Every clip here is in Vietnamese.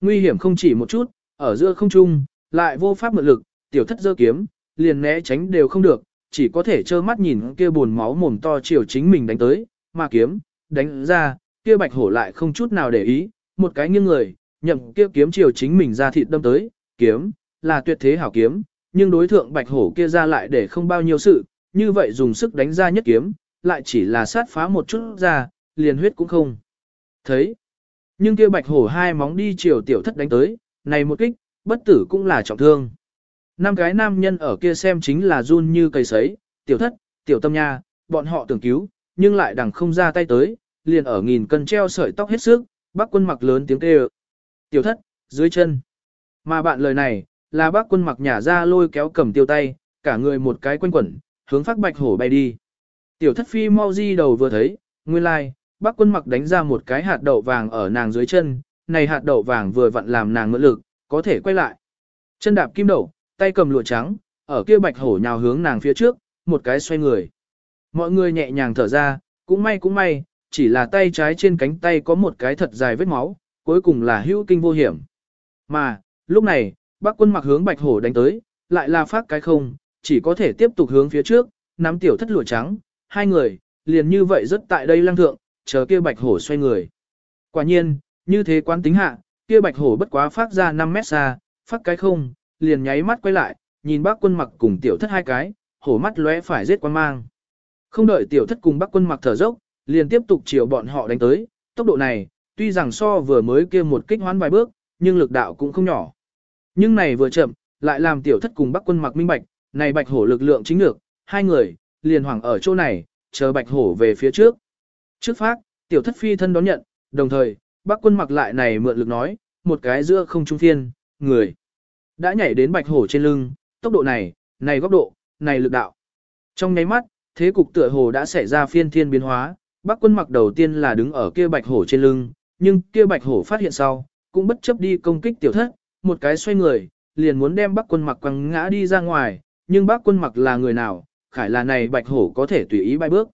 Nguy hiểm không chỉ một chút, ở giữa không trung, lại vô pháp mượn lực, tiểu thất giơ kiếm, liền né tránh đều không được, chỉ có thể trơ mắt nhìn kia buồn máu mồm to chiều chính mình đánh tới, mà kiếm, đánh ra, kia bạch hổ lại không chút nào để ý, một cái nghiêng người, nhậm kia kiếm chiều chính mình ra thịt đâm tới, kiếm, là tuyệt thế hảo kiếm, nhưng đối thượng bạch hổ kia ra lại để không bao nhiêu sự, như vậy dùng sức đánh ra nhất kiếm, lại chỉ là sát phá một chút ra, liền huyết cũng không. Thấy, nhưng kia bạch hổ hai móng đi chiều tiểu thất đánh tới, này một kích, bất tử cũng là trọng thương. Năm cái nam nhân ở kia xem chính là run như cây sấy, tiểu thất, tiểu tâm nha, bọn họ tưởng cứu, nhưng lại đằng không ra tay tới, liền ở nghìn cân treo sợi tóc hết sức, bác quân mặc lớn tiếng kêu. Tiểu thất, dưới chân. Mà bạn lời này, là bác quân mặc nhả ra lôi kéo cầm tiêu tay, cả người một cái quanh quẩn, hướng phát bạch hổ bay đi. Tiểu thất phi mau di đầu vừa thấy, nguyên lai, like, bác quân mặc đánh ra một cái hạt đậu vàng ở nàng dưới chân, này hạt đậu vàng vừa vặn làm nàng ngưỡng lực, có thể quay lại. Chân đạp kim đậu, tay cầm lụa trắng, ở kia bạch hổ nhào hướng nàng phía trước, một cái xoay người. Mọi người nhẹ nhàng thở ra, cũng may cũng may, chỉ là tay trái trên cánh tay có một cái thật dài vết máu, cuối cùng là hữu kinh vô hiểm. Mà, lúc này, bác quân mặc hướng bạch hổ đánh tới, lại là phát cái không, chỉ có thể tiếp tục hướng phía trước, nắm tiểu thất lụa trắng, hai người, liền như vậy rất tại đây lăng thượng, chờ kia bạch hổ xoay người. Quả nhiên, như thế quán tính hạ, kia bạch hổ bất quá phát ra 5 mét xa, phát cái không, liền nháy mắt quay lại, nhìn bác quân mặc cùng tiểu thất hai cái, hổ mắt lóe phải giết quan mang. Không đợi tiểu thất cùng bác quân mặc thở dốc, liền tiếp tục chiều bọn họ đánh tới, tốc độ này, tuy rằng so vừa mới kia một kích hoán vài bước, nhưng lực đạo cũng không nhỏ. Nhưng này vừa chậm, lại làm tiểu thất cùng bác quân mặc minh bạch, này bạch hổ lực lượng chính lược, hai người, liền hoảng ở chỗ này, chờ bạch hổ về phía trước. Trước phát, tiểu thất phi thân đón nhận, đồng thời, bác quân mặc lại này mượn lực nói, một cái giữa không trung thiên, người. Đã nhảy đến bạch hổ trên lưng, tốc độ này, này góc độ, này lực đạo. Trong nháy mắt, thế cục tựa hồ đã xảy ra phiên thiên biến hóa, bác quân mặc đầu tiên là đứng ở kia bạch hổ trên lưng, nhưng kia bạch hổ phát hiện sau, cũng bất chấp đi công kích tiểu thất, một cái xoay người, liền muốn đem bác quân mặc quăng ngã đi ra ngoài, nhưng bác quân mặc là người nào, khải là này bạch hổ có thể tùy ý bay bước.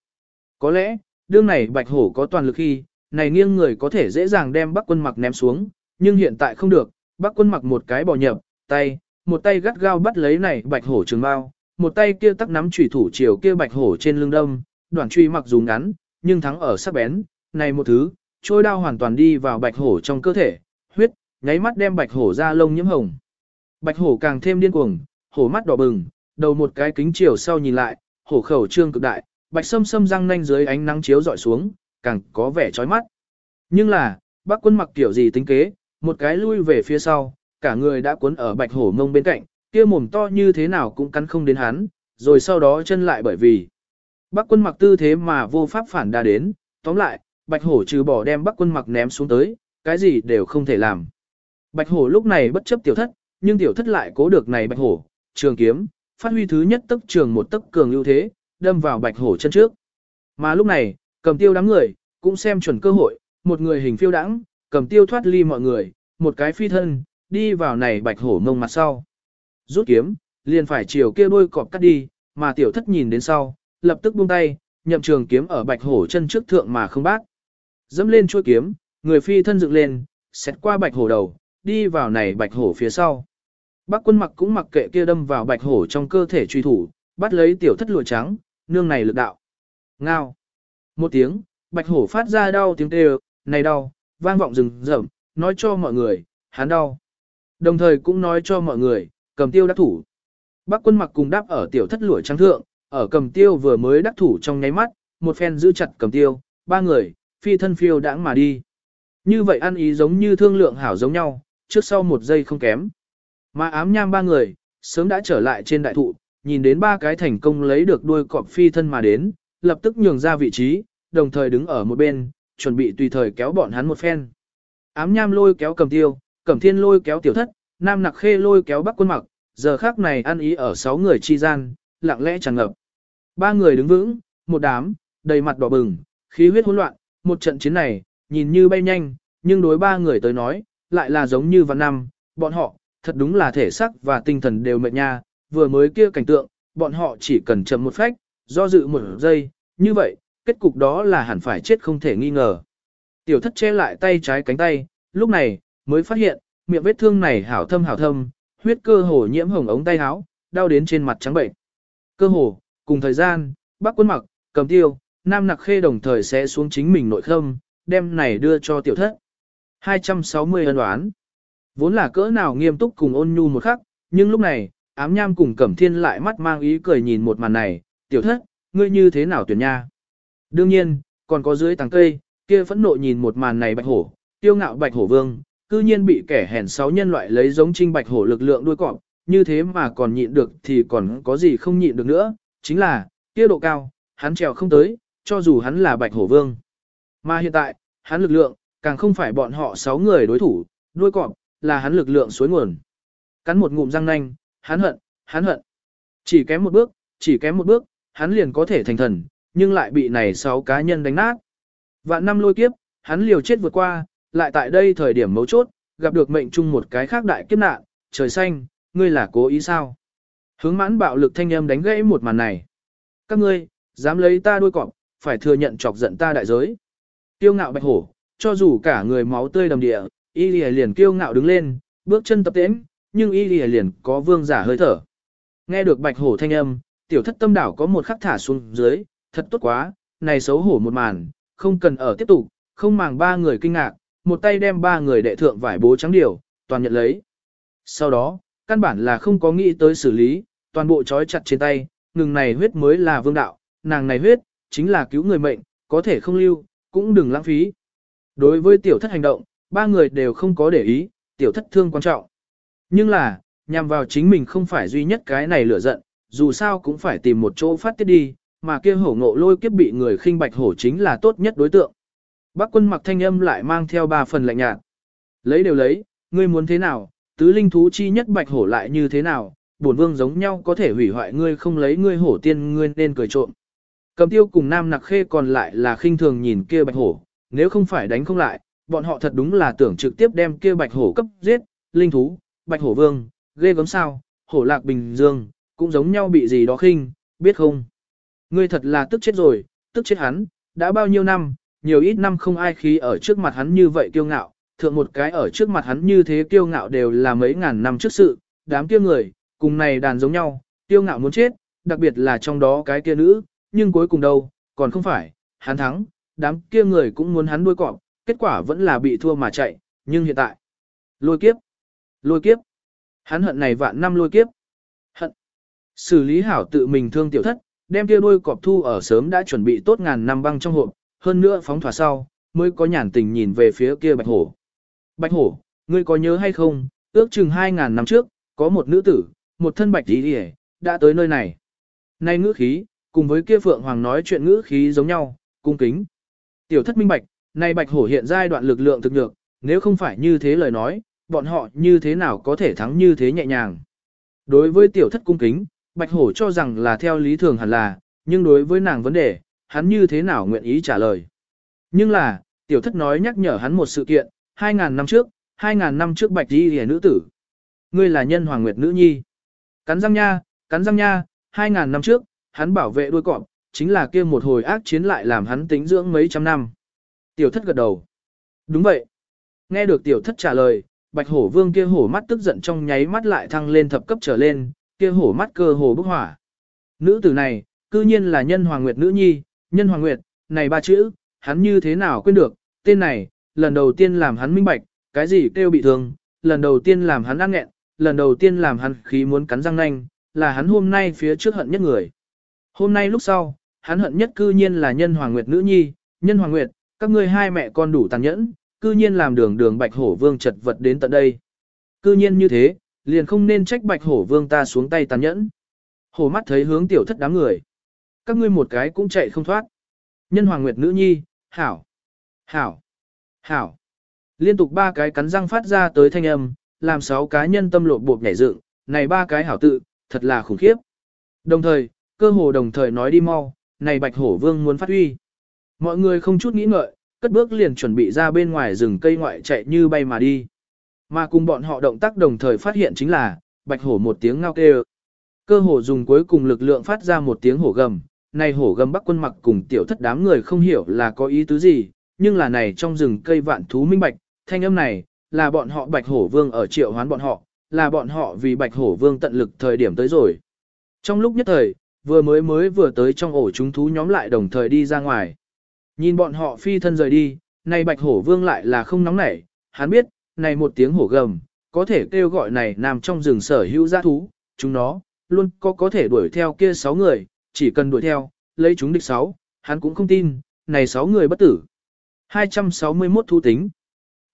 Có lẽ, đương này bạch hổ có toàn lực khi, này nghiêng người có thể dễ dàng đem bác quân mặc ném xuống, nhưng hiện tại không được, bác quân mặc một cái bỏ nhập, tay, một tay gắt gao bắt lấy này bạch hổ trường bao, một tay kia tắc nắm chủy thủ chiều kia bạch hổ trên lưng đâm đoạn truy mặc dù ngắn, nhưng thắng ở sắc bén, này một thứ, trôi đao hoàn toàn đi vào bạch hổ trong cơ thể, huyết, nháy mắt đem bạch hổ ra lông nhiễm hồng. Bạch hổ càng thêm điên cuồng, hổ mắt đỏ bừng, đầu một cái kính chiều sau nhìn lại, hổ khẩu trương cực đại, bạch sâm sâm răng nanh dưới ánh nắng chiếu dọi xuống, càng có vẻ chói mắt. Nhưng là, bác quân mặc kiểu gì tính kế, một cái lui về phía sau, cả người đã cuốn ở bạch hổ mông bên cạnh, kia mồm to như thế nào cũng cắn không đến hắn, rồi sau đó chân lại bởi vì bác quân mặc tư thế mà vô pháp phản đa đến, tóm lại, bạch hổ trừ bỏ đem bác quân mặc ném xuống tới, cái gì đều không thể làm. Bạch hổ lúc này bất chấp tiểu thất, nhưng tiểu thất lại cố được này bạch hổ, trường kiếm, phát huy thứ nhất tức trường một tức cường ưu thế, đâm vào bạch hổ chân trước. Mà lúc này, cầm tiêu đám người, cũng xem chuẩn cơ hội, một người hình phiêu đãng, cầm tiêu thoát ly mọi người, một cái phi thân, đi vào này bạch hổ mông mặt sau. Rút kiếm, liền phải chiều kia đôi cọp cắt đi, mà tiểu thất nhìn đến sau, lập tức buông tay, nhậm trường kiếm ở bạch hổ chân trước thượng mà không bác. Dẫm lên chuôi kiếm, người phi thân dựng lên, xét qua bạch hổ đầu, đi vào này bạch hổ phía sau. Bác quân mặc cũng mặc kệ kia đâm vào bạch hổ trong cơ thể truy thủ, bắt lấy tiểu thất lụa trắng, nương này lực đạo. Ngao. Một tiếng, bạch hổ phát ra đau tiếng kêu, này đau, vang vọng rừng rậm, nói cho mọi người, hắn đau. Đồng thời cũng nói cho mọi người, cầm tiêu đắc thủ. Bác quân mặc cùng đáp ở tiểu thất lũi trắng thượng, ở cầm tiêu vừa mới đắc thủ trong nháy mắt, một phen giữ chặt cầm tiêu, ba người, phi thân phiêu đãng mà đi. Như vậy ăn ý giống như thương lượng hảo giống nhau, trước sau một giây không kém. Mà ám nham ba người, sớm đã trở lại trên đại thụ, nhìn đến ba cái thành công lấy được đuôi cọp phi thân mà đến, lập tức nhường ra vị trí, đồng thời đứng ở một bên, chuẩn bị tùy thời kéo bọn hắn một phen. Ám nham lôi kéo cầm tiêu, cẩm thiên lôi kéo tiểu thất, nam nặc khê lôi kéo bắc quân mặc, giờ khác này ăn ý ở sáu người chi gian, lặng lẽ tràn ngập. Ba người đứng vững, một đám, đầy mặt đỏ bừng, khí huyết hỗn loạn, một trận chiến này, nhìn như bay nhanh, nhưng đối ba người tới nói, lại là giống như văn năm, bọn họ, thật đúng là thể xác và tinh thần đều mệt nha, vừa mới kia cảnh tượng, bọn họ chỉ cần chậm một phách, do dự một giây, như vậy, kết cục đó là hẳn phải chết không thể nghi ngờ. Tiểu thất che lại tay trái cánh tay, lúc này, mới phát hiện, miệng vết thương này hảo thâm hảo thâm, huyết cơ hồ nhiễm hồng ống tay áo, đau đến trên mặt trắng bệnh. Cơ hồ, cùng thời gian, bác quân mặc, cầm tiêu, nam nặc khê đồng thời sẽ xuống chính mình nội khâm, đem này đưa cho tiểu thất. 260 ân đoán. Vốn là cỡ nào nghiêm túc cùng ôn nhu một khắc, nhưng lúc này, ám nham cùng cẩm thiên lại mắt mang ý cười nhìn một màn này, tiểu thất, ngươi như thế nào tuyển nha. Đương nhiên, còn có dưới tàng cây, kia phẫn nộ nhìn một màn này bạch hổ, tiêu ngạo bạch hổ vương, cư nhiên bị kẻ hèn sáu nhân loại lấy giống trinh bạch hổ lực lượng đuôi cọp, như thế mà còn nhịn được thì còn có gì không nhịn được nữa, chính là, kia độ cao, hắn trèo không tới, cho dù hắn là bạch hổ vương. Mà hiện tại, hắn lực lượng, càng không phải bọn họ sáu người đối thủ, đuôi cọp, là hắn lực lượng suối nguồn. Cắn một ngụm răng nanh, hắn hận, hắn hận. Chỉ kém một bước, chỉ kém một bước, hắn liền có thể thành thần, nhưng lại bị này sáu cá nhân đánh nát. Vạn năm lôi kiếp, hắn liều chết vượt qua, lại tại đây thời điểm mấu chốt, gặp được mệnh chung một cái khác đại kiếp nạn, trời xanh, ngươi là cố ý sao? Hướng mãn bạo lực thanh âm đánh gãy một màn này. Các ngươi, dám lấy ta đuôi cọp, phải thừa nhận chọc giận ta đại giới. Tiêu ngạo bạch hổ, cho dù cả người máu tươi đầm địa, y lìa liền kiêu ngạo đứng lên, bước chân tập tễnh, nhưng y lìa liền có vương giả hơi thở. Nghe được bạch hổ thanh âm, tiểu thất tâm đảo có một khắc thả xuống dưới, thật tốt quá, này xấu hổ một màn, không cần ở tiếp tục, không màng ba người kinh ngạc, một tay đem ba người đệ thượng vải bố trắng điều, toàn nhận lấy. Sau đó, căn bản là không có nghĩ tới xử lý, toàn bộ trói chặt trên tay, ngừng này huyết mới là vương đạo, nàng này huyết, chính là cứu người mệnh, có thể không lưu, cũng đừng lãng phí. Đối với tiểu thất hành động, ba người đều không có để ý, tiểu thất thương quan trọng. Nhưng là, nhằm vào chính mình không phải duy nhất cái này lửa giận, dù sao cũng phải tìm một chỗ phát tiết đi, mà kia hổ ngộ lôi kiếp bị người khinh bạch hổ chính là tốt nhất đối tượng. Bác quân mặc thanh âm lại mang theo ba phần lạnh nhạt. Lấy đều lấy, ngươi muốn thế nào, tứ linh thú chi nhất bạch hổ lại như thế nào, bổn vương giống nhau có thể hủy hoại ngươi không lấy ngươi hổ tiên ngươi nên cười trộm. Cầm tiêu cùng nam nặc khê còn lại là khinh thường nhìn kia bạch hổ, nếu không phải đánh không lại, bọn họ thật đúng là tưởng trực tiếp đem kia bạch hổ cấp giết, linh thú, bạch hổ vương, ghê gớm sao, hổ lạc bình dương, cũng giống nhau bị gì đó khinh, biết không? Ngươi thật là tức chết rồi, tức chết hắn, đã bao nhiêu năm, nhiều ít năm không ai khí ở trước mặt hắn như vậy kiêu ngạo, thượng một cái ở trước mặt hắn như thế kiêu ngạo đều là mấy ngàn năm trước sự, đám kia người, cùng này đàn giống nhau, kiêu ngạo muốn chết, đặc biệt là trong đó cái kia nữ, nhưng cuối cùng đâu, còn không phải, hắn thắng, đám kia người cũng muốn hắn đuôi cọp, kết quả vẫn là bị thua mà chạy, nhưng hiện tại, lôi kiếp, lôi kiếp, hắn hận này vạn năm lôi kiếp, hận, xử lý hảo tự mình thương tiểu thất, đem kia đuôi cọp thu ở sớm đã chuẩn bị tốt ngàn năm băng trong hộp, hơn nữa phóng thỏa sau, mới có nhàn tình nhìn về phía kia bạch hổ. Bạch hổ, ngươi có nhớ hay không, ước chừng 2.000 năm trước, có một nữ tử, một thân bạch tí đi đã tới nơi này. Nay ngữ khí, cùng với kia phượng hoàng nói chuyện ngữ khí giống nhau, cung kính. Tiểu thất minh bạch, nay bạch hổ hiện giai đoạn lực lượng thực nhược, nếu không phải như thế lời nói, bọn họ như thế nào có thể thắng như thế nhẹ nhàng. Đối với tiểu thất cung kính, bạch hổ cho rằng là theo lý thường hẳn là, nhưng đối với nàng vấn đề, hắn như thế nào nguyện ý trả lời. Nhưng là, tiểu thất nói nhắc nhở hắn một sự kiện, 2.000 năm trước, 2.000 năm trước bạch Di hề nữ tử. Ngươi là nhân hoàng nguyệt nữ nhi. Cắn răng nha, cắn răng nha, 2.000 năm trước, hắn bảo vệ đuôi cọp, chính là kia một hồi ác chiến lại làm hắn tính dưỡng mấy trăm năm. Tiểu thất gật đầu. Đúng vậy. Nghe được tiểu thất trả lời, bạch hổ vương kia hổ mắt tức giận trong nháy mắt lại thăng lên thập cấp trở lên, kia hổ mắt cơ hồ bốc hỏa. Nữ tử này, cư nhiên là nhân hoàng nguyệt nữ nhi, nhân hoàng nguyệt, này ba chữ, hắn như thế nào quên được, tên này, lần đầu tiên làm hắn minh bạch, cái gì kêu bị thương, lần đầu tiên làm hắn ăn nghẹn, lần đầu tiên làm hắn khí muốn cắn răng nanh, là hắn hôm nay phía trước hận nhất người. Hôm nay lúc sau, hắn hận nhất cư nhiên là nhân hoàng nguyệt nữ nhi, nhân hoàng nguyệt, các ngươi hai mẹ con đủ tàn nhẫn, cư nhiên làm đường đường bạch hổ vương chật vật đến tận đây. Cư nhiên như thế, liền không nên trách bạch hổ vương ta xuống tay tàn nhẫn. Hổ mắt thấy hướng tiểu thất đám người các ngươi một cái cũng chạy không thoát. Nhân hoàng nguyệt nữ nhi, hảo, hảo, hảo. Liên tục ba cái cắn răng phát ra tới thanh âm, làm sáu cá nhân tâm lộ bộp nhảy dựng, này ba cái hảo tự, thật là khủng khiếp. Đồng thời, cơ hồ đồng thời nói đi mau, này bạch hổ vương muốn phát huy. Mọi người không chút nghĩ ngợi, cất bước liền chuẩn bị ra bên ngoài rừng cây ngoại chạy như bay mà đi. Mà cùng bọn họ động tác đồng thời phát hiện chính là, bạch hổ một tiếng ngao kêu. Cơ hồ dùng cuối cùng lực lượng phát ra một tiếng hổ gầm, này hổ gầm bắc quân mặc cùng tiểu thất đám người không hiểu là có ý tứ gì, nhưng là này trong rừng cây vạn thú minh bạch, thanh âm này, là bọn họ bạch hổ vương ở triệu hoán bọn họ, là bọn họ vì bạch hổ vương tận lực thời điểm tới rồi. Trong lúc nhất thời, vừa mới mới vừa tới trong ổ chúng thú nhóm lại đồng thời đi ra ngoài. Nhìn bọn họ phi thân rời đi, này bạch hổ vương lại là không nóng nảy, hắn biết, này một tiếng hổ gầm, có thể kêu gọi này nằm trong rừng sở hữu giã thú, chúng nó, luôn có có thể đuổi theo kia sáu người, chỉ cần đuổi theo, lấy chúng địch sáu, hắn cũng không tin, này sáu người bất tử. 261 thu tính.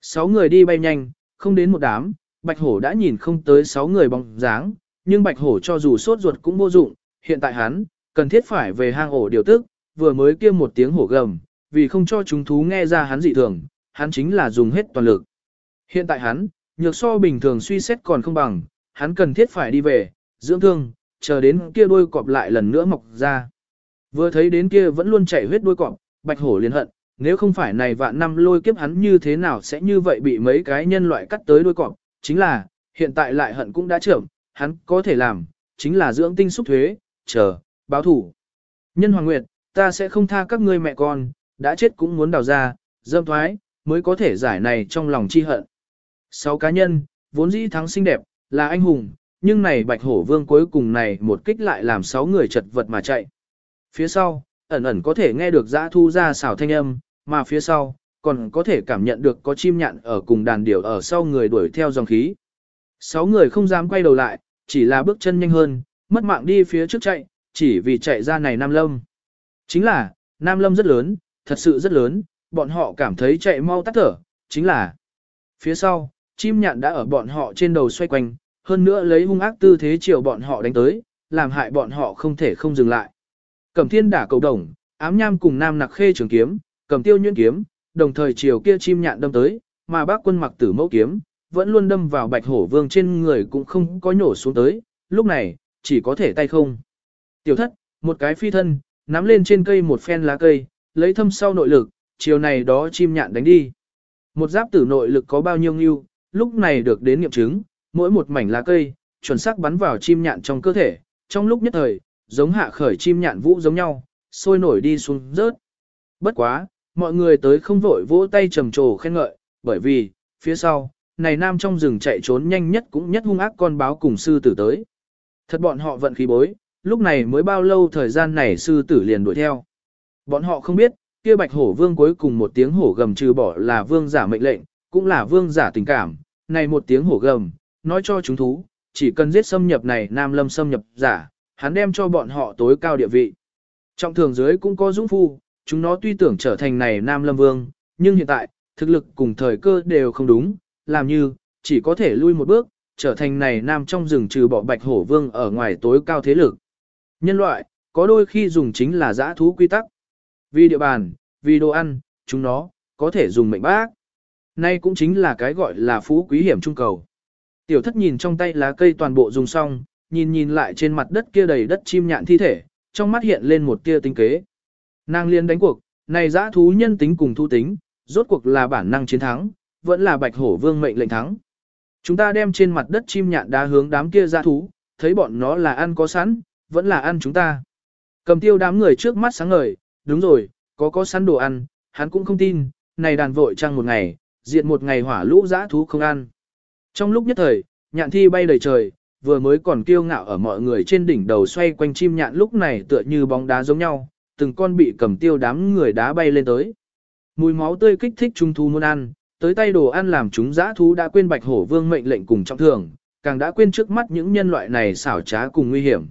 Sáu người đi bay nhanh, không đến một đám, bạch hổ đã nhìn không tới sáu người bóng dáng, nhưng bạch hổ cho dù sốt ruột cũng vô dụng, hiện tại hắn, cần thiết phải về hang ổ điều tức, vừa mới kia một tiếng hổ gầm, vì không cho chúng thú nghe ra hắn dị thường, hắn chính là dùng hết toàn lực. Hiện tại hắn, nhược so bình thường suy xét còn không bằng, hắn cần thiết phải đi về, dưỡng thương, chờ đến kia đuôi cọp lại lần nữa mọc ra. Vừa thấy đến kia vẫn luôn chảy huyết đuôi cọp, bạch hổ liền hận, nếu không phải này vạn năm lôi kiếp hắn như thế nào sẽ như vậy bị mấy cái nhân loại cắt tới đuôi cọp, chính là, hiện tại lại hận cũng đã trưởng, hắn có thể làm, chính là dưỡng tinh xúc thuế, chờ, báo thủ. Nhân Hoàng Nguyệt, ta sẽ không tha các ngươi mẹ con, đã chết cũng muốn đào ra, dâm thoái, mới có thể giải này trong lòng chi hận. Sáu cá nhân, vốn dĩ thắng xinh đẹp, là anh hùng, nhưng này bạch hổ vương cuối cùng này một kích lại làm sáu người chật vật mà chạy. Phía sau, ẩn ẩn có thể nghe được dã thu ra xảo thanh âm, mà phía sau, còn có thể cảm nhận được có chim nhạn ở cùng đàn điểu ở sau người đuổi theo dòng khí. Sáu người không dám quay đầu lại, chỉ là bước chân nhanh hơn, mất mạng đi phía trước chạy, chỉ vì chạy ra này Nam Lâm. Chính là, Nam Lâm rất lớn, thật sự rất lớn, bọn họ cảm thấy chạy mau tắt thở, chính là phía sau, chim nhạn đã ở bọn họ trên đầu xoay quanh, hơn nữa lấy hung ác tư thế chiều bọn họ đánh tới, làm hại bọn họ không thể không dừng lại. Cẩm thiên đả cầu đồng, ám nham cùng nam nặc khê trường kiếm, cầm tiêu nhuyễn kiếm, đồng thời chiều kia chim nhạn đâm tới, mà bác quân mặc tử mẫu kiếm, vẫn luôn đâm vào bạch hổ vương trên người cũng không có nhổ xuống tới, lúc này, chỉ có thể tay không. Tiểu thất, một cái phi thân, nắm lên trên cây một phen lá cây, lấy thâm sau nội lực, chiều này đó chim nhạn đánh đi. Một giáp tử nội lực có bao nhiêu nhiêu, lúc này được đến nghiệm chứng, mỗi một mảnh lá cây, chuẩn xác bắn vào chim nhạn trong cơ thể, trong lúc nhất thời, giống hạ khởi chim nhạn vũ giống nhau, sôi nổi đi xuống rớt. Bất quá, mọi người tới không vội vỗ tay trầm trồ khen ngợi, bởi vì, phía sau, này nam trong rừng chạy trốn nhanh nhất cũng nhất hung ác con báo cùng sư tử tới. Thật bọn họ vận khí bối, lúc này mới bao lâu thời gian này sư tử liền đuổi theo. Bọn họ không biết, kia bạch hổ vương cuối cùng một tiếng hổ gầm trừ bỏ là vương giả mệnh lệnh, cũng là vương giả tình cảm, này một tiếng hổ gầm, nói cho chúng thú, chỉ cần giết xâm nhập này nam lâm xâm nhập giả, hắn đem cho bọn họ tối cao địa vị. Trong thường dưới cũng có dũng phu, chúng nó tuy tưởng trở thành này nam lâm vương, nhưng hiện tại, thực lực cùng thời cơ đều không đúng, làm như, chỉ có thể lui một bước, trở thành này nam trong rừng trừ bỏ bạch hổ vương ở ngoài tối cao thế lực. Nhân loại, có đôi khi dùng chính là giã thú quy tắc. Vì địa bàn, vì đồ ăn, chúng nó, có thể dùng mệnh bác. Nay cũng chính là cái gọi là phú quý hiểm trung cầu. Tiểu thất nhìn trong tay lá cây toàn bộ dùng xong, nhìn nhìn lại trên mặt đất kia đầy đất chim nhạn thi thể, trong mắt hiện lên một tia tinh kế. Nàng liên đánh cuộc, này giã thú nhân tính cùng thu tính, rốt cuộc là bản năng chiến thắng, vẫn là bạch hổ vương mệnh lệnh thắng. Chúng ta đem trên mặt đất chim nhạn đá hướng đám kia giã thú, thấy bọn nó là ăn có sẵn, vẫn là ăn chúng ta. Cầm tiêu đám người trước mắt sáng ngời, đúng rồi, có có sẵn đồ ăn, hắn cũng không tin, này đàn vội trăng một ngày, diện một ngày hỏa lũ giã thú không ăn. Trong lúc nhất thời, nhạn thi bay đầy trời, vừa mới còn kiêu ngạo ở mọi người trên đỉnh đầu xoay quanh chim nhạn lúc này tựa như bóng đá giống nhau, từng con bị cầm tiêu đám người đá bay lên tới. Mùi máu tươi kích thích chúng thú muốn ăn, tới tay đồ ăn làm chúng giã thú đã quên bạch hổ vương mệnh lệnh cùng trọng thường, càng đã quên trước mắt những nhân loại này xảo trá cùng nguy hiểm.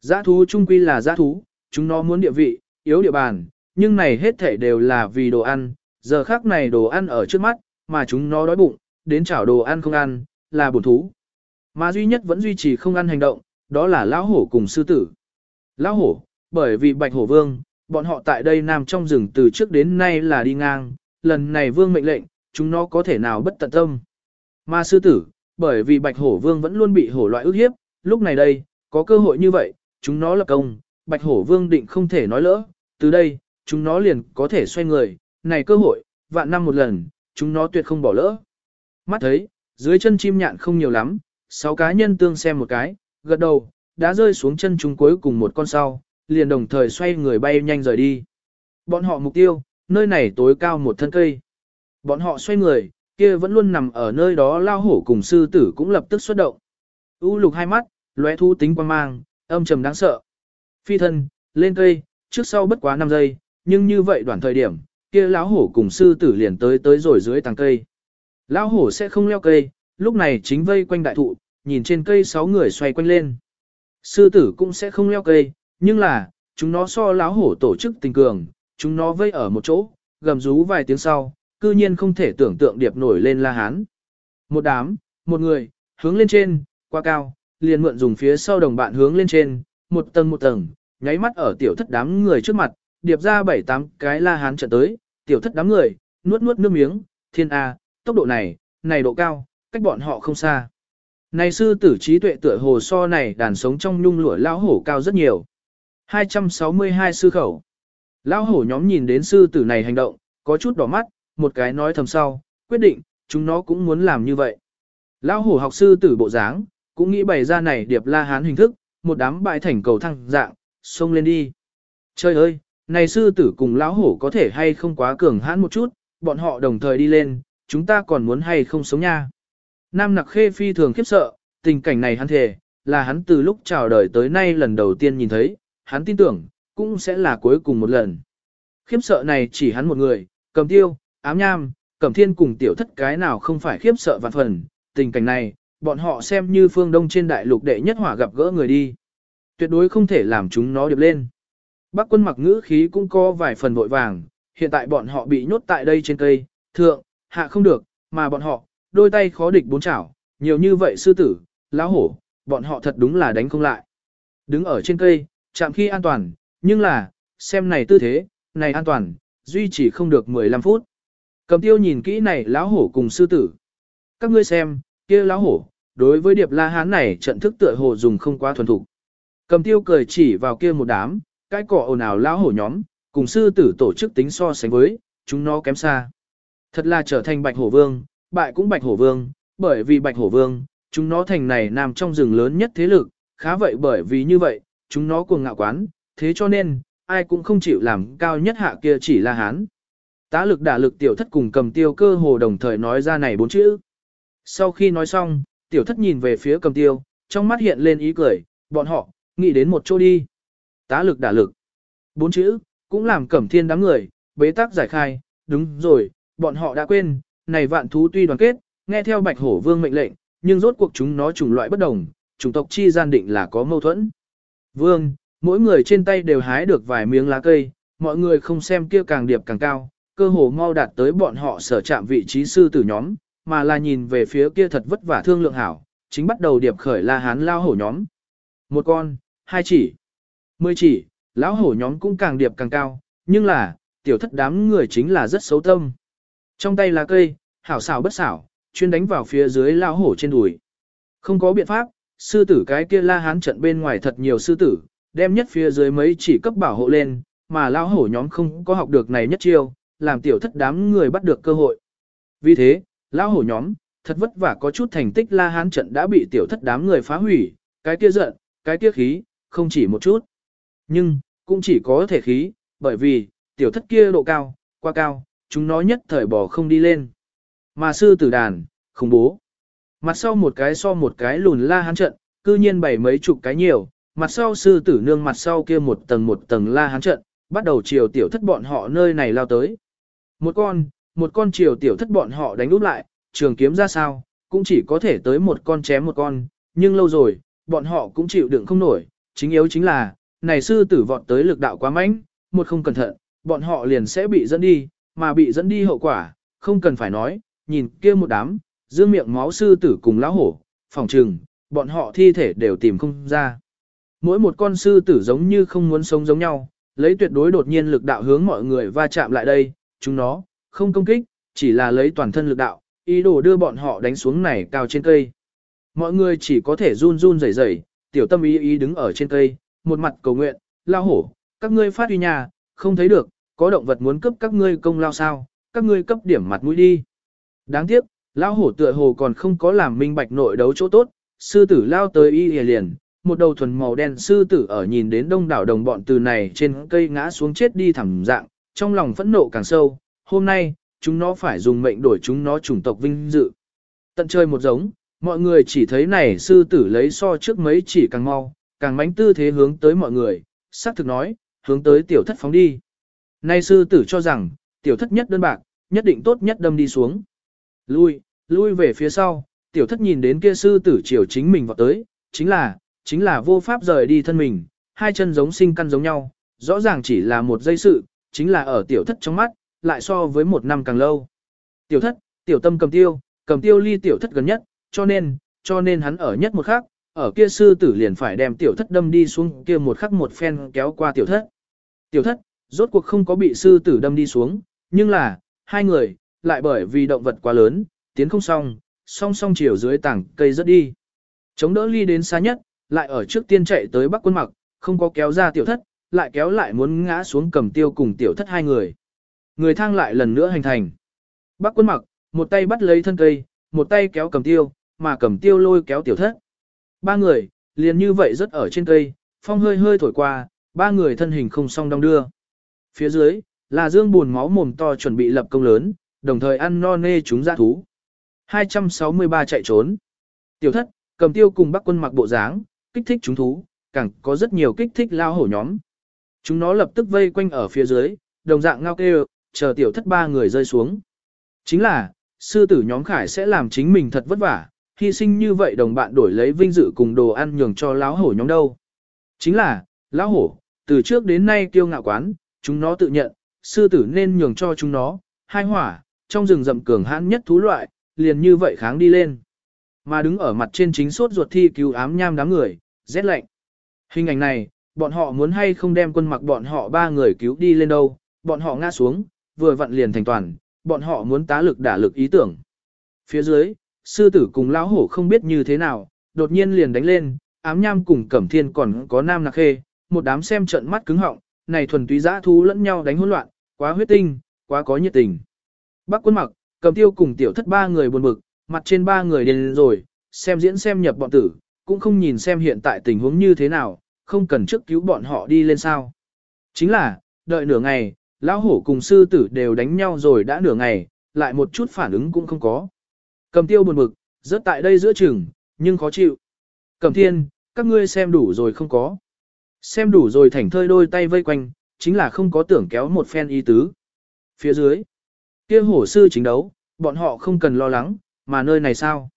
Giã thú trung quy là giã thú, chúng nó muốn địa vị, yếu địa bàn, nhưng này hết thể đều là vì đồ ăn, giờ khác này đồ ăn ở trước mắt, mà chúng nó đói bụng, đến chảo đồ ăn không ăn, là bổn thú. Mà duy nhất vẫn duy trì không ăn hành động, đó là lão hổ cùng sư tử. Lão hổ, bởi vì bạch hổ vương, bọn họ tại đây nằm trong rừng từ trước đến nay là đi ngang, lần này vương mệnh lệnh, chúng nó có thể nào bất tận tâm. Mà sư tử, bởi vì bạch hổ vương vẫn luôn bị hổ loại ức hiếp, lúc này đây, có cơ hội như vậy, chúng nó lập công, bạch hổ vương định không thể nói lỡ, từ đây, chúng nó liền có thể xoay người, này cơ hội, vạn năm một lần, chúng nó tuyệt không bỏ lỡ. Mắt thấy, dưới chân chim nhạn không nhiều lắm, sáu cá nhân tương xem một cái, gật đầu, đã rơi xuống chân chúng cuối cùng một con sau, liền đồng thời xoay người bay nhanh rời đi. Bọn họ mục tiêu, nơi này tối cao một thân cây. Bọn họ xoay người, kia vẫn luôn nằm ở nơi đó lao hổ cùng sư tử cũng lập tức xuất động. U lục hai mắt, lóe thu tính quan mang, âm trầm đáng sợ. Phi thân, lên cây, trước sau bất quá 5 giây, nhưng như vậy đoạn thời điểm, kia lão hổ cùng sư tử liền tới tới rồi dưới tàng cây. Lão hổ sẽ không leo cây, lúc này chính vây quanh đại thụ, nhìn trên cây sáu người xoay quanh lên. Sư tử cũng sẽ không leo cây, nhưng là, chúng nó so lão hổ tổ chức tình cường, chúng nó vây ở một chỗ, gầm rú vài tiếng sau, cư nhiên không thể tưởng tượng điệp nổi lên la hán. Một đám, một người, hướng lên trên, qua cao, liền mượn dùng phía sau đồng bạn hướng lên trên, một tầng một tầng, nháy mắt ở tiểu thất đám người trước mặt, điệp ra bảy tám cái la hán trận tới, tiểu thất đám người, nuốt nuốt nước miếng, thiên A, tốc độ này, này độ cao, cách bọn họ không xa. Này sư tử trí tuệ tựa hồ so này đàn sống trong nhung lụa lão hổ cao rất nhiều. 262 sư khẩu. Lão hổ nhóm nhìn đến sư tử này hành động, có chút đỏ mắt, một cái nói thầm sau, quyết định, chúng nó cũng muốn làm như vậy. Lão hổ học sư tử bộ dáng, cũng nghĩ bày ra này điệp la hán hình thức, một đám bại thành cầu thăng dạng, xông lên đi. Trời ơi, này sư tử cùng lão hổ có thể hay không quá cường hãn một chút, bọn họ đồng thời đi lên, chúng ta còn muốn hay không sống nha. Nam nặc khê phi thường khiếp sợ, tình cảnh này hắn thề, là hắn từ lúc chào đời tới nay lần đầu tiên nhìn thấy, hắn tin tưởng, cũng sẽ là cuối cùng một lần. Khiếp sợ này chỉ hắn một người, cầm tiêu, ám nham, cầm thiên cùng tiểu thất cái nào không phải khiếp sợ vạn phần, tình cảnh này, bọn họ xem như phương đông trên đại lục đệ nhất hỏa gặp gỡ người đi. Tuyệt đối không thể làm chúng nó điệp lên. Bác quân mặc ngữ khí cũng có vài phần vội vàng, hiện tại bọn họ bị nhốt tại đây trên cây, thượng, hạ không được, mà bọn họ, đôi tay khó địch bốn chảo, nhiều như vậy sư tử, lão hổ, bọn họ thật đúng là đánh không lại. Đứng ở trên cây, chạm khi an toàn, nhưng là, xem này tư thế, này an toàn, duy trì không được 15 phút. Cầm tiêu nhìn kỹ này lão hổ cùng sư tử. Các ngươi xem, kia lão hổ, đối với điệp la hán này trận thức tựa hồ dùng không quá thuần thục. Cầm tiêu cười chỉ vào kia một đám, cái cỏ ồn ào lão hổ nhóm, cùng sư tử tổ chức tính so sánh với, chúng nó kém xa. Thật là trở thành bạch hổ vương, bại cũng bạch hổ vương, bởi vì bạch hổ vương, chúng nó thành này nằm trong rừng lớn nhất thế lực, khá vậy bởi vì như vậy, chúng nó cuồng ngạo quán, thế cho nên, ai cũng không chịu làm cao nhất hạ kia chỉ là hán. Tá lực đả lực tiểu thất cùng cầm tiêu cơ hồ đồng thời nói ra này bốn chữ. Sau khi nói xong, tiểu thất nhìn về phía cầm tiêu, trong mắt hiện lên ý cười, bọn họ, nghĩ đến một chỗ đi. Tá lực đả lực. Bốn chữ, cũng làm cẩm thiên đám người, bế tắc giải khai, đúng rồi, bọn họ đã quên, này vạn thú tuy đoàn kết, nghe theo bạch hổ vương mệnh lệnh, nhưng rốt cuộc chúng nó chủng loại bất đồng, chủng tộc chi gian định là có mâu thuẫn. Vương, mỗi người trên tay đều hái được vài miếng lá cây, mọi người không xem kia càng điệp càng cao, cơ hồ mau đạt tới bọn họ sở chạm vị trí sư tử nhóm, mà là nhìn về phía kia thật vất vả thương lượng hảo, chính bắt đầu điệp khởi la hán lao hổ nhóm. Một con, hai chỉ, mười chỉ, lão hổ nhóm cũng càng điệp càng cao, nhưng là, tiểu thất đám người chính là rất xấu tâm. Trong tay là cây, hảo xảo bất xảo, chuyên đánh vào phía dưới lão hổ trên đùi. Không có biện pháp, sư tử cái kia la hán trận bên ngoài thật nhiều sư tử, đem nhất phía dưới mấy chỉ cấp bảo hộ lên, mà lão hổ nhóm không có học được này nhất chiêu, làm tiểu thất đám người bắt được cơ hội. Vì thế, lão hổ nhóm, thật vất vả có chút thành tích la hán trận đã bị tiểu thất đám người phá hủy, cái kia giận, cái kia khí, không chỉ một chút. Nhưng, cũng chỉ có thể khí, bởi vì, tiểu thất kia độ cao, quá cao, chúng nó nhất thời bỏ không đi lên. Mà sư tử đàn, khủng bố. Mặt sau một cái so một cái lùn la hán trận, cư nhiên bảy mấy chục cái nhiều, mặt sau sư tử nương mặt sau kia một tầng một tầng la hán trận, bắt đầu chiều tiểu thất bọn họ nơi này lao tới. Một con, một con chiều tiểu thất bọn họ đánh úp lại, trường kiếm ra sao, cũng chỉ có thể tới một con chém một con, nhưng lâu rồi, bọn họ cũng chịu đựng không nổi, chính yếu chính là, này sư tử vọt tới lực đạo quá mạnh, một không cẩn thận, bọn họ liền sẽ bị dẫn đi, mà bị dẫn đi hậu quả, không cần phải nói, nhìn kia một đám, dương miệng máu sư tử cùng lão hổ, phòng trừng, bọn họ thi thể đều tìm không ra. Mỗi một con sư tử giống như không muốn sống giống nhau, lấy tuyệt đối đột nhiên lực đạo hướng mọi người va chạm lại đây, chúng nó, không công kích, chỉ là lấy toàn thân lực đạo, ý đồ đưa bọn họ đánh xuống này cao trên cây. Mọi người chỉ có thể run run rẩy rẩy, tiểu tâm ý ý đứng ở trên cây, một mặt cầu nguyện, lao hổ, các ngươi phát uy nhà, không thấy được, có động vật muốn cấp các ngươi công lao sao, các ngươi cấp điểm mặt mũi đi. Đáng tiếc, lao hổ tựa hồ còn không có làm minh bạch nội đấu chỗ tốt, sư tử lao tới y hề liền, một đầu thuần màu đen sư tử ở nhìn đến đông đảo đồng bọn từ này trên cây ngã xuống chết đi thẳng dạng, trong lòng phẫn nộ càng sâu, hôm nay, chúng nó phải dùng mệnh đổi chúng nó chủng tộc vinh dự. Tận chơi một giống, mọi người chỉ thấy này sư tử lấy so trước mấy chỉ càng mau, càng mánh tư thế hướng tới mọi người, xác thực nói, hướng tới tiểu thất phóng đi. Nay sư tử cho rằng, tiểu thất nhất đơn bạc, nhất định tốt nhất đâm đi xuống. Lui, lui về phía sau, tiểu thất nhìn đến kia sư tử chiều chính mình vào tới, chính là, chính là vô pháp rời đi thân mình, hai chân giống sinh căn giống nhau, rõ ràng chỉ là một dây sự, chính là ở tiểu thất trong mắt, lại so với một năm càng lâu. Tiểu thất, tiểu tâm cầm tiêu, cầm tiêu ly tiểu thất gần nhất, cho nên, cho nên hắn ở nhất một khắc, ở kia sư tử liền phải đem tiểu thất đâm đi xuống kia một khắc một phen kéo qua tiểu thất. Tiểu thất, rốt cuộc không có bị sư tử đâm đi xuống, nhưng là, hai người, lại bởi vì động vật quá lớn, tiến không xong, song song chiều dưới tảng cây rất đi. Chống đỡ ly đến xa nhất, lại ở trước tiên chạy tới bắc quân mặc, không có kéo ra tiểu thất, lại kéo lại muốn ngã xuống cầm tiêu cùng tiểu thất hai người. Người thang lại lần nữa hành thành. Bắc quân mặc, một tay bắt lấy thân cây, một tay kéo cầm tiêu, mà cầm tiêu lôi kéo tiểu thất. Ba người, liền như vậy rất ở trên cây, phong hơi hơi thổi qua, ba người thân hình không song đong đưa. Phía dưới, là dương buồn máu mồm to chuẩn bị lập công lớn, đồng thời ăn no nê chúng ra thú. 263 chạy trốn. Tiểu thất, cầm tiêu cùng bắc quân mặc bộ dáng, kích thích chúng thú, càng có rất nhiều kích thích lao hổ nhóm. Chúng nó lập tức vây quanh ở phía dưới, đồng dạng ngao kêu, chờ tiểu thất ba người rơi xuống. Chính là, sư tử nhóm khải sẽ làm chính mình thật vất vả, hy sinh như vậy đồng bạn đổi lấy vinh dự cùng đồ ăn nhường cho lão hổ nhóm đâu. Chính là, lão hổ, từ trước đến nay kiêu ngạo quán, chúng nó tự nhận, sư tử nên nhường cho chúng nó, hai hỏa, trong rừng rậm cường hãn nhất thú loại, liền như vậy kháng đi lên. Mà đứng ở mặt trên chính suốt ruột thi cứu ám nham đám người, rét lạnh. Hình ảnh này, bọn họ muốn hay không đem quân mặc bọn họ ba người cứu đi lên đâu, bọn họ ngã xuống, vừa vặn liền thành toàn, bọn họ muốn tá lực đả lực ý tưởng. Phía dưới, sư tử cùng lão hổ không biết như thế nào, đột nhiên liền đánh lên, ám nham cùng cẩm thiên còn có nam nạc khê, một đám xem trận mắt cứng họng, này thuần túy giã thú lẫn nhau đánh hỗn loạn, quá huyết tinh, quá có nhiệt tình. Bác quân mặc, cầm tiêu cùng tiểu thất ba người buồn bực, mặt trên ba người điên rồi, xem diễn xem nhập bọn tử, cũng không nhìn xem hiện tại tình huống như thế nào, không cần trước cứu bọn họ đi lên sao. Chính là, đợi nửa ngày, lão hổ cùng sư tử đều đánh nhau rồi đã nửa ngày, lại một chút phản ứng cũng không có. Cầm tiêu buồn bực, rớt tại đây giữa chừng, nhưng khó chịu. Cầm thiên, các ngươi xem đủ rồi không có. Xem đủ rồi thảnh thơi đôi tay vây quanh, chính là không có tưởng kéo một phen y tứ. Phía dưới, kia hổ sư chính đấu, bọn họ không cần lo lắng, mà nơi này sao?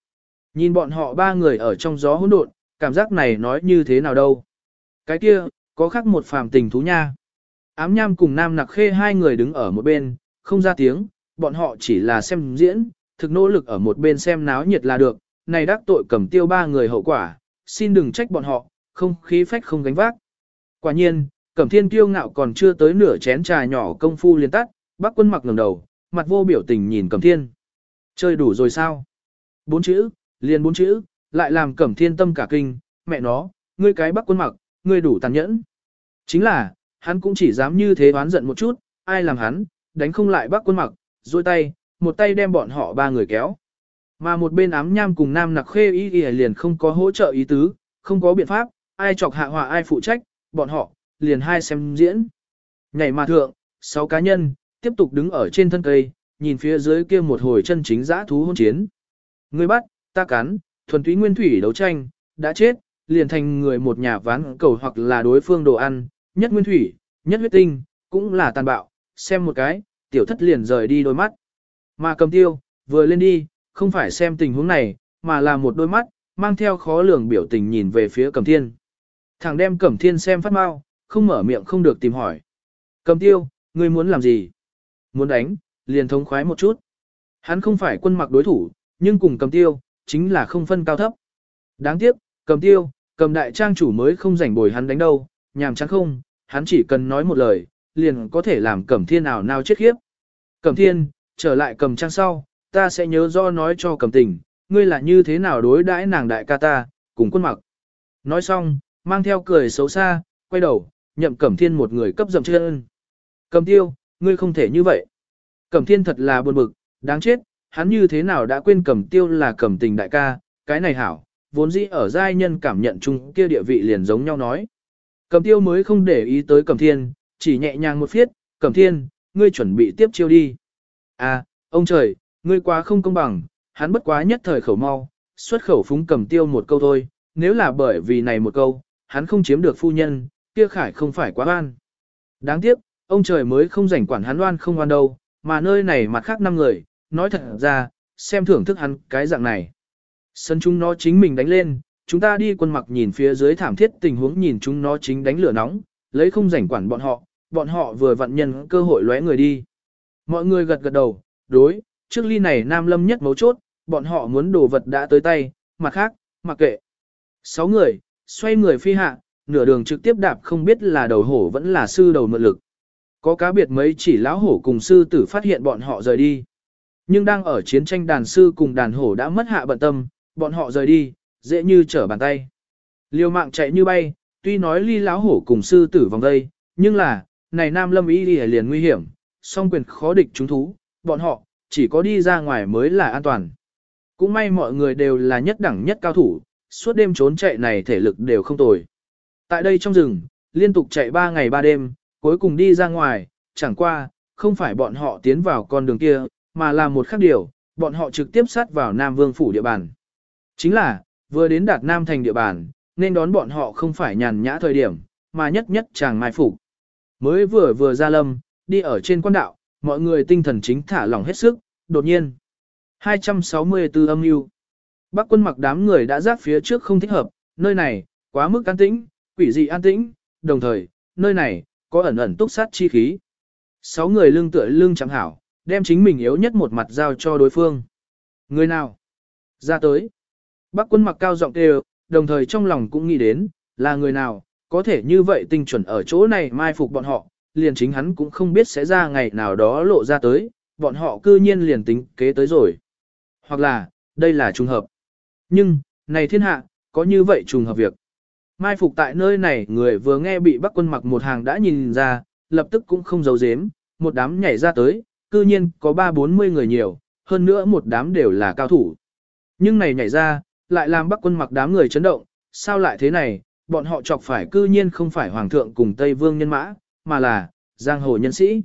Nhìn bọn họ ba người ở trong gió hỗn độn, cảm giác này nói như thế nào đâu. Cái kia, có khác một phàm tình thú nha. Ám nham cùng nam nặc khê hai người đứng ở một bên, không ra tiếng, bọn họ chỉ là xem diễn, thực nỗ lực ở một bên xem náo nhiệt là được, này đắc tội cầm tiêu ba người hậu quả, xin đừng trách bọn họ, không khí phách không gánh vác. Quả nhiên, cẩm thiên kiêu ngạo còn chưa tới nửa chén trà nhỏ công phu liền tắt, bác quân mặc ngẩng đầu, mặt vô biểu tình nhìn cẩm thiên. Chơi đủ rồi sao? Bốn chữ, liền bốn chữ, lại làm cẩm thiên tâm cả kinh, mẹ nó, ngươi cái bác quân mặc, ngươi đủ tàn nhẫn. Chính là, hắn cũng chỉ dám như thế oán giận một chút, ai làm hắn, đánh không lại bác quân mặc, dôi tay, một tay đem bọn họ ba người kéo. Mà một bên ám nham cùng nam nặc khê ý ý liền không có hỗ trợ ý tứ, không có biện pháp, ai chọc hạ họa ai phụ trách, bọn họ, liền hai xem diễn. Nhảy mà thượng, sáu cá nhân, tiếp tục đứng ở trên thân cây, nhìn phía dưới kia một hồi chân chính giã thú hôn chiến. Người bắt, ta cắn, thuần túy nguyên thủy đấu tranh, đã chết, liền thành người một nhà ván cầu hoặc là đối phương đồ ăn, nhất nguyên thủy, nhất huyết tinh, cũng là tàn bạo, xem một cái, tiểu thất liền rời đi đôi mắt. Mà cầm tiêu, vừa lên đi, không phải xem tình huống này, mà là một đôi mắt, mang theo khó lường biểu tình nhìn về phía cầm thiên. Thằng đem Cầm thiên xem phát mau, không mở miệng không được tìm hỏi. Cầm tiêu, ngươi muốn làm gì? Muốn đánh, liền thống khoái một chút. Hắn không phải quân mặc đối thủ, nhưng cùng cầm tiêu, chính là không phân cao thấp. Đáng tiếc, cầm tiêu, cầm đại trang chủ mới không rảnh bồi hắn đánh đâu, nhàm chán không, hắn chỉ cần nói một lời, liền có thể làm cẩm thiên nào nào chết khiếp. Cẩm thiên, trở lại cầm trang sau, ta sẽ nhớ do nói cho cẩm tình, ngươi là như thế nào đối đãi nàng đại ca ta, cùng quân mặc. Nói xong, mang theo cười xấu xa, quay đầu, nhậm cẩm thiên một người cấp dậm chân. Cẩm tiêu, ngươi không thể như vậy. Cẩm thiên thật là buồn bực, đáng chết, hắn như thế nào đã quên cẩm tiêu là cẩm tình đại ca, cái này hảo, vốn dĩ ở giai nhân cảm nhận chung kia địa vị liền giống nhau nói. Cẩm tiêu mới không để ý tới cẩm thiên, chỉ nhẹ nhàng một phiết, cẩm thiên, ngươi chuẩn bị tiếp chiêu đi. À, Ông trời, ngươi quá không công bằng, hắn bất quá nhất thời khẩu mau, xuất khẩu phúng Cẩm tiêu một câu thôi, nếu là bởi vì này một câu, hắn không chiếm được phu nhân, kia khải không phải quá oan. Đáng tiếc, ông trời mới không rảnh quản hắn oan không oan đâu, mà nơi này mặt khác năm người, nói thật ra, xem thưởng thức hắn cái dạng này. Sân chúng nó chính mình đánh lên, chúng ta đi quân mặc nhìn phía dưới thảm thiết tình huống nhìn chúng nó chính đánh lửa nóng, lấy không rảnh quản bọn họ, bọn họ vừa vặn nhân cơ hội lóe người đi. Mọi người gật gật đầu, đối, trước ly này nam lâm nhất mấu chốt, bọn họ muốn đồ vật đã tới tay, mặt khác, mặc kệ. Sáu người, xoay người phi hạ, nửa đường trực tiếp đạp không biết là đầu hổ vẫn là sư đầu mượn lực. Có cá biệt mấy chỉ lão hổ cùng sư tử phát hiện bọn họ rời đi. Nhưng đang ở chiến tranh đàn sư cùng đàn hổ đã mất hạ bận tâm, bọn họ rời đi, dễ như trở bàn tay. Liều mạng chạy như bay, tuy nói ly lão hổ cùng sư tử vòng đây, nhưng là, này nam lâm ý đi liền nguy hiểm, song quyền khó địch chúng thú, bọn họ, chỉ có đi ra ngoài mới là an toàn. Cũng may mọi người đều là nhất đẳng nhất cao thủ, suốt đêm trốn chạy này thể lực đều không tồi. Tại đây trong rừng, liên tục chạy 3 ngày 3 đêm, cuối cùng đi ra ngoài, chẳng qua, không phải bọn họ tiến vào con đường kia, mà là một khác điều, bọn họ trực tiếp sát vào Nam Vương phủ địa bàn. Chính là, vừa đến đạt Nam thành địa bàn, nên đón bọn họ không phải nhàn nhã thời điểm, mà nhất nhất chàng mai phục. Mới vừa vừa ra lâm, đi ở trên quan đạo, mọi người tinh thần chính thả lỏng hết sức, đột nhiên. 264 âm mưu Bác quân mặc đám người đã giáp phía trước không thích hợp, nơi này, quá mức an tĩnh, quỷ dị an tĩnh, đồng thời, nơi này, có ẩn ẩn túc sát chi khí. Sáu người lưng tựa lưng chẳng hảo, đem chính mình yếu nhất một mặt giao cho đối phương. Người nào? Ra tới. Bác quân mặc cao giọng kêu, đồng thời trong lòng cũng nghĩ đến, là người nào, có thể như vậy tinh chuẩn ở chỗ này mai phục bọn họ, liền chính hắn cũng không biết sẽ ra ngày nào đó lộ ra tới, bọn họ cư nhiên liền tính kế tới rồi. Hoặc là, đây là trùng hợp. Nhưng, này thiên hạ, có như vậy trùng hợp việc. Mai phục tại nơi này người vừa nghe bị bắc quân mặc một hàng đã nhìn ra, lập tức cũng không giấu giếm, một đám nhảy ra tới, cư nhiên có ba bốn mươi người nhiều, hơn nữa một đám đều là cao thủ. Nhưng này nhảy ra, lại làm bắc quân mặc đám người chấn động, sao lại thế này, bọn họ chọc phải cư nhiên không phải hoàng thượng cùng Tây Vương nhân mã, mà là, giang hồ nhân sĩ.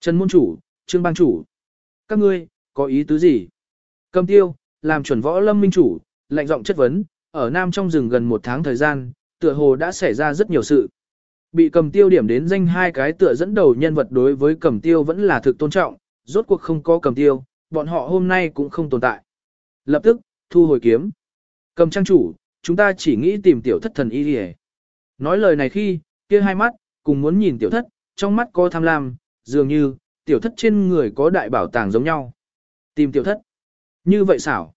Trần môn chủ, trương bang chủ. Các ngươi, có ý tứ gì? Cầm tiêu, làm chuẩn võ lâm minh chủ, lạnh giọng chất vấn, ở Nam trong rừng gần một tháng thời gian, tựa hồ đã xảy ra rất nhiều sự. Bị cầm tiêu điểm đến danh hai cái tựa dẫn đầu nhân vật đối với cầm tiêu vẫn là thực tôn trọng, rốt cuộc không có cầm tiêu, bọn họ hôm nay cũng không tồn tại. Lập tức, thu hồi kiếm. Cầm trang chủ, chúng ta chỉ nghĩ tìm tiểu thất thần y đi Nói lời này khi, kia hai mắt, cùng muốn nhìn tiểu thất, trong mắt có tham lam, dường như, tiểu thất trên người có đại bảo tàng giống nhau. Tìm tiểu thất. Như vậy xảo.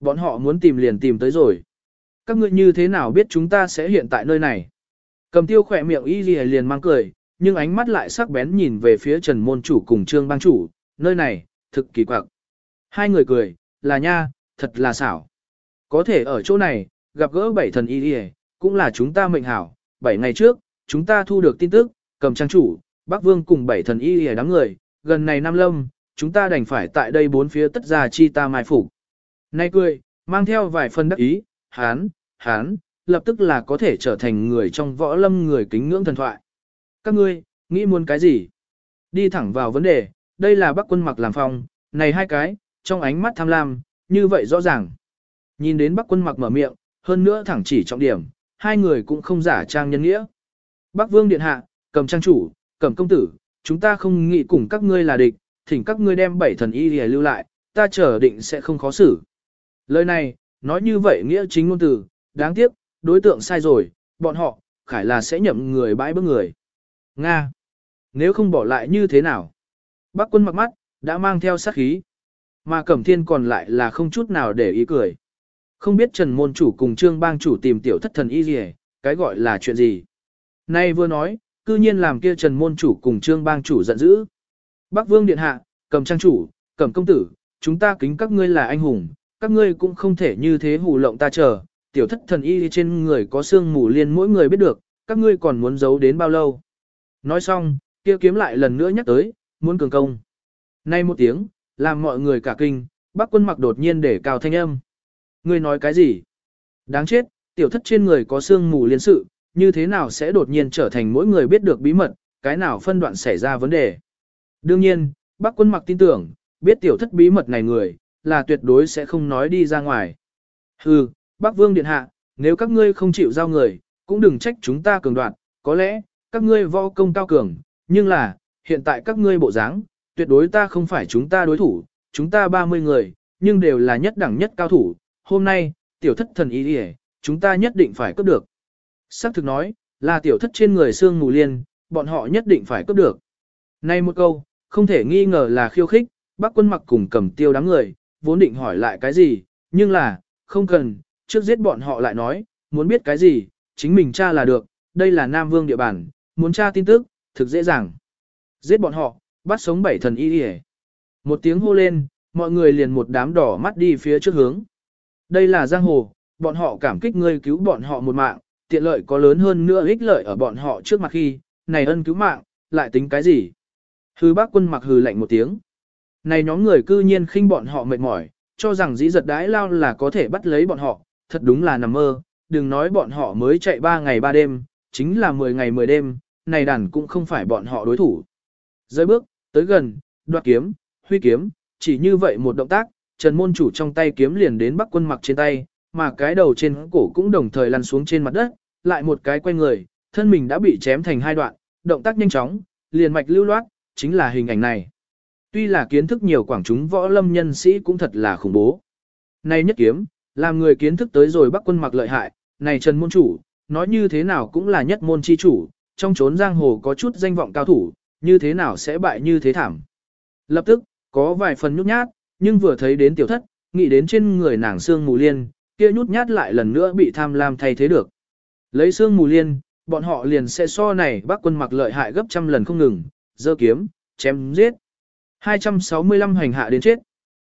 Bọn họ muốn tìm liền tìm tới rồi. Các ngươi như thế nào biết chúng ta sẽ hiện tại nơi này? Cầm tiêu khỏe miệng y gì liền mang cười, nhưng ánh mắt lại sắc bén nhìn về phía trần môn chủ cùng trương bang chủ, nơi này, thực kỳ quặc. Hai người cười, là nha, thật là xảo. Có thể ở chỗ này, gặp gỡ bảy thần y đi cũng là chúng ta mệnh hảo. Bảy ngày trước, chúng ta thu được tin tức, cầm trang chủ, Bắc Vương cùng bảy thần y đi đám người, gần này Nam Lâm, chúng ta đành phải tại đây bốn phía tất ra chi ta mai phục. Nay cười, mang theo vài phần đắc ý, hán, hán, lập tức là có thể trở thành người trong võ lâm người kính ngưỡng thần thoại. Các ngươi, nghĩ muốn cái gì? Đi thẳng vào vấn đề, đây là bắc quân mặc làm phong, này hai cái, trong ánh mắt tham lam, như vậy rõ ràng. Nhìn đến bắc quân mặc mở miệng, hơn nữa thẳng chỉ trọng điểm, hai người cũng không giả trang nhân nghĩa. Bắc vương điện hạ, cầm trang chủ, cầm công tử, chúng ta không nghĩ cùng các ngươi là địch, thỉnh các ngươi đem bảy thần y lưu lại, ta chờ định sẽ không khó xử. Lời này, nói như vậy nghĩa chính ngôn từ, đáng tiếc, đối tượng sai rồi, bọn họ, khải là sẽ nhậm người bãi bước người. Nga! Nếu không bỏ lại như thế nào? Bác quân mặc mắt, đã mang theo sát khí. Mà Cẩm Thiên còn lại là không chút nào để ý cười. Không biết Trần Môn Chủ cùng Trương Bang Chủ tìm tiểu thất thần y gì cái gọi là chuyện gì. Nay vừa nói, cư nhiên làm kia Trần Môn Chủ cùng Trương Bang Chủ giận dữ. Bắc Vương Điện Hạ, Cầm Trang Chủ, Cầm Công Tử, chúng ta kính các ngươi là anh hùng, các ngươi cũng không thể như thế hù lộng ta chờ, tiểu thất thần y trên người có xương mù liên mỗi người biết được, các ngươi còn muốn giấu đến bao lâu. Nói xong, kia kiếm lại lần nữa nhắc tới, muốn cường công. Nay một tiếng, làm mọi người cả kinh, bác quân mặc đột nhiên để cao thanh âm. Ngươi nói cái gì? Đáng chết, tiểu thất trên người có xương mù liên sự, như thế nào sẽ đột nhiên trở thành mỗi người biết được bí mật, cái nào phân đoạn xảy ra vấn đề. Đương nhiên, bác quân mặc tin tưởng, biết tiểu thất bí mật này người, là tuyệt đối sẽ không nói đi ra ngoài. Hừ, Bắc Vương Điện Hạ, nếu các ngươi không chịu giao người, cũng đừng trách chúng ta cường đoạn, có lẽ, các ngươi võ công cao cường, nhưng là, hiện tại các ngươi bộ dáng, tuyệt đối ta không phải chúng ta đối thủ, chúng ta 30 người, nhưng đều là nhất đẳng nhất cao thủ, hôm nay, tiểu thất thần ý đi chúng ta nhất định phải cướp được. Sắc thực nói, là tiểu thất trên người xương mù liên, bọn họ nhất định phải cướp được. Này một câu, không thể nghi ngờ là khiêu khích, bác quân mặc cùng cầm tiêu đám người, vốn định hỏi lại cái gì, nhưng là, không cần, trước giết bọn họ lại nói, muốn biết cái gì, chính mình tra là được, đây là Nam Vương địa bàn, muốn tra tin tức, thực dễ dàng. Giết bọn họ, bắt sống bảy thần y đi Một tiếng hô lên, mọi người liền một đám đỏ mắt đi phía trước hướng. Đây là giang hồ, bọn họ cảm kích ngươi cứu bọn họ một mạng, tiện lợi có lớn hơn nữa ích lợi ở bọn họ trước mặt khi, này ân cứu mạng, lại tính cái gì? Hư bác quân mặc hừ lạnh một tiếng. Này nhóm người cư nhiên khinh bọn họ mệt mỏi, cho rằng dĩ giật đái lao là có thể bắt lấy bọn họ, thật đúng là nằm mơ, đừng nói bọn họ mới chạy 3 ngày 3 đêm, chính là 10 ngày 10 đêm, này đàn cũng không phải bọn họ đối thủ. Rơi bước, tới gần, đoạt kiếm, huy kiếm, chỉ như vậy một động tác, Trần Môn Chủ trong tay kiếm liền đến Bắc Quân Mặc trên tay, mà cái đầu trên cổ cũng đồng thời lăn xuống trên mặt đất, lại một cái quay người, thân mình đã bị chém thành hai đoạn, động tác nhanh chóng, liền mạch lưu loát, chính là hình ảnh này. Tuy là kiến thức nhiều quảng chúng võ lâm nhân sĩ cũng thật là khủng bố. Này nhất kiếm, làm người kiến thức tới rồi Bắc Quân Mặc lợi hại, này Trần Môn Chủ, nói như thế nào cũng là nhất môn chi chủ, trong chốn giang hồ có chút danh vọng cao thủ, như thế nào sẽ bại như thế thảm. Lập tức, có vài phần nhút nhát, nhưng vừa thấy đến tiểu thất, nghĩ đến trên người nàng xương mù liên, kia nhút nhát lại lần nữa bị tham lam thay thế được. Lấy xương mù liên, bọn họ liền sẽ so này bác quân mặc lợi hại gấp trăm lần không ngừng, dơ kiếm, chém giết. 265 hành hạ đến chết.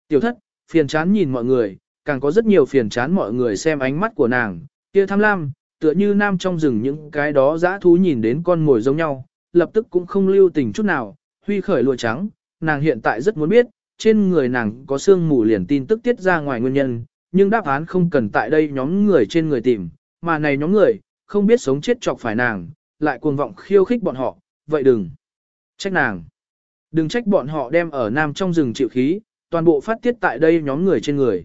Tiểu thất, phiền chán nhìn mọi người, càng có rất nhiều phiền chán mọi người xem ánh mắt của nàng, kia tham lam, tựa như nam trong rừng những cái đó dã thú nhìn đến con mồi giống nhau, lập tức cũng không lưu tình chút nào, huy khởi lụa trắng, nàng hiện tại rất muốn biết, trên người nàng có xương mù liền tin tức tiết ra ngoài nguyên nhân, nhưng đáp án không cần tại đây nhóm người trên người tìm, mà này nhóm người, không biết sống chết chọc phải nàng, lại cuồng vọng khiêu khích bọn họ, vậy đừng trách nàng. Đừng trách bọn họ đem ở nam trong rừng chịu khí, toàn bộ phát tiết tại đây nhóm người trên người.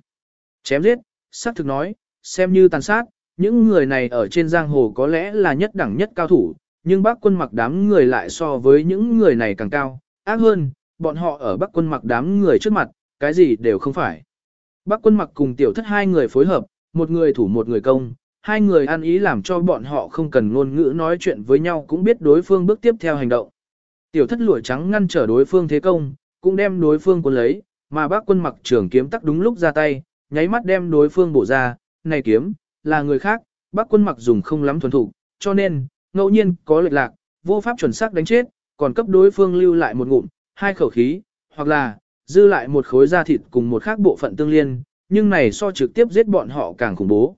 Chém giết, xác thực nói, xem như tàn sát, những người này ở trên giang hồ có lẽ là nhất đẳng nhất cao thủ, nhưng bác quân mặc đám người lại so với những người này càng cao, ác hơn, bọn họ ở bắc quân mặc đám người trước mặt, cái gì đều không phải. Bắc quân mặc cùng tiểu thất hai người phối hợp, một người thủ một người công, hai người ăn ý làm cho bọn họ không cần ngôn ngữ nói chuyện với nhau cũng biết đối phương bước tiếp theo hành động. Tiểu thất lụa trắng ngăn trở đối phương thế công, cũng đem đối phương cuốn lấy, mà bác quân mặc trường kiếm tắc đúng lúc ra tay, nháy mắt đem đối phương bổ ra, này kiếm, là người khác, bác quân mặc dùng không lắm thuần thủ, cho nên, ngẫu nhiên có lệch lạc, vô pháp chuẩn xác đánh chết, còn cấp đối phương lưu lại một ngụm, hai khẩu khí, hoặc là, dư lại một khối da thịt cùng một khác bộ phận tương liên, nhưng này so trực tiếp giết bọn họ càng khủng bố.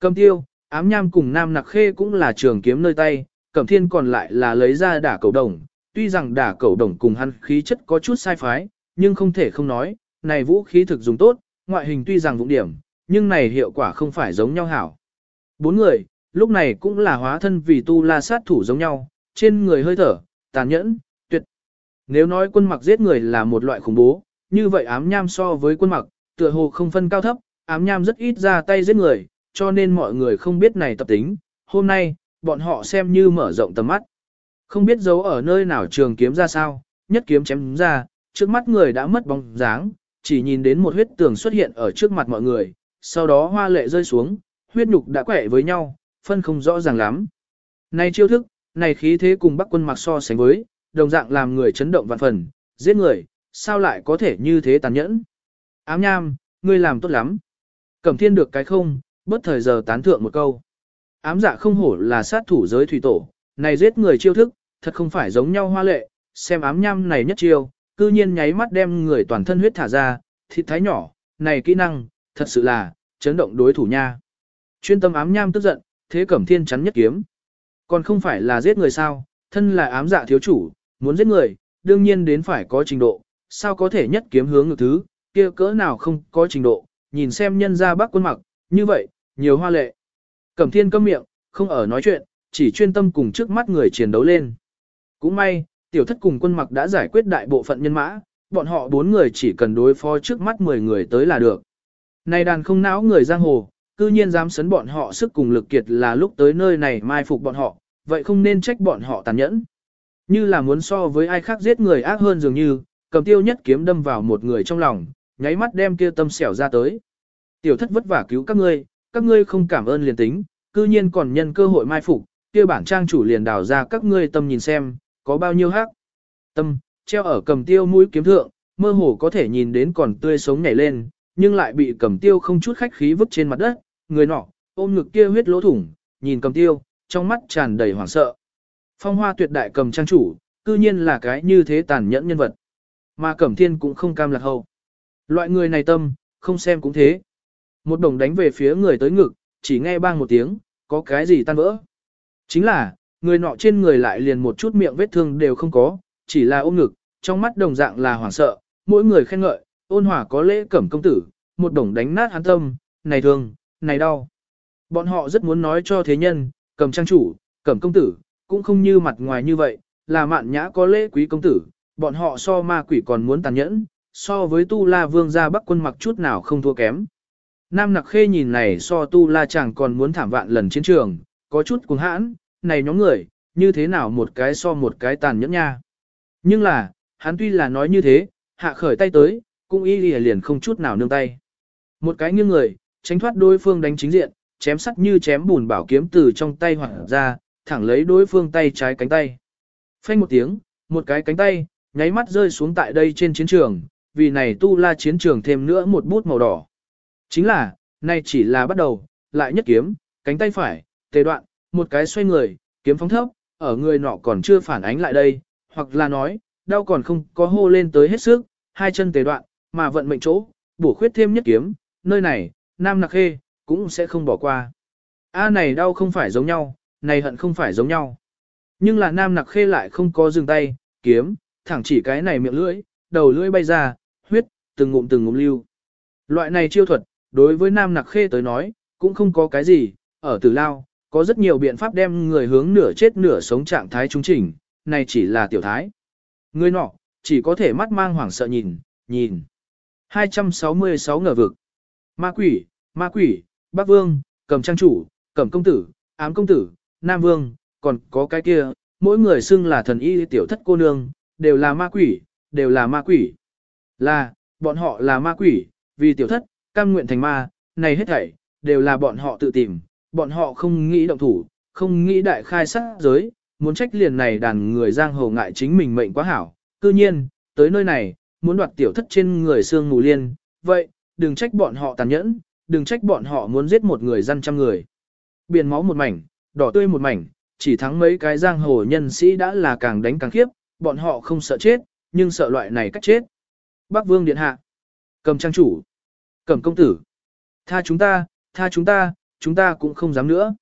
Cầm tiêu, ám nham cùng nam nặc khê cũng là trường kiếm nơi tay, cẩm thiên còn lại là lấy ra đả cầu đồng, tuy rằng đả cầu đồng cùng hắn khí chất có chút sai phái, nhưng không thể không nói, này vũ khí thực dùng tốt, ngoại hình tuy rằng vụng điểm, nhưng này hiệu quả không phải giống nhau hảo. Bốn người, lúc này cũng là hóa thân vì tu la sát thủ giống nhau, trên người hơi thở, tàn nhẫn, nếu nói quân mặc giết người là một loại khủng bố, như vậy ám nham so với quân mặc, tựa hồ không phân cao thấp, ám nham rất ít ra tay giết người, cho nên mọi người không biết này tập tính. Hôm nay, bọn họ xem như mở rộng tầm mắt. Không biết giấu ở nơi nào trường kiếm ra sao, nhất kiếm chém ra, trước mắt người đã mất bóng dáng, chỉ nhìn đến một huyết tường xuất hiện ở trước mặt mọi người, sau đó hoa lệ rơi xuống, huyết nhục đã quẻ với nhau, phân không rõ ràng lắm. Này chiêu thức, này khí thế cùng bắc quân mặc so sánh với, đồng dạng làm người chấn động vạn phần, giết người, sao lại có thể như thế tàn nhẫn. Ám nham, ngươi làm tốt lắm. Cẩm thiên được cái không, bất thời giờ tán thượng một câu. Ám dạ không hổ là sát thủ giới thủy tổ, này giết người chiêu thức, thật không phải giống nhau hoa lệ, xem ám nham này nhất chiêu, cư nhiên nháy mắt đem người toàn thân huyết thả ra, thịt thái nhỏ, này kỹ năng, thật sự là, chấn động đối thủ nha. Chuyên tâm ám nham tức giận, thế cẩm thiên chắn nhất kiếm. Còn không phải là giết người sao, thân là ám dạ thiếu chủ, muốn giết người, đương nhiên đến phải có trình độ, sao có thể nhất kiếm hướng ngược thứ, kia cỡ nào không có trình độ, nhìn xem nhân gia bác quân mặc, như vậy, nhiều hoa lệ. Cẩm thiên câm miệng, không ở nói chuyện, chỉ chuyên tâm cùng trước mắt người chiến đấu lên. Cũng may, tiểu thất cùng quân mặc đã giải quyết đại bộ phận nhân mã, bọn họ bốn người chỉ cần đối phó trước mắt 10 người tới là được. Này đàn không não người giang hồ, cư nhiên dám sấn bọn họ sức cùng lực kiệt là lúc tới nơi này mai phục bọn họ, vậy không nên trách bọn họ tàn nhẫn. Như là muốn so với ai khác giết người ác hơn dường như, cầm tiêu nhất kiếm đâm vào một người trong lòng, nháy mắt đem kia tâm xẻo ra tới. Tiểu thất vất vả cứu các ngươi, các ngươi không cảm ơn liền tính, cư nhiên còn nhân cơ hội mai phục, kia bản trang chủ liền đào ra các ngươi tâm nhìn xem, có bao nhiêu hắc. Tâm, treo ở cầm tiêu mũi kiếm thượng, mơ hồ có thể nhìn đến còn tươi sống nhảy lên, nhưng lại bị cầm tiêu không chút khách khí vứt trên mặt đất, người nọ, ôm ngực kia huyết lỗ thủng, nhìn cầm tiêu, trong mắt tràn đầy hoảng sợ. Phong hoa tuyệt đại cầm trang chủ, cư nhiên là cái như thế tàn nhẫn nhân vật. Mà cẩm thiên cũng không cam lạc hậu. Loại người này tâm, không xem cũng thế. Một đồng đánh về phía người tới ngực, chỉ nghe bang một tiếng, có cái gì tan vỡ. Chính là, người nọ trên người lại liền một chút miệng vết thương đều không có, chỉ là ôm ngực, trong mắt đồng dạng là hoảng sợ, mỗi người khen ngợi, ôn hòa có lễ cẩm công tử, một đồng đánh nát hắn tâm, này thương, này đau. Bọn họ rất muốn nói cho thế nhân, cầm trang chủ, cẩm công tử, cũng không như mặt ngoài như vậy, là mạn nhã có lễ quý công tử, bọn họ so ma quỷ còn muốn tàn nhẫn, so với tu la vương gia bắc quân mặc chút nào không thua kém. Nam nặc khê nhìn này so tu la chàng còn muốn thảm vạn lần chiến trường, có chút cuồng hãn, này nhóm người, như thế nào một cái so một cái tàn nhẫn nha. Nhưng là, hắn tuy là nói như thế, hạ khởi tay tới, cũng y lìa liền không chút nào nương tay. Một cái nghiêng người, tránh thoát đối phương đánh chính diện, chém sắt như chém bùn bảo kiếm từ trong tay hoặc ra, thẳng lấy đối phương tay trái cánh tay. Phanh một tiếng, một cái cánh tay, nháy mắt rơi xuống tại đây trên chiến trường, vì này tu la chiến trường thêm nữa một bút màu đỏ. Chính là, nay chỉ là bắt đầu, lại nhất kiếm, cánh tay phải, tề đoạn, một cái xoay người, kiếm phóng thấp, ở người nọ còn chưa phản ánh lại đây, hoặc là nói, đau còn không có hô lên tới hết sức, hai chân tề đoạn, mà vận mệnh chỗ, bổ khuyết thêm nhất kiếm, nơi này, nam nặc khê, cũng sẽ không bỏ qua. A này đau không phải giống nhau, này hận không phải giống nhau. Nhưng là nam nặc khê lại không có dừng tay, kiếm, thẳng chỉ cái này miệng lưỡi, đầu lưỡi bay ra, huyết, từng ngụm từng ngụm lưu. Loại này chiêu thuật, đối với nam nặc khê tới nói, cũng không có cái gì, ở tử lao, có rất nhiều biện pháp đem người hướng nửa chết nửa sống trạng thái trung chỉnh, này chỉ là tiểu thái. Người nọ, chỉ có thể mắt mang hoảng sợ nhìn, nhìn. 266 ngờ vực. Ma quỷ, ma quỷ, bác vương, cầm trang chủ, cầm công tử, ám công tử, nam vương, còn có cái kia, mỗi người xưng là thần y tiểu thất cô nương, đều là ma quỷ, đều là ma quỷ. Là, bọn họ là ma quỷ, vì tiểu thất, cam nguyện thành ma, này hết thảy, đều là bọn họ tự tìm, bọn họ không nghĩ động thủ, không nghĩ đại khai sát giới, muốn trách liền này đàn người giang hồ ngại chính mình mệnh quá hảo. Cư nhiên, tới nơi này, muốn đoạt tiểu thất trên người xương mù liên, vậy, đừng trách bọn họ tàn nhẫn, đừng trách bọn họ muốn giết một người dân trăm người. Biển máu một mảnh, đỏ tươi một mảnh, chỉ thắng mấy cái giang hồ nhân sĩ đã là càng đánh càng khiếp, bọn họ không sợ chết, nhưng sợ loại này cách chết. Bắc Vương Điện Hạ, cầm trang chủ, cầm công tử, tha chúng ta, tha chúng ta, chúng ta cũng không dám nữa.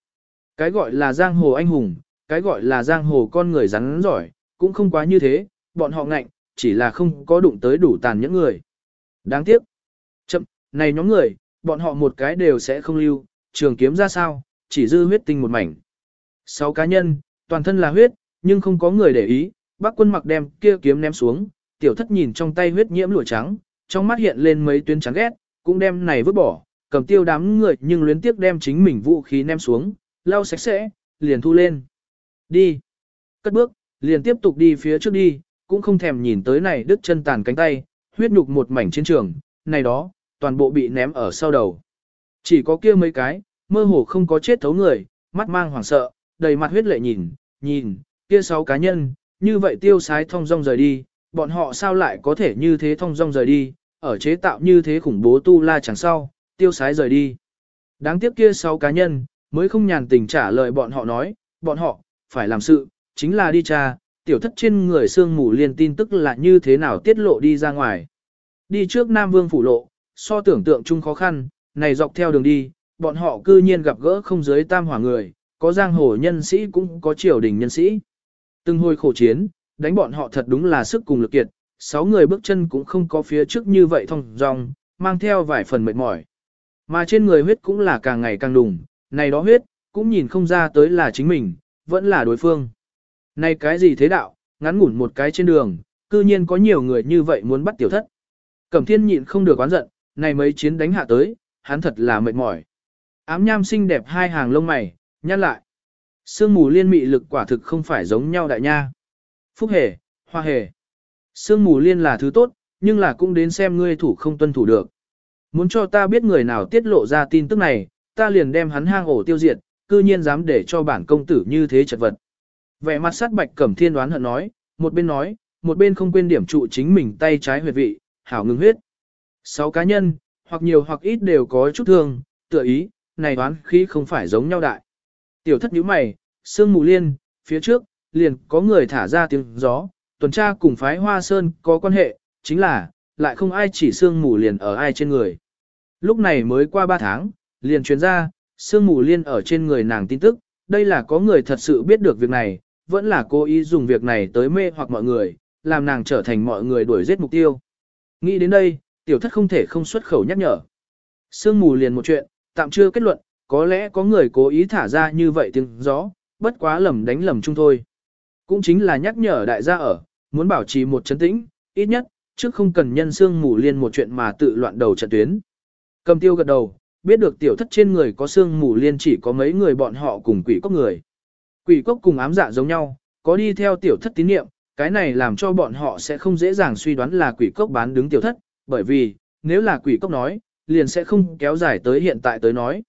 Cái gọi là giang hồ anh hùng, cái gọi là giang hồ con người rắn giỏi, cũng không quá như thế, bọn họ ngạnh, chỉ là không có đụng tới đủ tàn những người. Đáng tiếc. Chậm, này nhóm người, bọn họ một cái đều sẽ không lưu, trường kiếm ra sao, chỉ dư huyết tinh một mảnh. Sáu cá nhân, toàn thân là huyết, nhưng không có người để ý, bác quân mặc đem kia kiếm ném xuống, tiểu thất nhìn trong tay huyết nhiễm lụa trắng, trong mắt hiện lên mấy tuyến trắng ghét, cũng đem này vứt bỏ, cầm tiêu đám người nhưng luyến tiếc đem chính mình vũ khí ném xuống, lau sạch sẽ, liền thu lên. Đi. Cất bước, liền tiếp tục đi phía trước đi, cũng không thèm nhìn tới này đứt chân tàn cánh tay, huyết nhục một mảnh chiến trường, này đó, toàn bộ bị ném ở sau đầu. Chỉ có kia mấy cái, mơ hồ không có chết thấu người, mắt mang hoảng sợ, đầy mặt huyết lệ nhìn, nhìn, kia sáu cá nhân, như vậy tiêu sái thông dong rời đi, bọn họ sao lại có thể như thế thông dong rời đi, ở chế tạo như thế khủng bố tu la chẳng sau, tiêu sái rời đi. Đáng tiếc kia sáu cá nhân, mới không nhàn tình trả lời bọn họ nói, bọn họ, phải làm sự, chính là đi tra, tiểu thất trên người xương mù liền tin tức là như thế nào tiết lộ đi ra ngoài. Đi trước Nam Vương phủ lộ, so tưởng tượng chung khó khăn, này dọc theo đường đi, bọn họ cư nhiên gặp gỡ không giới tam hỏa người, có giang hồ nhân sĩ cũng có triều đình nhân sĩ. Từng hồi khổ chiến, đánh bọn họ thật đúng là sức cùng lực kiệt, sáu người bước chân cũng không có phía trước như vậy thông dong, mang theo vài phần mệt mỏi. Mà trên người huyết cũng là càng ngày càng đùng, này đó huyết, cũng nhìn không ra tới là chính mình, vẫn là đối phương. Này cái gì thế đạo, ngắn ngủn một cái trên đường, cư nhiên có nhiều người như vậy muốn bắt tiểu thất. Cẩm thiên nhịn không được oán giận, này mấy chiến đánh hạ tới, hắn thật là mệt mỏi. Ám nham xinh đẹp hai hàng lông mày, nhăn lại. Sương mù liên mị lực quả thực không phải giống nhau đại nha. Phúc hề, hoa hề. Sương mù liên là thứ tốt, nhưng là cũng đến xem ngươi thủ không tuân thủ được. Muốn cho ta biết người nào tiết lộ ra tin tức này, ta liền đem hắn hang ổ tiêu diệt, cư nhiên dám để cho bản công tử như thế chật vật. Vẻ mặt sát bạch cẩm thiên đoán hận nói, một bên nói, một bên không quên điểm trụ chính mình tay trái huyệt vị, hảo ngừng huyết. Sáu cá nhân, hoặc nhiều hoặc ít đều có chút thương, tựa ý, này đoán khí không phải giống nhau đại. Tiểu thất nhíu mày, sương mù liên, phía trước, liền có người thả ra tiếng gió, tuần tra cùng phái hoa sơn có quan hệ, chính là, lại không ai chỉ sương mù liền ở ai trên người. Lúc này mới qua 3 tháng, liền truyền ra, sương mù liên ở trên người nàng tin tức, đây là có người thật sự biết được việc này, vẫn là cố ý dùng việc này tới mê hoặc mọi người, làm nàng trở thành mọi người đuổi giết mục tiêu. Nghĩ đến đây, tiểu thất không thể không xuất khẩu nhắc nhở. Sương mù liền một chuyện, tạm chưa kết luận, có lẽ có người cố ý thả ra như vậy tiếng gió, bất quá lầm đánh lầm chung thôi. Cũng chính là nhắc nhở đại gia ở, muốn bảo trì một chấn tĩnh, ít nhất, trước không cần nhân xương mù liên một chuyện mà tự loạn đầu trận tuyến. Cầm tiêu gật đầu, biết được tiểu thất trên người có xương mù liên chỉ có mấy người bọn họ cùng quỷ cốc người. Quỷ cốc cùng ám dạ giống nhau, có đi theo tiểu thất tín niệm, cái này làm cho bọn họ sẽ không dễ dàng suy đoán là quỷ cốc bán đứng tiểu thất, bởi vì, nếu là quỷ cốc nói, liền sẽ không kéo dài tới hiện tại tới nói.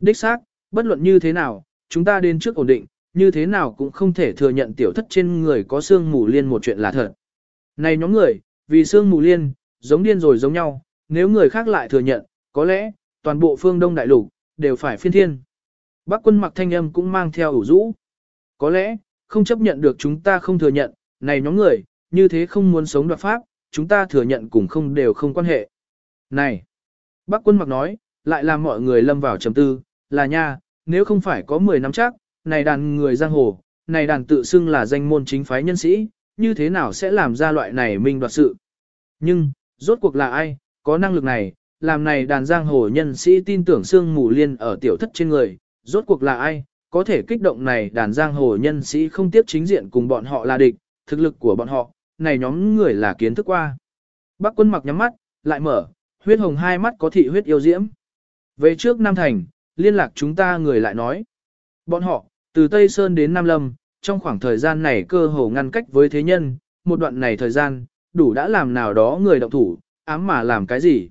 Đích xác, bất luận như thế nào, chúng ta đến trước ổn định, như thế nào cũng không thể thừa nhận tiểu thất trên người có xương mù liên một chuyện là thật. Này nhóm người, vì xương mù liên, giống điên rồi giống nhau, nếu người khác lại thừa nhận, có lẽ, toàn bộ phương Đông Đại Lục, đều phải phiên thiên. Bác quân mặc thanh âm cũng mang theo ủ rũ. Có lẽ, không chấp nhận được chúng ta không thừa nhận, này nhóm người, như thế không muốn sống đoạt pháp, chúng ta thừa nhận cũng không đều không quan hệ. Này! Bác quân mặc nói, lại làm mọi người lâm vào trầm tư, là nha, nếu không phải có 10 năm chắc, này đàn người giang hồ, này đàn tự xưng là danh môn chính phái nhân sĩ, như thế nào sẽ làm ra loại này mình đoạt sự. Nhưng, rốt cuộc là ai, có năng lực này, làm này đàn giang hồ nhân sĩ tin tưởng xương mù liên ở tiểu thất trên người, rốt cuộc là ai, có thể kích động này đàn giang hồ nhân sĩ không tiếp chính diện cùng bọn họ là địch, thực lực của bọn họ, này nhóm người là kiến thức qua. Bác quân mặc nhắm mắt, lại mở, huyết hồng hai mắt có thị huyết yêu diễm. Về trước Nam Thành, liên lạc chúng ta người lại nói. Bọn họ, từ Tây Sơn đến Nam Lâm, trong khoảng thời gian này cơ hồ ngăn cách với thế nhân, một đoạn này thời gian, đủ đã làm nào đó người động thủ, ám mà làm cái gì.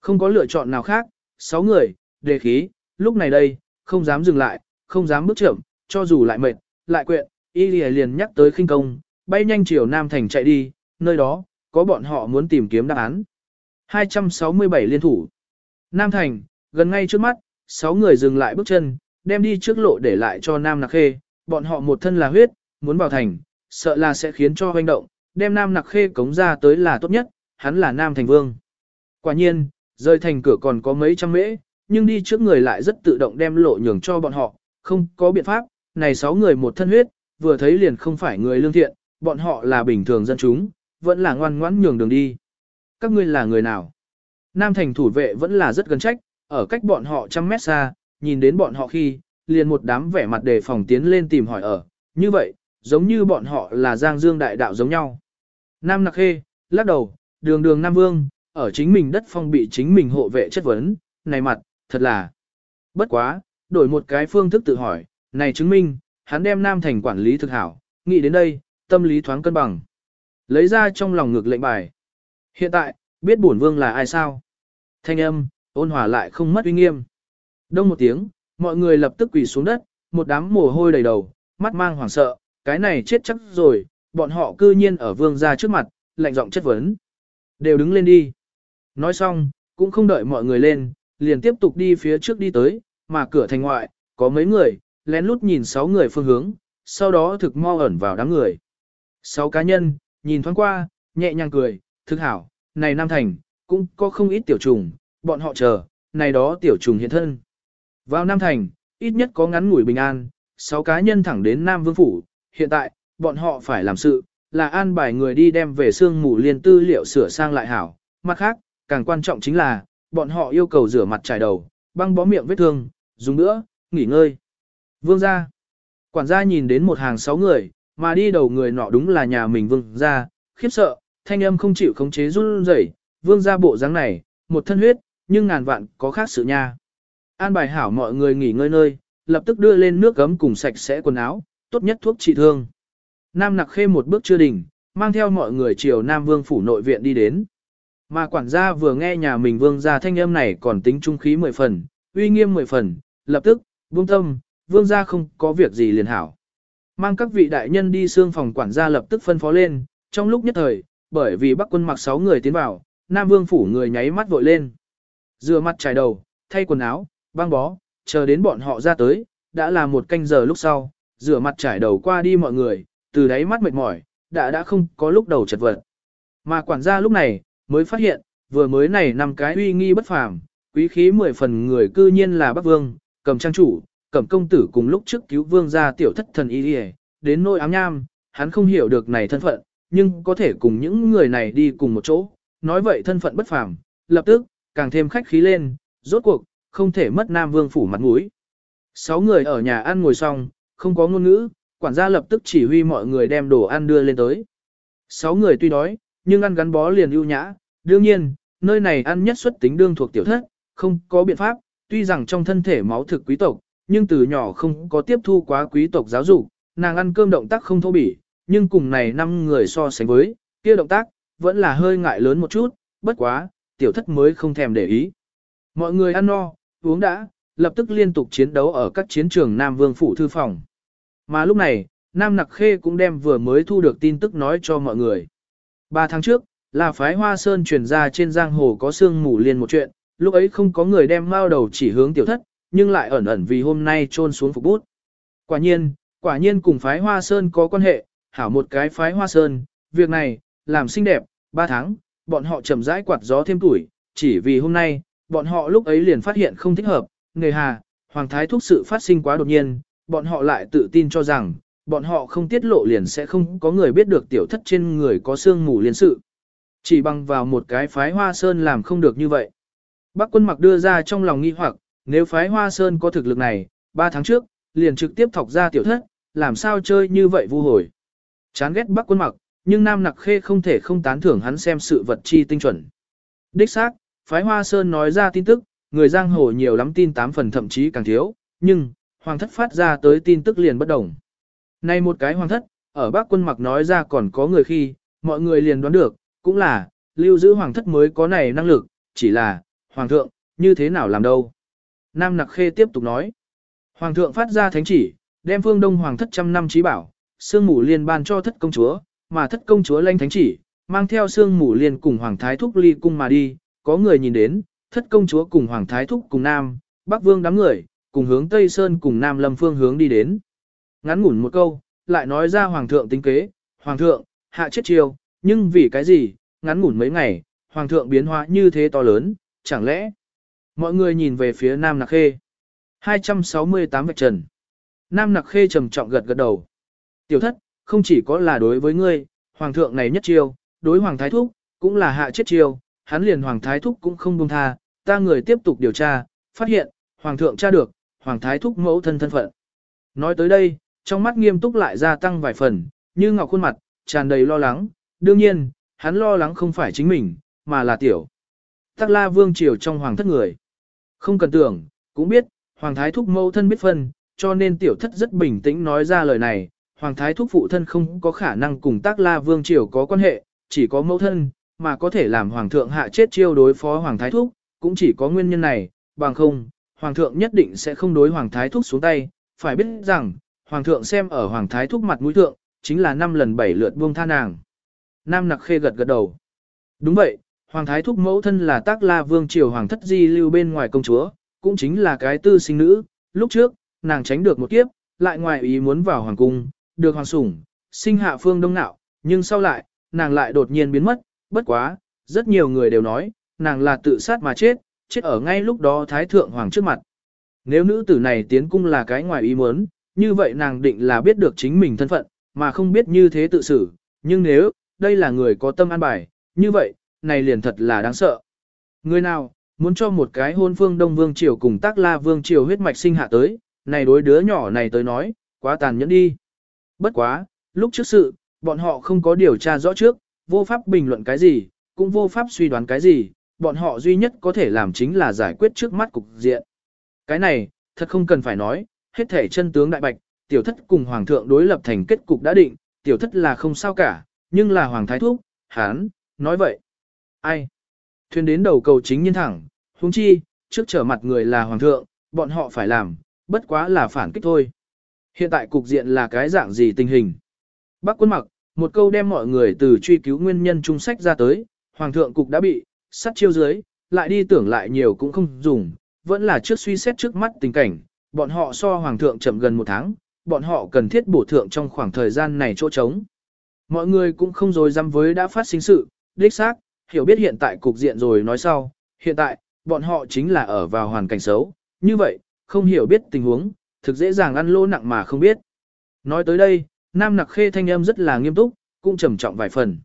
Không có lựa chọn nào khác, sáu người, đề khí, lúc này đây, không dám dừng lại, không dám bước chậm, cho dù lại mệt, lại quyện, y liền nhắc tới khinh công, bay nhanh chiều Nam Thành chạy đi, nơi đó, có bọn họ muốn tìm kiếm đáp án. 267 liên thủ. Nam Thành, gần ngay trước mắt, sáu người dừng lại bước chân, đem đi trước lộ để lại cho Nam Nặc Khê, bọn họ một thân là huyết, muốn vào thành, sợ là sẽ khiến cho hoành động, đem Nam Nặc Khê cống ra tới là tốt nhất, hắn là Nam Thành Vương. Quả nhiên, rời thành cửa còn có mấy trăm mễ, nhưng đi trước người lại rất tự động đem lộ nhường cho bọn họ, không có biện pháp, này sáu người một thân huyết, vừa thấy liền không phải người lương thiện, bọn họ là bình thường dân chúng, vẫn là ngoan ngoãn nhường đường đi. Các ngươi là người nào? Nam thành thủ vệ vẫn là rất gần trách, ở cách bọn họ trăm mét xa, nhìn đến bọn họ khi, liền một đám vẻ mặt đề phòng tiến lên tìm hỏi ở, như vậy, giống như bọn họ là Giang Dương đại đạo giống nhau. Nam Nặc Khê, lắc đầu, đường đường Nam Vương, ở chính mình đất phong bị chính mình hộ vệ chất vấn, này mặt, thật là bất quá, đổi một cái phương thức tự hỏi, này chứng minh, hắn đem Nam Thành quản lý thực hảo, nghĩ đến đây, tâm lý thoáng cân bằng. Lấy ra trong lòng ngược lệnh bài. Hiện tại, biết bổn vương là ai sao? Thanh âm, ôn hòa lại không mất uy nghiêm. Đông một tiếng, mọi người lập tức quỳ xuống đất, một đám mồ hôi đầy đầu, mắt mang hoảng sợ, cái này chết chắc rồi, bọn họ cư nhiên ở vương gia trước mặt, lạnh giọng chất vấn. Đều đứng lên đi. Nói xong, cũng không đợi mọi người lên, liền tiếp tục đi phía trước đi tới, mà cửa thành ngoại, có mấy người, lén lút nhìn sáu người phương hướng, sau đó thực mo ẩn vào đám người. Sáu cá nhân, nhìn thoáng qua, nhẹ nhàng cười, thực hảo, này Nam Thành, cũng có không ít tiểu trùng, bọn họ chờ, này đó tiểu trùng hiện thân. Vào Nam Thành, ít nhất có ngắn ngủi bình an, sáu cá nhân thẳng đến Nam Vương Phủ, hiện tại, bọn họ phải làm sự, là an bài người đi đem về xương mù liên tư liệu sửa sang lại hảo. Mặt khác, càng quan trọng chính là, bọn họ yêu cầu rửa mặt trải đầu, băng bó miệng vết thương, dùng nữa, nghỉ ngơi. Vương gia. Quản gia nhìn đến một hàng sáu người, mà đi đầu người nọ đúng là nhà mình vương gia, khiếp sợ, thanh âm không chịu khống chế run rẩy, vương ra bộ dáng này, một thân huyết, nhưng ngàn vạn có khác sự nha. An bài hảo mọi người nghỉ ngơi nơi, lập tức đưa lên nước gấm cùng sạch sẽ quần áo, tốt nhất thuốc trị thương. Nam nặc khê một bước chưa đỉnh, mang theo mọi người chiều Nam Vương phủ nội viện đi đến. Mà quản gia vừa nghe nhà mình vương gia thanh âm này còn tính trung khí mười phần, uy nghiêm mười phần, lập tức, vương tâm, vương gia không có việc gì liền hảo. Mang các vị đại nhân đi xương phòng quản gia lập tức phân phó lên, trong lúc nhất thời, bởi vì bắc quân mặc 6 người tiến vào, Nam Vương phủ người nháy mắt vội lên. Rửa mặt trải đầu, thay quần áo, băng bó, chờ đến bọn họ ra tới, đã là một canh giờ lúc sau, rửa mặt trải đầu qua đi mọi người, từ đáy mắt mệt mỏi, đã đã không có lúc đầu chật vật. Mà quản gia lúc này, mới phát hiện, vừa mới này năm cái uy nghi bất phàm, quý khí mười phần người cư nhiên là Bắc Vương, cầm trang chủ, cầm công tử cùng lúc trước cứu vương gia tiểu thất thần y đi đến nỗi ám nham, hắn không hiểu được này thân phận, nhưng có thể cùng những người này đi cùng một chỗ, nói vậy thân phận bất phàm, lập tức, càng thêm khách khí lên, rốt cuộc, không thể mất Nam Vương phủ mặt mũi. Sáu người ở nhà ăn ngồi xong, không có ngôn ngữ, quản gia lập tức chỉ huy mọi người đem đồ ăn đưa lên tới. Sáu người tuy đói, nhưng ăn gắn bó liền ưu nhã, đương nhiên, nơi này ăn nhất xuất tính đương thuộc tiểu thất, không có biện pháp, tuy rằng trong thân thể máu thực quý tộc, nhưng từ nhỏ không có tiếp thu quá quý tộc giáo dục, nàng ăn cơm động tác không thô bỉ, nhưng cùng này năm người so sánh với, kia động tác, vẫn là hơi ngại lớn một chút, bất quá, tiểu thất mới không thèm để ý. Mọi người ăn no, uống đã, lập tức liên tục chiến đấu ở các chiến trường Nam Vương Phủ Thư Phòng. Mà lúc này, Nam Nặc Khê cũng đem vừa mới thu được tin tức nói cho mọi người. Ba tháng trước, là phái Hoa Sơn truyền ra trên giang hồ có sương mù liên một chuyện, lúc ấy không có người đem mao đầu chỉ hướng tiểu thất, nhưng lại ẩn ẩn vì hôm nay trôn xuống phục bút. Quả nhiên, quả nhiên cùng phái Hoa Sơn có quan hệ, hảo một cái phái Hoa Sơn, việc này, làm xinh đẹp, ba tháng, bọn họ chậm rãi quạt gió thêm tuổi, chỉ vì hôm nay, bọn họ lúc ấy liền phát hiện không thích hợp, nghề hà, Hoàng Thái thúc sự phát sinh quá đột nhiên, bọn họ lại tự tin cho rằng, bọn họ không tiết lộ liền sẽ không có người biết được tiểu thất trên người có xương mù liên sự. Chỉ bằng vào một cái phái hoa sơn làm không được như vậy. Bác quân mặc đưa ra trong lòng nghi hoặc, nếu phái hoa sơn có thực lực này, 3 tháng trước, liền trực tiếp thọc ra tiểu thất, làm sao chơi như vậy vu hồi. Chán ghét bác quân mặc, nhưng Nam Nặc Khê không thể không tán thưởng hắn xem sự vật chi tinh chuẩn. Đích xác, phái hoa sơn nói ra tin tức, người giang hồ nhiều lắm tin 8 phần thậm chí càng thiếu, nhưng, hoàng thất phát ra tới tin tức liền bất đồng. Nay một cái hoàng thất, ở bác quân mặc nói ra còn có người khi, mọi người liền đoán được, cũng là, lưu giữ hoàng thất mới có này năng lực, chỉ là, hoàng thượng, như thế nào làm đâu. Nam Nặc Khê tiếp tục nói, hoàng thượng phát ra thánh chỉ, đem phương đông hoàng thất trăm năm trí bảo, sương mù liên ban cho thất công chúa, mà thất công chúa lanh thánh chỉ, mang theo sương mù liền cùng hoàng thái thúc ly cung mà đi, có người nhìn đến, thất công chúa cùng hoàng thái thúc cùng nam, bắc vương đám người, cùng hướng Tây Sơn cùng Nam Lâm phương hướng đi đến. Ngắn ngủn một câu, lại nói ra Hoàng thượng tính kế, Hoàng thượng, hạ chết chiêu, nhưng vì cái gì, ngắn ngủn mấy ngày, Hoàng thượng biến hóa như thế to lớn, chẳng lẽ? Mọi người nhìn về phía Nam Nặc Khê. 268 vạch trần. Nam Nặc Khê trầm trọng gật gật đầu. Tiểu thất, không chỉ có là đối với ngươi, Hoàng thượng này nhất chiêu, đối Hoàng Thái Thúc, cũng là hạ chết chiêu, hắn liền Hoàng Thái Thúc cũng không buông tha, ta người tiếp tục điều tra, phát hiện, Hoàng thượng tra được, Hoàng Thái Thúc mẫu thân thân phận. Nói tới đây, trong mắt nghiêm túc lại gia tăng vài phần, như ngọc khuôn mặt, tràn đầy lo lắng, đương nhiên, hắn lo lắng không phải chính mình, mà là tiểu. Tắc la vương triều trong hoàng thất người. Không cần tưởng, cũng biết, hoàng thái thúc mẫu thân biết phân, cho nên tiểu thất rất bình tĩnh nói ra lời này, hoàng thái thúc phụ thân không có khả năng cùng tác la vương triều có quan hệ, chỉ có mẫu thân, mà có thể làm hoàng thượng hạ chết chiêu đối phó hoàng thái thúc, cũng chỉ có nguyên nhân này, bằng không, hoàng thượng nhất định sẽ không đối hoàng thái thúc xuống tay, phải biết rằng, hoàng thượng xem ở hoàng thái thúc mặt mũi thượng, chính là năm lần bảy lượt buông tha nàng. Nam nặc khê gật gật đầu. Đúng vậy, hoàng thái thúc mẫu thân là tác la vương triều hoàng thất di lưu bên ngoài công chúa, cũng chính là cái tư sinh nữ, lúc trước, nàng tránh được một kiếp, lại ngoài ý muốn vào hoàng cung, được hoàng sủng, sinh hạ phương đông nạo, nhưng sau lại, nàng lại đột nhiên biến mất, bất quá, rất nhiều người đều nói, nàng là tự sát mà chết, chết ở ngay lúc đó Thái Thượng Hoàng trước mặt. Nếu nữ tử này tiến cung là cái ngoài ý muốn, như vậy nàng định là biết được chính mình thân phận, mà không biết như thế tự xử, nhưng nếu, đây là người có tâm an bài, như vậy, này liền thật là đáng sợ. Người nào, muốn cho một cái hôn phương Đông Vương Triều cùng tác la Vương Triều huyết mạch sinh hạ tới, này đối đứa nhỏ này tới nói, quá tàn nhẫn đi. Bất quá, lúc trước sự, bọn họ không có điều tra rõ trước, vô pháp bình luận cái gì, cũng vô pháp suy đoán cái gì, bọn họ duy nhất có thể làm chính là giải quyết trước mắt cục diện. Cái này, thật không cần phải nói, hết thể chân tướng đại bạch, tiểu thất cùng hoàng thượng đối lập thành kết cục đã định, tiểu thất là không sao cả, nhưng là hoàng thái thúc, hán, nói vậy. Ai? Thuyền đến đầu cầu chính nhân thẳng, huống chi, trước trở mặt người là hoàng thượng, bọn họ phải làm, bất quá là phản kích thôi. Hiện tại cục diện là cái dạng gì tình hình? Bác quân mặc, một câu đem mọi người từ truy cứu nguyên nhân trung sách ra tới, hoàng thượng cục đã bị, sắt chiêu dưới, lại đi tưởng lại nhiều cũng không dùng, vẫn là trước suy xét trước mắt tình cảnh, bọn họ so hoàng thượng chậm gần một tháng, bọn họ cần thiết bổ thượng trong khoảng thời gian này chỗ trống. Mọi người cũng không dối dám với đã phát sinh sự, đích xác, hiểu biết hiện tại cục diện rồi nói sau, hiện tại, bọn họ chính là ở vào hoàn cảnh xấu, như vậy, không hiểu biết tình huống, thực dễ dàng ăn lỗ nặng mà không biết. Nói tới đây, Nam Nặc Khê thanh âm rất là nghiêm túc, cũng trầm trọng vài phần.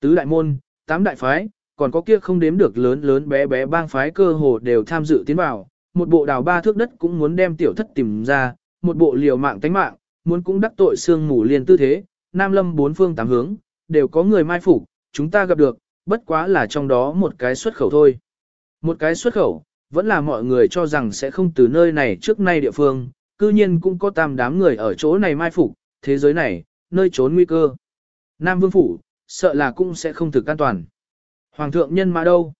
Tứ đại môn, tám đại phái, còn có kia không đếm được lớn lớn bé bé bang phái cơ hồ đều tham dự tiến vào, một bộ đào ba thước đất cũng muốn đem tiểu thất tìm ra, một bộ liều mạng tánh mạng, muốn cũng đắc tội xương mù liền tư thế, Nam Lâm bốn phương tám hướng, đều có người mai phục, chúng ta gặp được, bất quá là trong đó một cái xuất khẩu thôi. Một cái xuất khẩu, vẫn là mọi người cho rằng sẽ không từ nơi này trước nay địa phương, cư nhiên cũng có tam đám người ở chỗ này mai phục, thế giới này, nơi trốn nguy cơ. Nam Vương Phủ, sợ là cũng sẽ không thực an toàn. Hoàng thượng nhân mà đâu?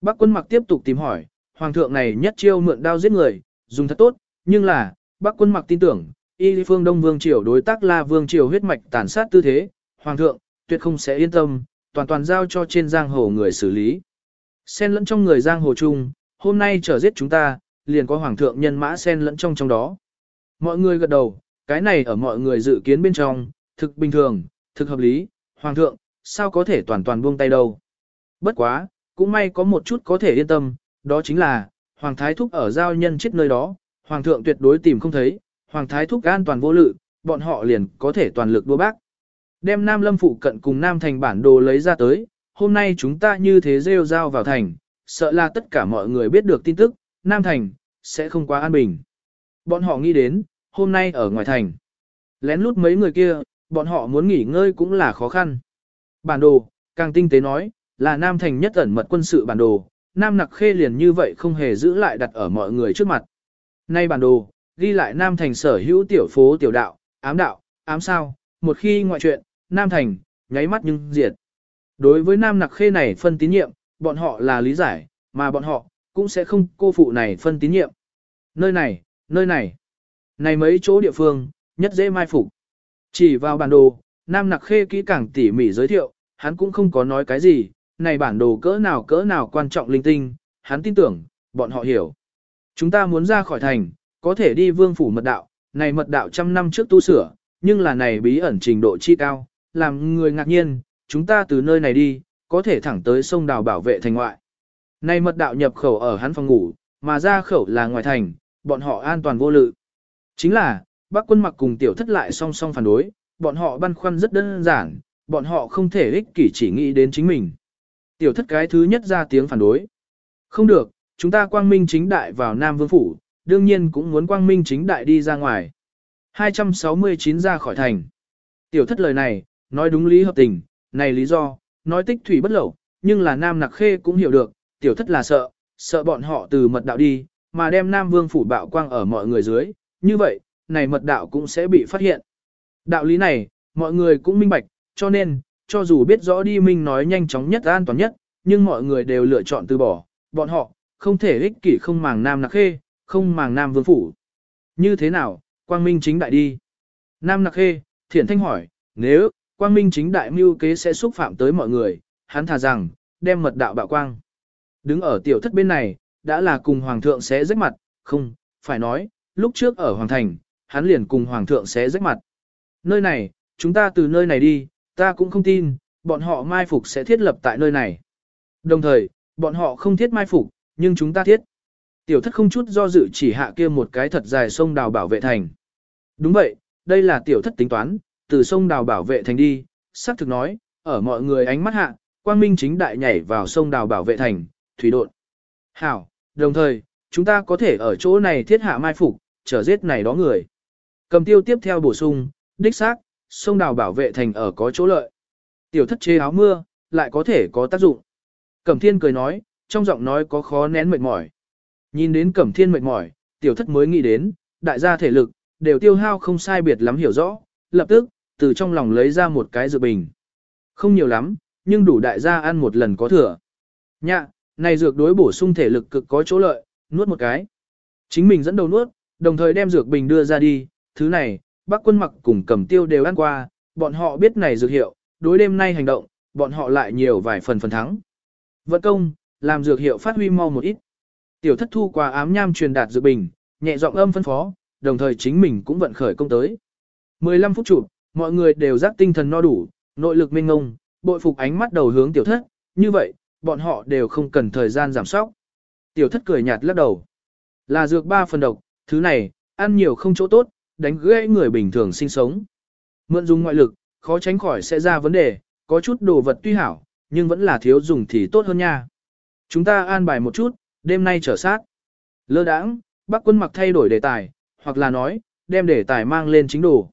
Bác quân mặc tiếp tục tìm hỏi, hoàng thượng này nhất chiêu mượn đao giết người, dùng thật tốt, nhưng là, bác quân mặc tin tưởng, y phương Đông Vương Triều đối tác là Vương Triều huyết mạch tàn sát tư thế, hoàng thượng, tuyệt không sẽ yên tâm, toàn toàn giao cho trên giang hồ người xử lý. Xen lẫn trong người giang hồ chung, hôm nay trở giết chúng ta, liền có hoàng thượng nhân mã xen lẫn trong trong đó. Mọi người gật đầu, cái này ở mọi người dự kiến bên trong, thực bình thường, thực hợp lý, hoàng thượng, sao có thể toàn toàn buông tay đâu. Bất quá, cũng may có một chút có thể yên tâm, đó chính là, hoàng thái thúc ở giao nhân chết nơi đó, hoàng thượng tuyệt đối tìm không thấy, hoàng thái thúc an toàn vô lự, bọn họ liền có thể toàn lực đua bác. Đem Nam Lâm phụ cận cùng Nam thành bản đồ lấy ra tới, hôm nay chúng ta như thế rêu rao vào thành, sợ là tất cả mọi người biết được tin tức, Nam thành, sẽ không quá an bình. Bọn họ nghĩ đến, hôm nay ở ngoài thành. Lén lút mấy người kia, bọn họ muốn nghỉ ngơi cũng là khó khăn. Bản đồ, càng tinh tế nói, là Nam thành nhất ẩn mật quân sự bản đồ, Nam nặc khê liền như vậy không hề giữ lại đặt ở mọi người trước mặt. Nay bản đồ, ghi lại Nam thành sở hữu tiểu phố tiểu đạo, ám đạo, ám sao, một khi ngoại chuyện, Nam thành, nháy mắt nhưng diệt. Đối với Nam nặc khê này phân tín nhiệm, bọn họ là lý giải, mà bọn họ, cũng sẽ không cô phụ này phân tín nhiệm. Nơi này, nơi này, này mấy chỗ địa phương, nhất dễ mai phục. Chỉ vào bản đồ, Nam Nặc Khê kỹ càng tỉ mỉ giới thiệu, hắn cũng không có nói cái gì, này bản đồ cỡ nào cỡ nào quan trọng linh tinh, hắn tin tưởng, bọn họ hiểu. Chúng ta muốn ra khỏi thành, có thể đi vương phủ mật đạo, này mật đạo trăm năm trước tu sửa, nhưng là này bí ẩn trình độ chi cao, làm người ngạc nhiên, chúng ta từ nơi này đi, có thể thẳng tới sông đào bảo vệ thành ngoại. Này mật đạo nhập khẩu ở hắn phòng ngủ, mà ra khẩu là ngoài thành, bọn họ an toàn vô lự. Chính là, bác quân mặc cùng tiểu thất lại song song phản đối, bọn họ băn khoăn rất đơn giản, bọn họ không thể ích kỷ chỉ nghĩ đến chính mình. Tiểu thất cái thứ nhất ra tiếng phản đối. Không được, chúng ta quang minh chính đại vào Nam Vương Phủ, đương nhiên cũng muốn quang minh chính đại đi ra ngoài. 269 ra khỏi thành. Tiểu thất lời này, nói đúng lý hợp tình, này lý do, nói tích thủy bất lậu, nhưng là Nam Nặc Khê cũng hiểu được, tiểu thất là sợ, sợ bọn họ từ mật đạo đi, mà đem Nam Vương Phủ bạo quang ở mọi người dưới, như vậy, này mật đạo cũng sẽ bị phát hiện. Đạo lý này, mọi người cũng minh bạch, cho nên, cho dù biết rõ đi minh nói nhanh chóng nhất an toàn nhất, nhưng mọi người đều lựa chọn từ bỏ, bọn họ, không thể ích kỷ không màng nam nặc khê, không màng nam vương phủ. Như thế nào, quang minh chính đại đi. Nam nặc khê, thiện thanh hỏi, nếu, quang minh chính đại mưu kế sẽ xúc phạm tới mọi người, hắn thà rằng, đem mật đạo bạo quang. Đứng ở tiểu thất bên này, đã là cùng hoàng thượng sẽ rách mặt, không, phải nói, lúc trước ở hoàng thành, hắn liền cùng hoàng thượng sẽ rách mặt. Nơi này, chúng ta từ nơi này đi, ta cũng không tin, bọn họ mai phục sẽ thiết lập tại nơi này. Đồng thời, bọn họ không thiết mai phục, nhưng chúng ta thiết. Tiểu thất không chút do dự chỉ hạ kia một cái thật dài sông đào bảo vệ thành. Đúng vậy, đây là tiểu thất tính toán, từ sông đào bảo vệ thành đi, sắc thực nói, ở mọi người ánh mắt hạ, quang minh chính đại nhảy vào sông đào bảo vệ thành, thủy độn. Hảo, đồng thời, chúng ta có thể ở chỗ này thiết hạ mai phục, trở giết này đó người. Cầm tiêu tiếp theo bổ sung, đích xác, sông đào bảo vệ thành ở có chỗ lợi. Tiểu thất chế áo mưa, lại có thể có tác dụng. Cẩm thiên cười nói, trong giọng nói có khó nén mệt mỏi. Nhìn đến cẩm thiên mệt mỏi, tiểu thất mới nghĩ đến, đại gia thể lực, đều tiêu hao không sai biệt lắm hiểu rõ, lập tức, từ trong lòng lấy ra một cái dự bình. Không nhiều lắm, nhưng đủ đại gia ăn một lần có thừa. Nhạ, này dược đối bổ sung thể lực cực có chỗ lợi, nuốt một cái. Chính mình dẫn đầu nuốt, đồng thời đem dược bình đưa ra đi, thứ này, bác quân mặc cùng cầm tiêu đều ăn qua, bọn họ biết này dược hiệu, đối đêm nay hành động, bọn họ lại nhiều vài phần phần thắng. Vận công, làm dược hiệu phát huy mau một ít. Tiểu thất thu qua ám nham truyền đạt dược bình, nhẹ giọng âm phân phó, đồng thời chính mình cũng vận khởi công tới. 15 phút chụp, mọi người đều giác tinh thần no đủ, nội lực minh ngông, bội phục ánh mắt đầu hướng tiểu thất, như vậy, bọn họ đều không cần thời gian giảm sóc. Tiểu thất cười nhạt lắc đầu. Là dược ba phần độc, thứ này, ăn nhiều không chỗ tốt, đánh gãy người bình thường sinh sống. Mượn dùng ngoại lực, khó tránh khỏi sẽ ra vấn đề, có chút đồ vật tuy hảo, nhưng vẫn là thiếu dùng thì tốt hơn nha. Chúng ta an bài một chút, đêm nay trở sát. Lơ đãng, bác quân mặc thay đổi đề tài, hoặc là nói, đem đề tài mang lên chính đồ.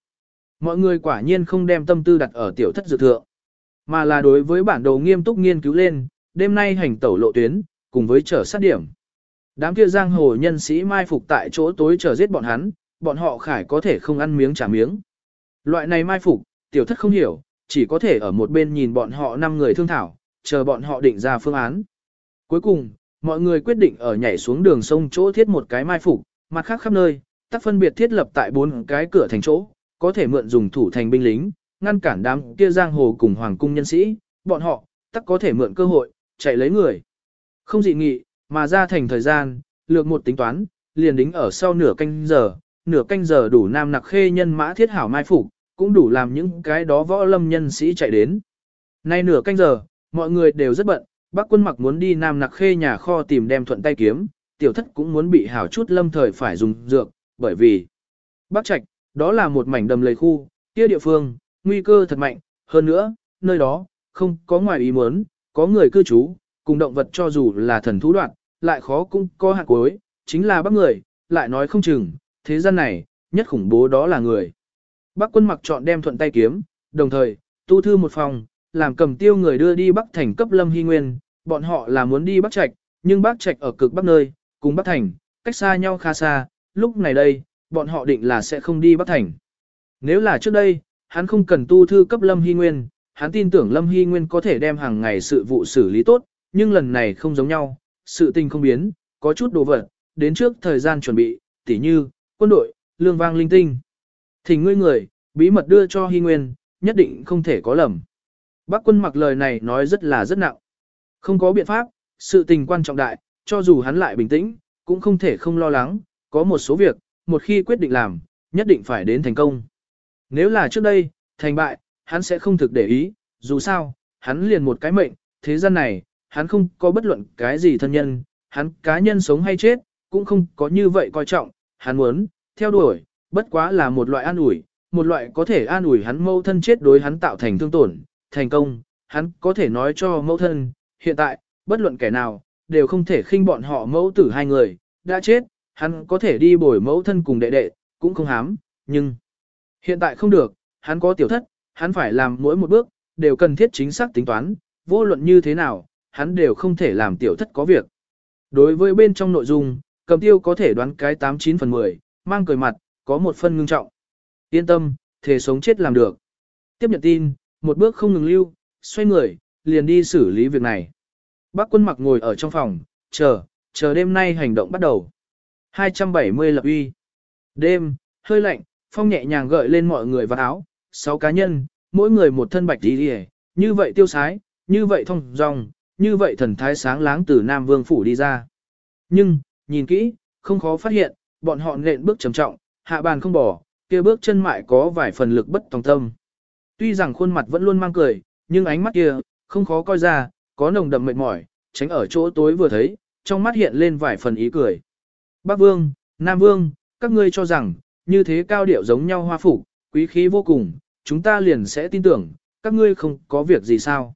Mọi người quả nhiên không đem tâm tư đặt ở tiểu thất dự thượng, mà là đối với bản đồ nghiêm túc nghiên cứu lên, đêm nay hành tẩu lộ tuyến, cùng với trở sát điểm. Đám kia giang hồ nhân sĩ mai phục tại chỗ tối chờ giết bọn hắn, bọn họ khải có thể không ăn miếng trả miếng. Loại này mai phục, tiểu thất không hiểu, chỉ có thể ở một bên nhìn bọn họ năm người thương thảo, chờ bọn họ định ra phương án. Cuối cùng, mọi người quyết định ở nhảy xuống đường sông chỗ thiết một cái mai phục, mặt khác khắp nơi, tác phân biệt thiết lập tại bốn cái cửa thành chỗ, có thể mượn dùng thủ thành binh lính, ngăn cản đám kia giang hồ cùng hoàng cung nhân sĩ, bọn họ, tắc có thể mượn cơ hội, chạy lấy người. Không dị nghị, mà ra thành thời gian, lược một tính toán, liền đính ở sau nửa canh giờ, nửa canh giờ đủ nam nặc khê nhân mã thiết hảo mai phục, cũng đủ làm những cái đó võ lâm nhân sĩ chạy đến. Nay nửa canh giờ, mọi người đều rất bận, bác quân mặc muốn đi nam nặc khê nhà kho tìm đem thuận tay kiếm, tiểu thất cũng muốn bị hảo chút lâm thời phải dùng dược, bởi vì bác trạch, đó là một mảnh đầm lầy khu, kia địa phương, nguy cơ thật mạnh, hơn nữa, nơi đó, không có ngoài ý muốn, có người cư trú, cùng động vật cho dù là thần thú đoạn, lại khó cũng có hạt cuối, chính là bác người, lại nói không chừng, thế gian này, nhất khủng bố đó là người. Bác quân mặc chọn đem thuận tay kiếm, đồng thời, tu thư một phòng, làm cầm tiêu người đưa đi Bắc Thành cấp Lâm Hy Nguyên, bọn họ là muốn đi Bắc Trạch, nhưng Bắc Trạch ở cực Bắc nơi, cùng Bắc Thành, cách xa nhau khá xa, lúc này đây, bọn họ định là sẽ không đi Bắc Thành. Nếu là trước đây, hắn không cần tu thư cấp Lâm Hy Nguyên, hắn tin tưởng Lâm Hy Nguyên có thể đem hàng ngày sự vụ xử lý tốt, nhưng lần này không giống nhau, sự tình không biến, có chút đồ vật, đến trước thời gian chuẩn bị, tỉ như, quân đội, lương vang linh tinh. Thỉnh ngươi người, bí mật đưa cho Hy Nguyên, nhất định không thể có lầm. Bác quân mặc lời này nói rất là rất nặng. Không có biện pháp, sự tình quan trọng đại, cho dù hắn lại bình tĩnh, cũng không thể không lo lắng, có một số việc, một khi quyết định làm, nhất định phải đến thành công. Nếu là trước đây, thành bại, hắn sẽ không thực để ý, dù sao, hắn liền một cái mệnh, thế gian này, hắn không có bất luận cái gì thân nhân, hắn cá nhân sống hay chết, cũng không có như vậy coi trọng, hắn muốn, theo đuổi, bất quá là một loại an ủi, một loại có thể an ủi hắn mâu thân chết đối hắn tạo thành thương tổn, thành công, hắn có thể nói cho mẫu thân, hiện tại, bất luận kẻ nào, đều không thể khinh bọn họ mẫu tử hai người, đã chết, hắn có thể đi bồi mẫu thân cùng đệ đệ, cũng không hám, nhưng hiện tại không được, hắn có tiểu thất, hắn phải làm mỗi một bước, đều cần thiết chính xác tính toán, vô luận như thế nào, hắn đều không thể làm tiểu thất có việc. Đối với bên trong nội dung, cầm tiêu có thể đoán cái 89 phần 10, mang cười mặt, có một phân ngưng trọng. Yên tâm, thể sống chết làm được. Tiếp nhận tin, một bước không ngừng lưu, xoay người, liền đi xử lý việc này. Bác quân mặc ngồi ở trong phòng, chờ, chờ đêm nay hành động bắt đầu. 270 lập uy. Đêm, hơi lạnh, phong nhẹ nhàng gợi lên mọi người vào áo, sáu cá nhân, mỗi người một thân bạch đi đi như vậy tiêu sái, như vậy thông dòng, như vậy thần thái sáng láng từ Nam Vương Phủ đi ra. Nhưng, nhìn kỹ, không khó phát hiện, bọn họ nện bước trầm trọng, hạ bàn không bỏ, kia bước chân mại có vài phần lực bất tòng tâm. Tuy rằng khuôn mặt vẫn luôn mang cười, nhưng ánh mắt kia, không khó coi ra, có nồng đậm mệt mỏi, tránh ở chỗ tối vừa thấy, trong mắt hiện lên vài phần ý cười. Bắc Vương, Nam Vương, các ngươi cho rằng, như thế cao điệu giống nhau hoa phủ, quý khí vô cùng, chúng ta liền sẽ tin tưởng, các ngươi không có việc gì sao.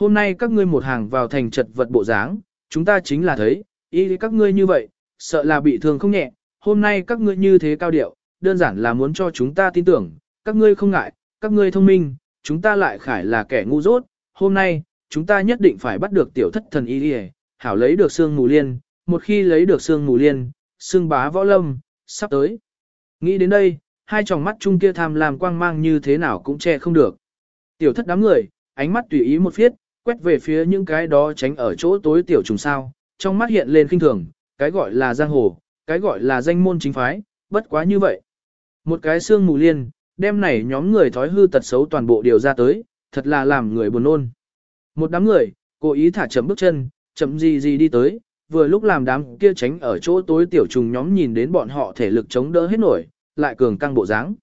Hôm nay các ngươi một hàng vào thành trật vật bộ dáng, chúng ta chính là thấy, ý các ngươi như vậy, sợ là bị thương không nhẹ, hôm nay các ngươi như thế cao điệu, đơn giản là muốn cho chúng ta tin tưởng, các ngươi không ngại, các ngươi thông minh, chúng ta lại khải là kẻ ngu dốt, hôm nay, chúng ta nhất định phải bắt được tiểu thất thần y đi hảo lấy được xương mù liên, một khi lấy được xương mù liên, xương bá võ lâm, sắp tới. Nghĩ đến đây, hai tròng mắt chung kia tham làm quang mang như thế nào cũng che không được. Tiểu thất đám người, ánh mắt tùy ý một phiết, quét về phía những cái đó tránh ở chỗ tối tiểu trùng sao, trong mắt hiện lên kinh thường, cái gọi là giang hồ, cái gọi là danh môn chính phái, bất quá như vậy. Một cái xương mù liên, đem này nhóm người thói hư tật xấu toàn bộ điều ra tới, thật là làm người buồn nôn. Một đám người, cố ý thả chậm bước chân, chậm gì gì đi tới, vừa lúc làm đám kia tránh ở chỗ tối tiểu trùng nhóm nhìn đến bọn họ thể lực chống đỡ hết nổi, lại cường căng bộ dáng.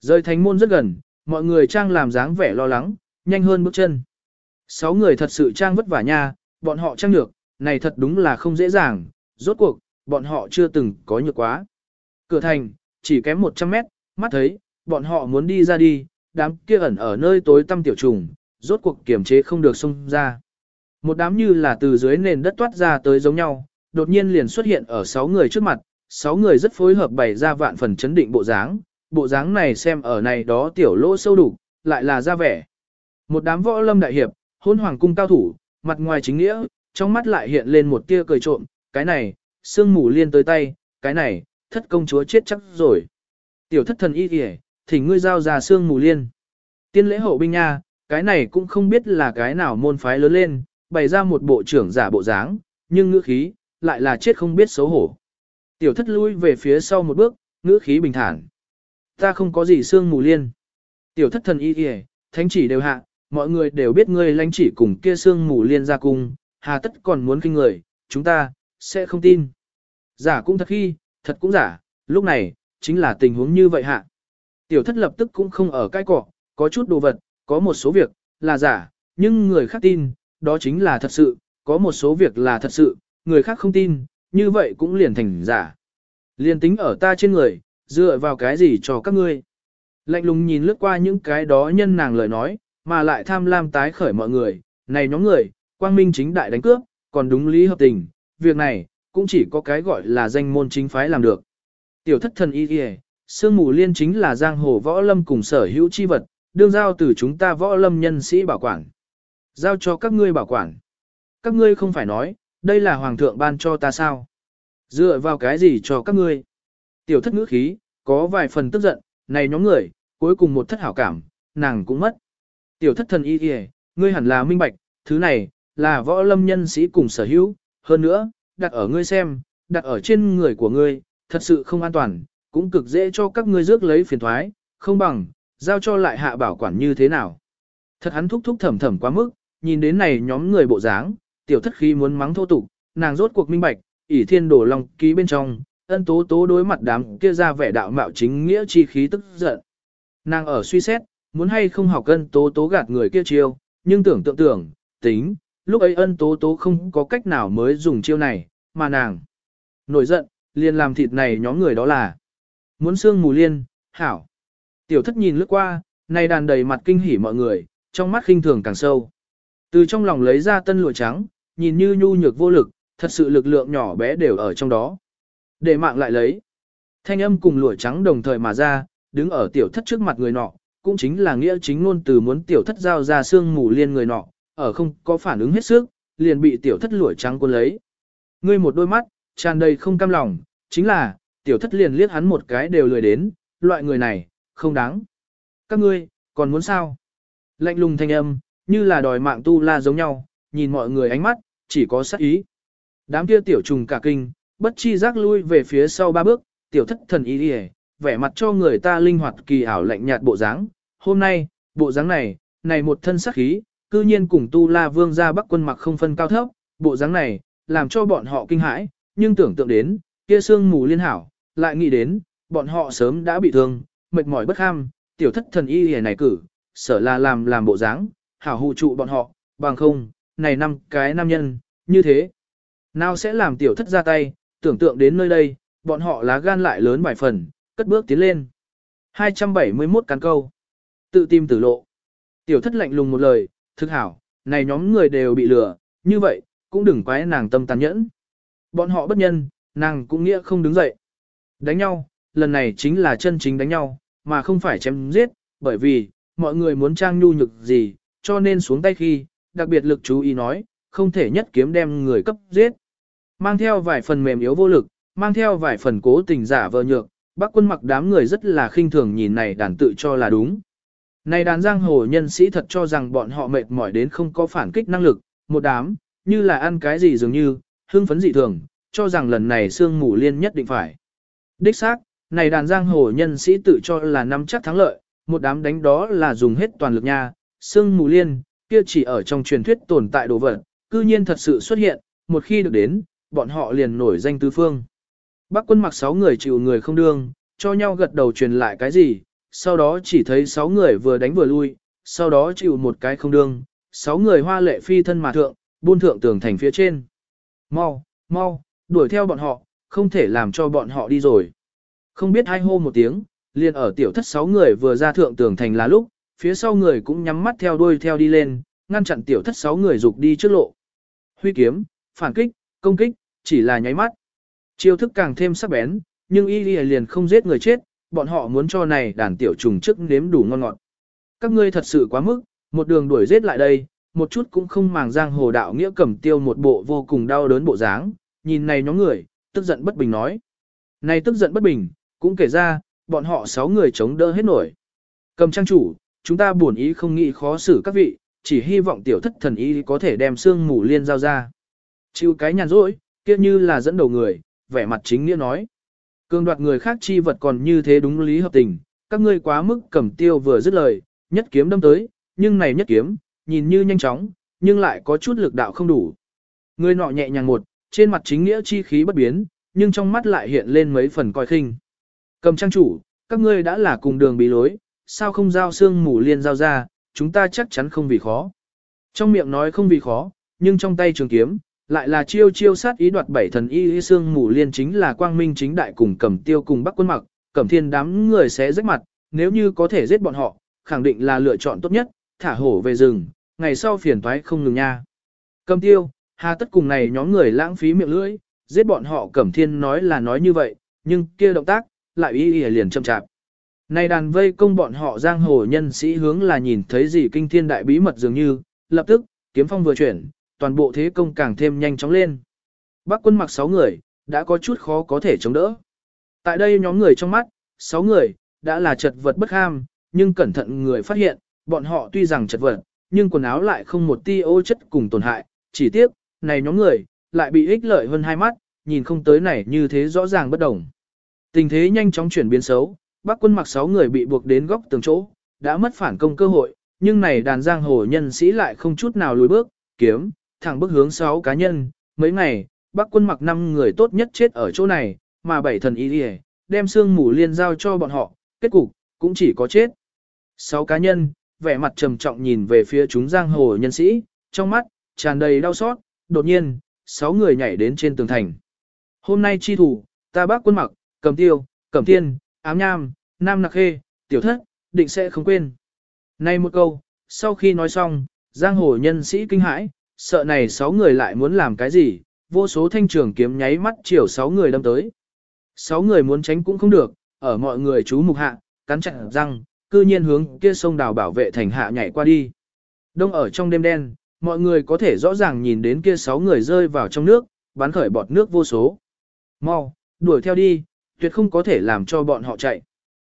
Rơi thành môn rất gần, mọi người trang làm dáng vẻ lo lắng, nhanh hơn bước chân. Sáu người thật sự trang vất vả nha, bọn họ trang được, này thật đúng là không dễ dàng, rốt cuộc, bọn họ chưa từng có nhược quá. Cửa thành, chỉ kém 100 mét, mắt thấy, bọn họ muốn đi ra đi, đám kia ẩn ở nơi tối tăm tiểu trùng, rốt cuộc kiểm chế không được xông ra. Một đám như là từ dưới nền đất toát ra tới giống nhau, đột nhiên liền xuất hiện ở sáu người trước mặt, sáu người rất phối hợp bày ra vạn phần chấn định bộ dáng, bộ dáng này xem ở này đó tiểu lỗ sâu đủ, lại là ra vẻ. Một đám võ lâm đại hiệp, hôn hoàng cung cao thủ, mặt ngoài chính nghĩa, trong mắt lại hiện lên một tia cười trộm, cái này, sương mù liên tới tay, cái này, thất công chúa chết chắc rồi. Tiểu thất thần y kìa, thỉnh ngươi giao ra sương mù liên. Tiên lễ hậu binh nha, cái này cũng không biết là cái nào môn phái lớn lên, bày ra một bộ trưởng giả bộ dáng, nhưng ngữ khí, lại là chết không biết xấu hổ. Tiểu thất lui về phía sau một bước, ngữ khí bình thản. Ta không có gì sương mù liên. Tiểu thất thần y kìa, thánh chỉ đều hạ, mọi người đều biết ngươi lãnh chỉ cùng kia sương mù liên ra cung, hà tất còn muốn kinh người, chúng ta, sẽ không tin. Giả cũng thật khi, thật cũng giả, lúc này, chính là tình huống như vậy hạ. Tiểu thất lập tức cũng không ở cái cọ, có chút đồ vật, có một số việc, là giả, nhưng người khác tin, đó chính là thật sự, có một số việc là thật sự, người khác không tin, như vậy cũng liền thành giả. Liền tính ở ta trên người, dựa vào cái gì cho các ngươi. Lạnh lùng nhìn lướt qua những cái đó nhân nàng lời nói, mà lại tham lam tái khởi mọi người, này nhóm người, quang minh chính đại đánh cướp, còn đúng lý hợp tình, việc này, cũng chỉ có cái gọi là danh môn chính phái làm được. Tiểu thất thần y kìa, sương mù liên chính là giang hồ võ lâm cùng sở hữu chi vật, đương giao từ chúng ta võ lâm nhân sĩ bảo quản. Giao cho các ngươi bảo quản. Các ngươi không phải nói, đây là hoàng thượng ban cho ta sao? Dựa vào cái gì cho các ngươi? Tiểu thất ngữ khí, có vài phần tức giận, này nhóm người, cuối cùng một thất hảo cảm, nàng cũng mất. Tiểu thất thần y kìa, ngươi hẳn là minh bạch, thứ này, là võ lâm nhân sĩ cùng sở hữu, hơn nữa, đặt ở ngươi xem, đặt ở trên người của ngươi, thật sự không an toàn, cũng cực dễ cho các ngươi rước lấy phiền thoái, không bằng, giao cho lại hạ bảo quản như thế nào. Thật hắn thúc thúc thầm thầm quá mức, nhìn đến này nhóm người bộ dáng, tiểu thất khí muốn mắng thô tục, nàng rốt cuộc minh bạch, ỷ thiên đổ lòng ký bên trong, ân tố tố đối mặt đám kia ra vẻ đạo mạo chính nghĩa chi khí tức giận. Nàng ở suy xét, muốn hay không học ân tố tố gạt người kia chiêu, nhưng tưởng tượng tưởng, tính, lúc ấy ân tố tố không có cách nào mới dùng chiêu này, mà nàng nổi giận, liền làm thịt này nhóm người đó là muốn xương mù liên, hảo. Tiểu thất nhìn lướt qua, này đàn đầy mặt kinh hỉ mọi người, trong mắt khinh thường càng sâu. Từ trong lòng lấy ra tân lụa trắng, nhìn như nhu nhược vô lực, thật sự lực lượng nhỏ bé đều ở trong đó. Để mạng lại lấy. Thanh âm cùng lụa trắng đồng thời mà ra, đứng ở tiểu thất trước mặt người nọ, cũng chính là nghĩa chính ngôn từ muốn tiểu thất giao ra xương mù liên người nọ, ở không có phản ứng hết sức, liền bị tiểu thất lũi trắng cuốn lấy. Ngươi một đôi mắt, tràn đầy không cam lòng, chính là, tiểu thất liền liếc hắn một cái đều lười đến, loại người này, không đáng. Các ngươi, còn muốn sao? Lạnh lùng thanh âm, như là đòi mạng tu la giống nhau, nhìn mọi người ánh mắt, chỉ có sát ý. Đám kia tiểu trùng cả kinh, bất chi giác lui về phía sau ba bước, tiểu thất thần ý đi vẻ mặt cho người ta linh hoạt kỳ ảo lạnh nhạt bộ dáng. Hôm nay, bộ dáng này, này một thân sắc khí, cư nhiên cùng tu la vương ra bắc quân mặc không phân cao thấp, bộ dáng này, làm cho bọn họ kinh hãi, nhưng tưởng tượng đến, kia sương mù liên hảo, lại nghĩ đến, bọn họ sớm đã bị thương, mệt mỏi bất ham, tiểu thất thần y hề này cử, sợ là làm làm bộ dáng, hảo hụ trụ bọn họ, bằng không, này năm cái nam nhân, như thế. Nào sẽ làm tiểu thất ra tay, tưởng tượng đến nơi đây, bọn họ lá gan lại lớn vài phần, cất bước tiến lên. 271 cán câu. Tự tìm tử lộ. Tiểu thất lạnh lùng một lời, thực hảo, này nhóm người đều bị lừa, như vậy, cũng đừng quái nàng tâm tàn nhẫn. Bọn họ bất nhân, nàng cũng nghĩa không đứng dậy. Đánh nhau, lần này chính là chân chính đánh nhau, mà không phải chém giết, bởi vì, mọi người muốn trang nhu nhược gì, cho nên xuống tay khi, đặc biệt lực chú ý nói, không thể nhất kiếm đem người cấp giết. Mang theo vài phần mềm yếu vô lực, mang theo vài phần cố tình giả vờ nhược, bác quân mặc đám người rất là khinh thường nhìn này đàn tự cho là đúng. Này đàn giang hồ nhân sĩ thật cho rằng bọn họ mệt mỏi đến không có phản kích năng lực, một đám, như là ăn cái gì dường như, hưng phấn dị thường, cho rằng lần này sương mù liên nhất định phải. Đích xác, này đàn giang hồ nhân sĩ tự cho là nắm chắc thắng lợi, một đám đánh đó là dùng hết toàn lực nha, sương mù liên, kia chỉ ở trong truyền thuyết tồn tại đồ vật, cư nhiên thật sự xuất hiện, một khi được đến, bọn họ liền nổi danh tứ phương. Bác quân mặc sáu người chịu người không đương, cho nhau gật đầu truyền lại cái gì, sau đó chỉ thấy sáu người vừa đánh vừa lui, sau đó chịu một cái không đương, sáu người hoa lệ phi thân mà thượng, buôn thượng tường thành phía trên. Mau, mau, đuổi theo bọn họ, không thể làm cho bọn họ đi rồi. Không biết hai hô một tiếng, liền ở tiểu thất sáu người vừa ra thượng tường thành là lúc, phía sau người cũng nhắm mắt theo đuôi theo đi lên, ngăn chặn tiểu thất sáu người dục đi trước lộ. Huy kiếm, phản kích, công kích, chỉ là nháy mắt. Chiêu thức càng thêm sắc bén, nhưng y liền không giết người chết, bọn họ muốn cho này đàn tiểu trùng trước nếm đủ ngon ngọt. Các ngươi thật sự quá mức, một đường đuổi giết lại đây, một chút cũng không màng giang hồ đạo nghĩa cầm tiêu một bộ vô cùng đau đớn bộ dáng, nhìn này nhóm người, tức giận bất bình nói. Này tức giận bất bình, cũng kể ra, bọn họ sáu người chống đỡ hết nổi. Cầm trang chủ, chúng ta buồn ý không nghĩ khó xử các vị, chỉ hy vọng tiểu thất thần ý có thể đem xương mù liên giao ra. Chịu cái nhàn rỗi, kia như là dẫn đầu người, vẻ mặt chính nghĩa nói. cương đoạt người khác chi vật còn như thế đúng lý hợp tình, các ngươi quá mức cầm tiêu vừa dứt lời, nhất kiếm đâm tới, nhưng này nhất kiếm, nhìn như nhanh chóng, nhưng lại có chút lực đạo không đủ. Người nọ nhẹ nhàng một, trên mặt chính nghĩa chi khí bất biến, nhưng trong mắt lại hiện lên mấy phần coi khinh. Cầm trang chủ, các ngươi đã là cùng đường bị lối, sao không giao xương mù liên giao ra, chúng ta chắc chắn không vì khó. Trong miệng nói không vì khó, nhưng trong tay trường kiếm, lại là chiêu chiêu sát ý đoạt bảy thần y y xương mù liên chính là quang minh chính đại cùng cầm tiêu cùng bắc quân mặc, cẩm thiên đám người sẽ rách mặt, nếu như có thể giết bọn họ, khẳng định là lựa chọn tốt nhất, thả hổ về rừng, ngày sau phiền toái không ngừng nha. Cầm tiêu, hà tất cùng này nhóm người lãng phí miệng lưỡi, giết bọn họ cẩm thiên nói là nói như vậy, nhưng kia động tác, lại y y liền chậm chạp. Này đàn vây công bọn họ giang hồ nhân sĩ hướng là nhìn thấy gì kinh thiên đại bí mật dường như, lập tức, kiếm phong vừa chuyển, toàn bộ thế công càng thêm nhanh chóng lên. Bắc quân mặc 6 người, đã có chút khó có thể chống đỡ. Tại đây nhóm người trong mắt, 6 người, đã là chật vật bất ham, nhưng cẩn thận người phát hiện, bọn họ tuy rằng chật vật, nhưng quần áo lại không một ti ô chất cùng tổn hại, chỉ tiếc, này nhóm người, lại bị ích lợi hơn hai mắt, nhìn không tới này như thế rõ ràng bất đồng. Tình thế nhanh chóng chuyển biến xấu, Bắc quân mặc 6 người bị buộc đến góc tường chỗ, đã mất phản công cơ hội, nhưng này đàn giang hồ nhân sĩ lại không chút nào lùi bước, kiếm, thẳng bước hướng 6 cá nhân, mấy ngày, Bắc quân mặc 5 người tốt nhất chết ở chỗ này, mà bảy thần y đi đem xương mù liên giao cho bọn họ, kết cục, cũng chỉ có chết. 6 cá nhân, vẻ mặt trầm trọng nhìn về phía chúng giang hồ nhân sĩ, trong mắt, tràn đầy đau xót, đột nhiên, 6 người nhảy đến trên tường thành. Hôm nay chi thủ, ta bác quân mặc, cầm tiêu, cầm tiên, ám nham, nam nặc khê, tiểu thất, định sẽ không quên. Nay một câu, sau khi nói xong, giang hồ nhân sĩ kinh hãi, sợ này sáu người lại muốn làm cái gì, vô số thanh trường kiếm nháy mắt chiều sáu người đâm tới. Sáu người muốn tránh cũng không được, ở mọi người chú mục hạ, cắn chặt răng, cư nhiên hướng kia sông đào bảo vệ thành hạ nhảy qua đi. Đông ở trong đêm đen, mọi người có thể rõ ràng nhìn đến kia sáu người rơi vào trong nước, bắn khởi bọt nước vô số. Mau, đuổi theo đi, tuyệt không có thể làm cho bọn họ chạy.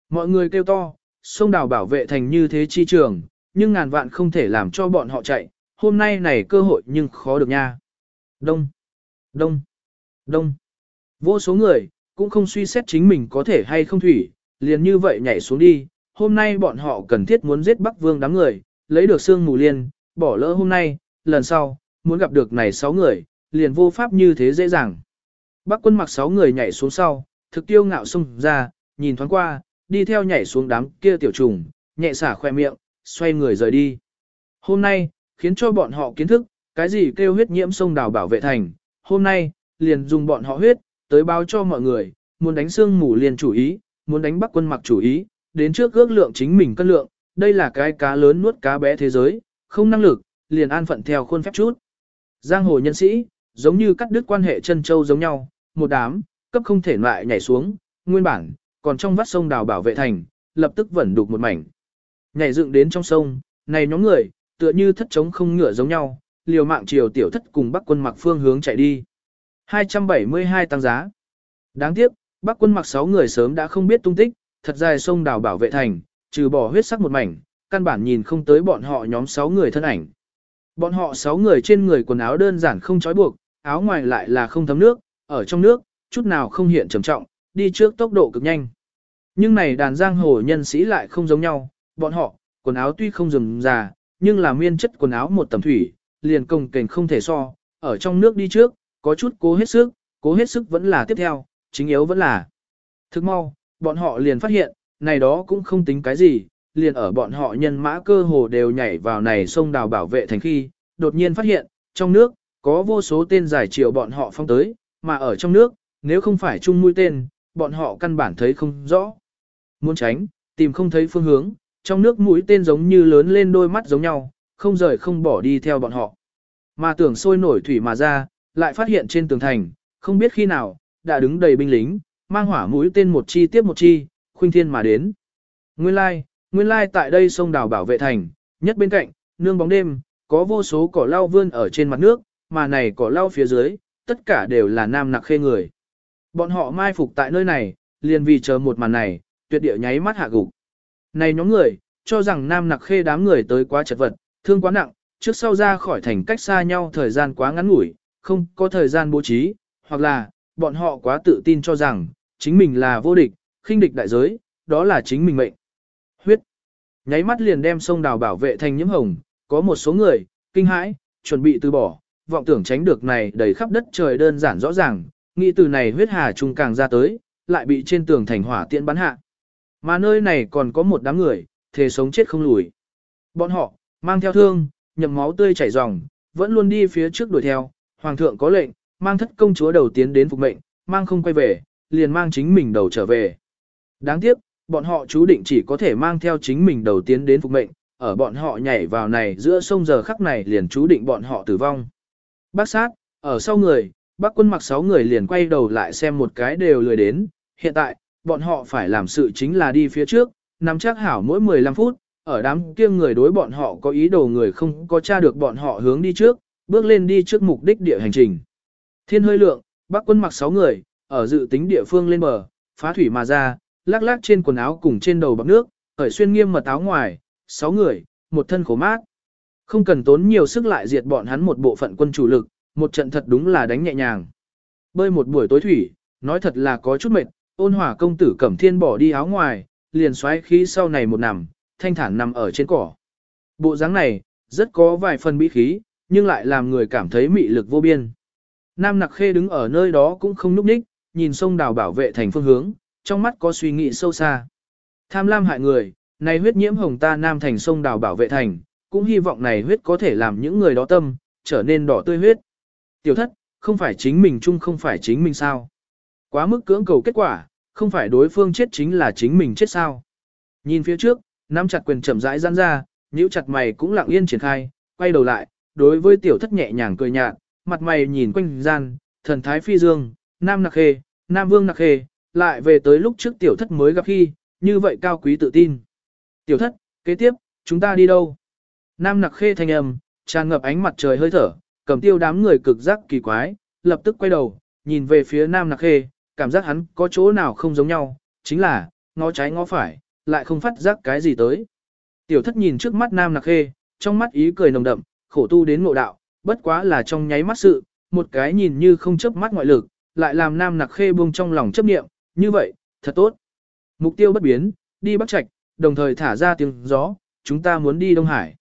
Mọi người kêu to, sông đào bảo vệ thành như thế chi trường, nhưng ngàn vạn không thể làm cho bọn họ chạy, hôm nay này cơ hội nhưng khó được nha. Đông, đông, đông. Vô số người, cũng không suy xét chính mình có thể hay không thủy, liền như vậy nhảy xuống đi. Hôm nay bọn họ cần thiết muốn giết Bắc Vương đám người, lấy được xương mù liên, bỏ lỡ hôm nay, lần sau, muốn gặp được này sáu người, liền vô pháp như thế dễ dàng. Bắc quân mặc sáu người nhảy xuống sau, thực tiêu ngạo xông ra, nhìn thoáng qua, đi theo nhảy xuống đám kia tiểu trùng, nhẹ xả khoe miệng, xoay người rời đi. Hôm nay, khiến cho bọn họ kiến thức, cái gì kêu huyết nhiễm sông đào bảo vệ thành, hôm nay, liền dùng bọn họ huyết, tới báo cho mọi người, muốn đánh xương mù liền chủ ý, muốn đánh bắc quân mặc chủ ý, đến trước ước lượng chính mình cân lượng, đây là cái cá lớn nuốt cá bé thế giới, không năng lực, liền an phận theo khuôn phép chút. Giang hồ nhân sĩ, giống như cắt đứt quan hệ chân châu giống nhau, một đám, cấp không thể lại nhảy xuống, nguyên bản, còn trong vắt sông đào bảo vệ thành, lập tức vẩn đục một mảnh. nhảy dựng đến trong sông, này nhóm người, tựa như thất trống không ngựa giống nhau, liều mạng chiều tiểu thất cùng bắc quân mặc phương hướng chạy đi. 272 tăng giá. Đáng tiếc, bắc quân mặc 6 người sớm đã không biết tung tích, thật dài sông đào bảo vệ thành, trừ bỏ huyết sắc một mảnh, căn bản nhìn không tới bọn họ nhóm 6 người thân ảnh. Bọn họ 6 người trên người quần áo đơn giản không trói buộc, áo ngoài lại là không thấm nước, ở trong nước, chút nào không hiện trầm trọng, đi trước tốc độ cực nhanh. Nhưng này đàn giang hồ nhân sĩ lại không giống nhau, bọn họ, quần áo tuy không rườm rà nhưng là miên chất quần áo một tầm thủy, liền công kềnh không thể so, ở trong nước đi trước, có chút cố hết sức, cố hết sức vẫn là tiếp theo, chính yếu vẫn là. Thức mau, bọn họ liền phát hiện, này đó cũng không tính cái gì, liền ở bọn họ nhân mã cơ hồ đều nhảy vào này sông đào bảo vệ thành khi, đột nhiên phát hiện, trong nước, có vô số tên giải triệu bọn họ phong tới, mà ở trong nước, nếu không phải chung mũi tên, bọn họ căn bản thấy không rõ. Muốn tránh, tìm không thấy phương hướng, trong nước mũi tên giống như lớn lên đôi mắt giống nhau, không rời không bỏ đi theo bọn họ. Mà tưởng sôi nổi thủy mà ra, lại phát hiện trên tường thành, không biết khi nào, đã đứng đầy binh lính, mang hỏa mũi tên một chi tiếp một chi, khuynh thiên mà đến. Nguyên lai, nguyên lai tại đây sông đào bảo vệ thành, nhất bên cạnh, nương bóng đêm, có vô số cỏ lau vươn ở trên mặt nước, mà này cỏ lau phía dưới, tất cả đều là nam nặc khê người. Bọn họ mai phục tại nơi này, liền vì chờ một màn này, tuyệt địa nháy mắt hạ gục. Này nhóm người, cho rằng nam nặc khê đám người tới quá chật vật, thương quá nặng, trước sau ra khỏi thành cách xa nhau thời gian quá ngắn ngủi, không có thời gian bố trí, hoặc là, bọn họ quá tự tin cho rằng, chính mình là vô địch, khinh địch đại giới, đó là chính mình mệnh. Huyết. Nháy mắt liền đem sông đào bảo vệ thành nhiễm hồng, có một số người, kinh hãi, chuẩn bị từ bỏ, vọng tưởng tránh được này đầy khắp đất trời đơn giản rõ ràng, nghĩ từ này huyết hà trung càng ra tới, lại bị trên tường thành hỏa tiện bắn hạ. Mà nơi này còn có một đám người, thề sống chết không lùi. Bọn họ, mang theo thương, nhậm máu tươi chảy ròng, vẫn luôn đi phía trước đuổi theo, hoàng thượng có lệnh, mang thất công chúa đầu tiến đến phục mệnh, mang không quay về, liền mang chính mình đầu trở về. Đáng tiếc, bọn họ chú định chỉ có thể mang theo chính mình đầu tiến đến phục mệnh, ở bọn họ nhảy vào này giữa sông giờ khắc này liền chú định bọn họ tử vong. Bác sát, ở sau người, bác quân mặc sáu người liền quay đầu lại xem một cái đều lười đến, hiện tại, bọn họ phải làm sự chính là đi phía trước, nắm chắc hảo mỗi 15 phút, ở đám kia người đối bọn họ có ý đồ người không có tra được bọn họ hướng đi trước, bước lên đi trước mục đích địa hành trình. Thiên hơi lượng, bác quân mặc 6 người, ở dự tính địa phương lên bờ, phá thủy mà ra, lắc lắc trên quần áo cùng trên đầu bọc nước, ở xuyên nghiêm mật áo ngoài, 6 người, một thân khổ mát. Không cần tốn nhiều sức lại diệt bọn hắn một bộ phận quân chủ lực, một trận thật đúng là đánh nhẹ nhàng. Bơi một buổi tối thủy, nói thật là có chút mệt, ôn hòa công tử cẩm thiên bỏ đi áo ngoài, liền xoáy khí sau này một nằm, thanh thản nằm ở trên cỏ. Bộ dáng này, rất có vài phần mỹ khí, nhưng lại làm người cảm thấy mị lực vô biên. Nam Nặc Khê đứng ở nơi đó cũng không núp ních, nhìn sông đào bảo vệ thành phương hướng, trong mắt có suy nghĩ sâu xa. Tham lam hại người, này huyết nhiễm hồng ta Nam thành sông đào bảo vệ thành, cũng hy vọng này huyết có thể làm những người đó tâm, trở nên đỏ tươi huyết. Tiểu thất, không phải chính mình chung không phải chính mình sao. Quá mức cưỡng cầu kết quả, không phải đối phương chết chính là chính mình chết sao. Nhìn phía trước, nắm chặt quyền chậm rãi giãn ra, nhíu chặt mày cũng lặng yên triển khai, quay đầu lại, đối với tiểu thất nhẹ nhàng cười nhạt, mặt mày nhìn quanh gian, thần thái phi dương, nam nặc khê, nam vương nặc khê, lại về tới lúc trước tiểu thất mới gặp khi, như vậy cao quý tự tin. Tiểu thất, kế tiếp, chúng ta đi đâu? Nam nặc khê thanh âm, tràn ngập ánh mặt trời hơi thở, cầm tiêu đám người cực giác kỳ quái, lập tức quay đầu, nhìn về phía nam nặc khê, cảm giác hắn có chỗ nào không giống nhau, chính là, ngó trái ngó phải, lại không phát giác cái gì tới. Tiểu thất nhìn trước mắt nam nặc khê, trong mắt ý cười nồng đậm, khổ tu đến ngộ đạo, bất quá là trong nháy mắt sự, một cái nhìn như không chớp mắt ngoại lực, lại làm nam nặc khê buông trong lòng chấp niệm, như vậy, thật tốt. Mục tiêu bất biến, đi bắc trạch, đồng thời thả ra tiếng gió, chúng ta muốn đi Đông Hải.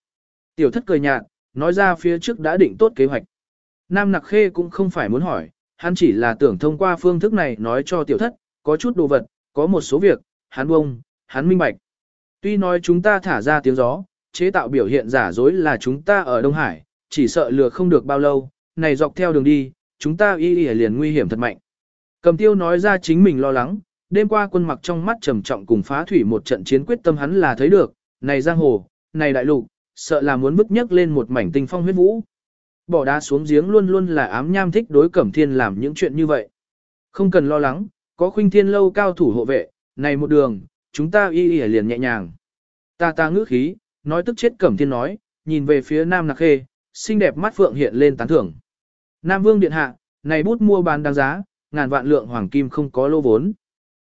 Tiểu thất cười nhạt, nói ra phía trước đã định tốt kế hoạch. Nam nặc khê cũng không phải muốn hỏi, hắn chỉ là tưởng thông qua phương thức này nói cho tiểu thất, có chút đồ vật, có một số việc, hắn bông, hắn minh bạch. Tuy nói chúng ta thả ra tiếng gió, chế tạo biểu hiện giả dối là chúng ta ở Đông Hải, chỉ sợ lừa không được bao lâu, này dọc theo đường đi, chúng ta y y liền nguy hiểm thật mạnh. Cầm tiêu nói ra chính mình lo lắng, đêm qua quân mặc trong mắt trầm trọng cùng phá thủy một trận chiến quyết tâm hắn là thấy được, này giang hồ, này đại lục, sợ là muốn bức nhấc lên một mảnh tinh phong huyết vũ. Bỏ đá xuống giếng luôn luôn là ám nham thích đối cẩm thiên làm những chuyện như vậy. Không cần lo lắng, có khuynh thiên lâu cao thủ hộ vệ, này một đường, chúng ta y y liền nhẹ nhàng. Ta ta ngữ khí, nói tức chết cẩm thiên nói, nhìn về phía Nam Nặc Khê, xinh đẹp mắt phượng hiện lên tán thưởng. Nam Vương Điện Hạ, này bút mua bán đáng giá, ngàn vạn lượng hoàng kim không có lô vốn.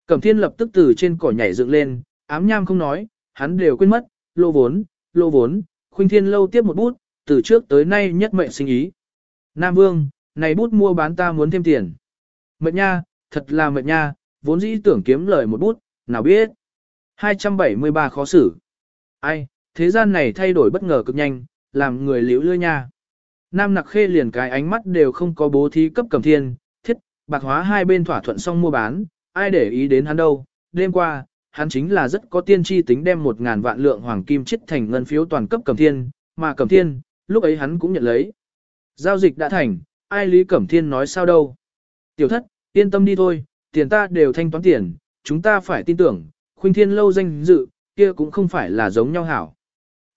Cẩm thiên lập tức từ trên cỏ nhảy dựng lên, ám nham không nói, hắn đều quên mất, lô vốn, lô vốn, khuynh thiên lâu tiếp một bút, từ trước tới nay nhất mệnh sinh ý. Nam Vương, này bút mua bán ta muốn thêm tiền. Mệnh nha, thật là mệnh nha, vốn dĩ tưởng kiếm lời một bút, nào biết. 273 khó xử. Ai, thế gian này thay đổi bất ngờ cực nhanh, làm người liễu lưa nha. Nam nặc khê liền cái ánh mắt đều không có bố thí cấp cầm thiên, thiết, bạc hóa hai bên thỏa thuận xong mua bán, ai để ý đến hắn đâu. Đêm qua, hắn chính là rất có tiên tri tính đem một ngàn vạn lượng hoàng kim chết thành ngân phiếu toàn cấp cầm thiên, mà cầm thiên, lúc ấy hắn cũng nhận lấy. Giao dịch đã thành, ai Lý Cẩm Thiên nói sao đâu. Tiểu thất, yên tâm đi thôi, tiền ta đều thanh toán tiền, chúng ta phải tin tưởng, khuynh thiên lâu danh dự, kia cũng không phải là giống nhau hảo.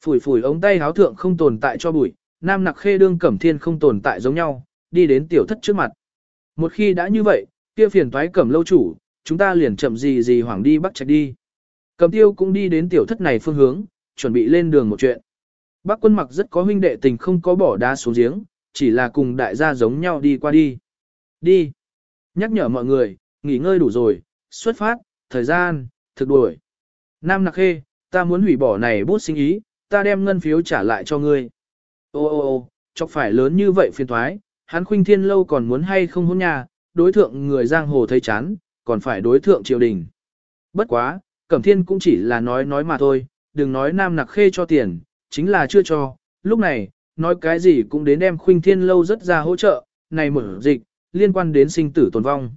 Phủi phủi ống tay háo thượng không tồn tại cho bụi, nam nặc khê đương cẩm thiên không tồn tại giống nhau, đi đến tiểu thất trước mặt. Một khi đã như vậy, kia phiền toái cẩm lâu chủ, chúng ta liền chậm gì gì hoảng đi bắt chạy đi. Cẩm tiêu cũng đi đến tiểu thất này phương hướng, chuẩn bị lên đường một chuyện. Bác quân mặc rất có huynh đệ tình không có bỏ đá xuống giếng, chỉ là cùng đại gia giống nhau đi qua đi. Đi. Nhắc nhở mọi người, nghỉ ngơi đủ rồi, xuất phát, thời gian, thực đuổi. Nam Nặc Khê, ta muốn hủy bỏ này bút sinh ý, ta đem ngân phiếu trả lại cho ngươi. Ô ô ô, chọc phải lớn như vậy phiền thoái, hắn khuynh thiên lâu còn muốn hay không hôn nhà, đối thượng người giang hồ thấy chán, còn phải đối thượng triều đình. Bất quá, Cẩm Thiên cũng chỉ là nói nói mà thôi, đừng nói Nam Nặc Khê cho tiền, chính là chưa cho, lúc này, nói cái gì cũng đến đem khuynh thiên lâu rất ra hỗ trợ, này mở dịch, liên quan đến sinh tử tồn vong.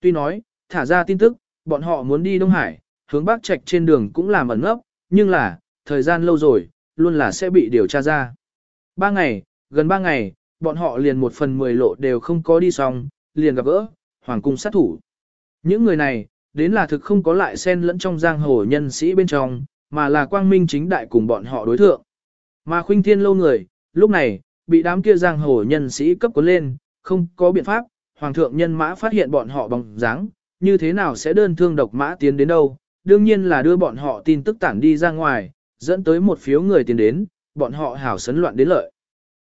Tuy nói, thả ra tin tức, bọn họ muốn đi Đông Hải, hướng Bắc Trạch trên đường cũng làm ẩn ngốc, nhưng là, thời gian lâu rồi, luôn là sẽ bị điều tra ra. Ba ngày, gần ba ngày, bọn họ liền một phần mười lộ đều không có đi xong, liền gặp gỡ, hoàng cung sát thủ. Những người này, đến là thực không có lại xen lẫn trong giang hồ nhân sĩ bên trong, mà là quang minh chính đại cùng bọn họ đối thượng. Mà khuynh thiên lâu người, lúc này, bị đám kia giang hồ nhân sĩ cấp cuốn lên, không có biện pháp, hoàng thượng nhân mã phát hiện bọn họ bằng dáng, như thế nào sẽ đơn thương độc mã tiến đến đâu, đương nhiên là đưa bọn họ tin tức tản đi ra ngoài, dẫn tới một phiếu người tiến đến, bọn họ hảo sấn loạn đến lợi.